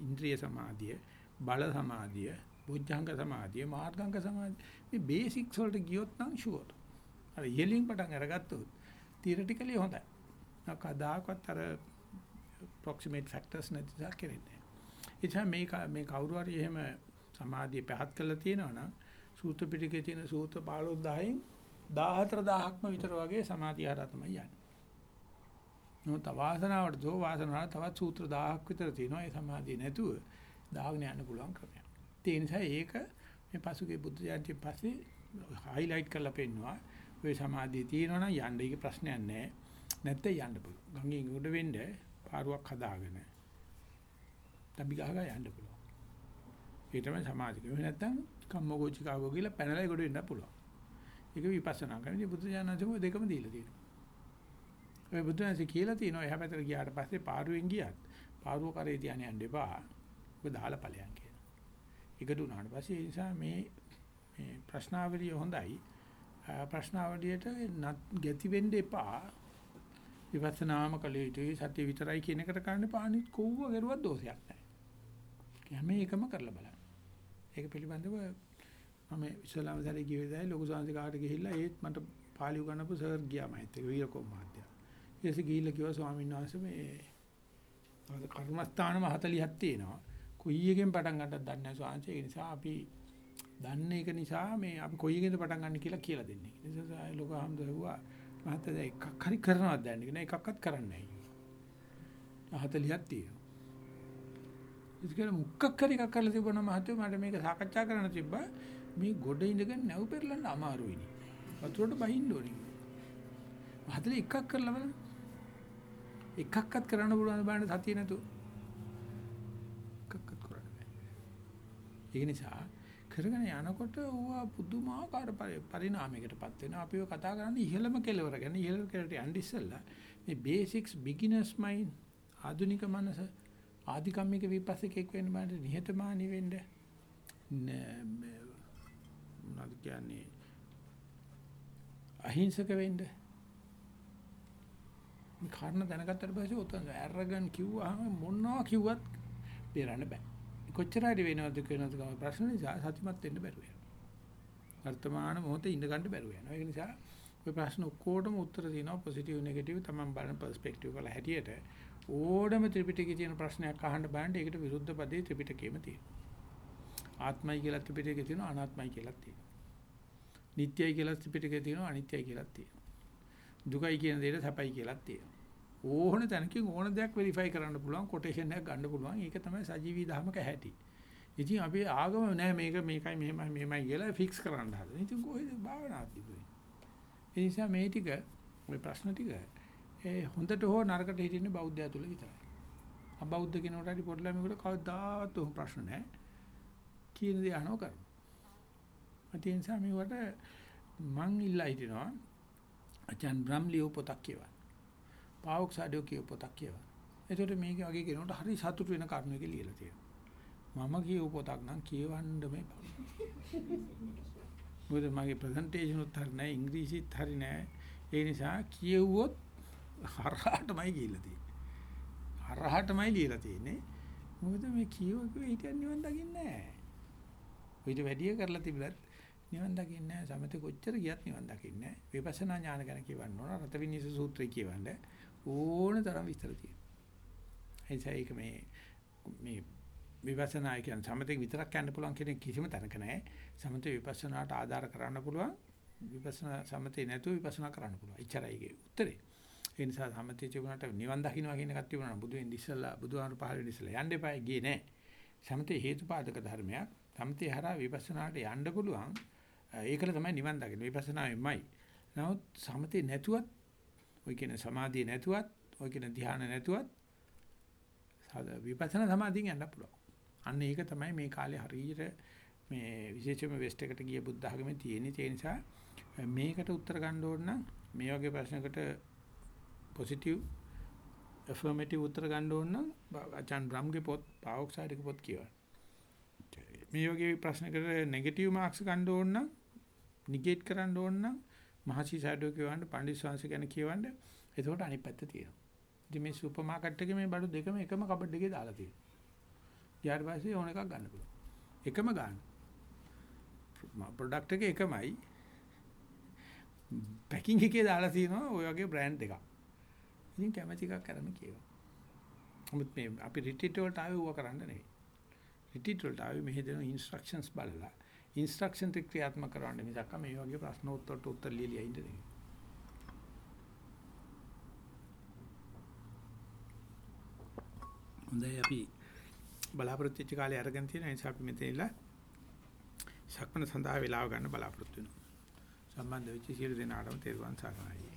ඉන්ද්‍රිය සමාධිය, බල සමාධිය, බුද්ධංග සමාධිය, මාර්ගංග සමාධිය. මේ බේසික්ස් වලට ගියොත් නම් ෂුවර්. අර යෙලින් පටන් අරගත්තොත් තියරිටිකලි හොඳයි. කදාකවත් අර ප්‍රොක්සිමේට් ෆැක්ටර්ස් නැති දා කෙරෙන්නේ. එතන මේ මේ කවුරු හරි එහෙම සමාධිය පහත් කරලා තියෙනවා නම් සූත්‍ර පිටකේ තියෙන සූත්‍ර 15000න් 14000ක්ම විතර වගේ සමාධිය හරහා තමයි යන්නේ. නමුත් වාසනාවට දෝ වාසනාවට තවත් සූත්‍ර 1000ක් විතර තියෙනවා ඒ සමාධිය නැතුව දාගෙන යන්න පුළුවන් ක්‍රමයක්. ඒ නිසා ඒක මේ පසුගිය බුද්ධ ජයන්ති පස්සේ හයිලයිට් කරලා පෙන්නවා. ওই සමාධිය තියෙනවා නම් යන්න ඒක ප්‍රශ්නයක් නැහැ. නැත්නම් යන්න පුළුවන්. ගංගෙන් උඩ වෙන්න පාරුවක් හදාගෙන තඹි ගහගා යන්න පුළුවන්. ඒ තමයි සමාධිය. එහෙම නැත්නම් කම්මෝගෝචිකාගෝ කියලා පැනලා ඒකට වෙන්න පුළුවන්. ඒක විපස්සනා කරන්නේ බුදු දානසම දෙකම දීලා තියෙනවා. ඔය බුදු දානසේ කියලා තියෙනවා එහා පැත්තට ගියාට පස්සේ පාරුවෙන් ගියත් පාරුව කරේ තියන්නේ යන්න එපා. ඔබ දාලා ඵලයන් කියලා. ඒක දුනාට පස්සේ ඒ නිසා මේ මේ ප්‍රශ්නාවලිය හොඳයි. ප්‍රශ්නාවලියට ගැති වෙන්න එපා. විපස්සනාම කළ යුතුයි සත්‍ය විතරයි කියන එකට කරන්න පානිත් කොව්ව කරුවත් දෝෂයක් නැහැ. හැම එකම කරලා බලන්න. ඒක පිළිබඳව මම ඉස්ලාම සැරේ ගිය වෙලාවේ ලොකු සංසිකාට ගිහිල්ලා ඒත් මට පාලි උගන්නපු සර් ගියා මයිත් ඒක වීරකෝ මහත්තයා. ඊටසේ ගිහිල්ලා කිව්වා ස්වාමීන් වහන්සේ මේ කර්මස්ථානම 40ක් තියෙනවා. කොයි එකෙන් පටන් ගන්නද දන්නේ නැහැ ස්වාමීන් ඒ නිසා අපි දන්නේ ඒක නිසා මේ අපි කොයි එකෙන්ද පටන් ගන්න කියලා කියලා දෙන්නේ. ඒ නිසා ලොකු හම්දුවා මහත්තයා එකක් හරි කරනවද දැන් නෑ එකක්වත් කරන්නේ නැහැ. 40ක් තියෙනවා. ඉතින් මුක්කක් හරි එකක් කරලා තිබුණා මහත්තයෝ මට මේක සාකච්ඡා කරන්න තිබ්බා. මේ ගොඩ ඉඳගෙන නැව් පෙරලන්න අමාරුයි නේ. වතුරට බහින්න ඕනේ. 40 එකක් කරලා බලන්න. එකක්වත් කරන්න පුළුවන් බලන්න සතිය නැතුව. එකක්වත් කරන්න බෑ. ඒ නිසා කරගෙන යනකොට ඌවා පුදුමාකාර පරිණාමයකටපත් වෙනවා. අපි ඔය කතා කරන්නේ ඉහළම කෙලවර ගැන. ඉහළම කෙලවරට යන්න ඉස්සෙල්ලා මේ basics beginners mind ආධුනික මනස ආධිකම්මික විපස්සකෙක් වෙන්න බෑ නිහතමානී වෙන්න මොනවද කියන්නේ අහිංසක වෙන්න මේ කාරණා දැනගත්තට පස්සේ උතන ඇරගන් කිව්වහම මොනවා කිව්වත් බේරන්න බෑ. කොච්චර හරි වෙනවද කියනද කම ප්‍රශ්න නිසා සතිමත් වෙන්න බැරුව යනවා. වර්තමාන මොහොතේ ඉඳ ගන්න බැරුව යනවා. ඒ නිසා ඔය ප්‍රශ්න ඔක්කොටම උත්තර දෙනවා පොසිටිව් නෙගටිව් තමන් බලන පර්ස්පෙක්ටිව් වල හැටියට ඕඩම ත්‍රිපිටකයේ තියෙන ප්‍රශ්නයක් අහන්න බෑන්ට ඒකට විරුද්ධ පදේ ත්‍රිපිටකයේම තියෙනවා. ආත්මයි කියලා ත්‍රිපිටකයේ තියෙනවා අනාත්මයි කියලා තියෙනවා. නිට්ටයයි කියලා ත්‍රිපිටකයේ තියෙනවා අනිත්‍යයි කියලා තියෙනවා. දුකයි කියන දෙයට සැපයි කියලා තියෙනවා. ඕන තැනකින් ඕන දෙයක් වෙරිෆයි කරන්න පුළුවන් කොටේෂන් එකක් ගන්න පුළුවන්. ඒක තමයි සජීවී ධර්මක හැටි. ඉතින් අපි ආගම නෑ මේක මේකයි මෙහෙමයි මෙහෙමයි කියලා ෆික්ස් කරන්න හදන. ඉතින් කොහෙද භාවනාවක් තිබුණේ? ඒ නිසා මේ ටික මේ ප්‍රශ්න ටික ඒ හොඳට හෝ නරකට හිටින්නේ බෞද්ධය තුල විතරයි. අබෞද්ධ කෙනෙකුට හරි පොඩි ළමයෙකුට කවදාවත් උන් ප්‍රශ්න නැහැ. කියන දේ අහනවා කරනවා. ඒ නිසා මේවට මං ඉල්ලා හිටිනවා අචාන් බ්‍රම්ලියෝ පොතක් කියවන්න. පාවොක්සාඩෝ කියව පොතක් කියවන්න. එතකොට මේක වගේ කෙනෙකුට හරි සතුටු වෙන කරුණු එක ලියලා තියෙනවා. මම කියව පොතක් නම් කියවන්න මේ මොකද මගේ ප්‍රසන්ටේෂන් උත් හරි නැහැ ඉංග්‍රීසිත් හරි නැහැ. ඒ නිසා කියවුවොත් හරහාටමයි ගිහිල්ලා තියෙන්නේ. හරහාටමයි ලියලා තියෙන්නේ. මොකද මේ කියව කිව්ව හිටියන් නිවන් දකින්නේ නැහැ. ඔයිට වැඩි කරලා තිබලත් නිවන් දකින්නේ නැහැ. සමතේ කොච්චර ගියත් නිවන් දකින්නේ නැහැ. විපස්සනා ඥාන ගැන කියවන්න ඕන. රතවිනිස සූත්‍රය කියවන්න ඕන තරම් විස්තර තියෙනවා. එයිසා ඒක මේ මේ විපස්සනා කියන සමතේ විතරක් යන්න පුළුවන් කියන කිසිම තැනක නැහැ. සමතේ විපස්සනාට ආධාර කරන්න පුළුවන්. විපස්සනා සමතේ නැතුව විපස්සනා කරන්න පුළුවන්. එච්චරයි ඒකේ උත්තරේ. ඒ නිසා සමතේ තිබුණාට නිවන් දකින්නවා කියන එකක් තිබුණා. බුදු වෙන ඉස්සල්ලා බුදුහාමුදුරු පහළ වෙන ඉස්සල්ලා යන්න එපා ගියේ නැහැ. සමතේ හේතුපාදක ධර්මයක්. සමතේ හරහා විපස්සනාට යන්න පුළුවන්. ඒකල තමයි නිවන් දකින්නේ. විපස්සනාෙමයි. නමුත් සමතේ නැතුවත් ඔය කියන සමාධිය නැතුවත් ඔය කියන ධ්‍යාන නැතුවත් විපස්සනා සමාධියෙන් යන්න පුළුවන්. අන්න ඒක තමයි මේ කාලේ හරියට මේ විශේෂයෙන්ම වෙස්ට් එකට ගිය බුද්ධ ආගමේ තියෙන. ඒ නිසා මේකට උත්තර ගන්න ඕන නම් මේ වගේ ප්‍රශ්නකට පොසිටිව් ඇෆර්මටිව් උත්තර ගන්න ඕන නම් අචාන් බ්‍රම්ගේ පොත් පාවොක්සයිඩ්ගේ පොත් කියවන්න. මේ වගේ ප්‍රශ්නකට නෙගටිව් මාක්ස් ගන්න ඕන නම් නිගේට් කරන්න ඕන නම් මහසි සයිඩෝ කියවන්න පණ්ඩිත ශාන්ස ගැන කියවන්න එතකොට අනිත් පැත්ත තියෙනවා. ඉතින් මේ සුපර් මාකට් එකේ මේ බඩු දෙකම එකම කබඩ් එකේ දාලා තියෙනවා. ඊට පස්සේ ඕන එකක් ගන්න පුළුවන්. එකම ගන්න. ප්‍රොඩක්ට් එක එකමයි. පැකිං එකේ දාලා තියෙනවා ওই වගේ බ්‍රෑන්ඩ් දෙකක්. ඉතින් කැමැති එකක් කරන්න කියනවා. නමුත් මේ අපි රිට්‍රීට් වලට ආවේ ඌව කරන්න නෙවෙයි. රිට්‍රීට් වලට ආවේ මෙහෙ දෙන ඉන්ස්ට්‍රක්ෂන්ස් බලලා ඉන්ස්ට්‍රක්ෂන් ටික ක්‍රියාත්මක කරන්න මිසක් මේ වගේ ප්‍රශ්න උත්තරට උත්තර ලියලා ඉන්න නෙවෙයි. හොඳයි අපි බලාපොරොත්තු වෙච්ච කාලේ අරගෙන තියෙන නිසා අපි මෙතනilla සක්මන සඳහා වේලාව ගන්න බලාපොරොත්තු වෙනවා. සම්බන්ධ වෙච්ච සියලු දෙනාටම තෙරුවන් සරණයි.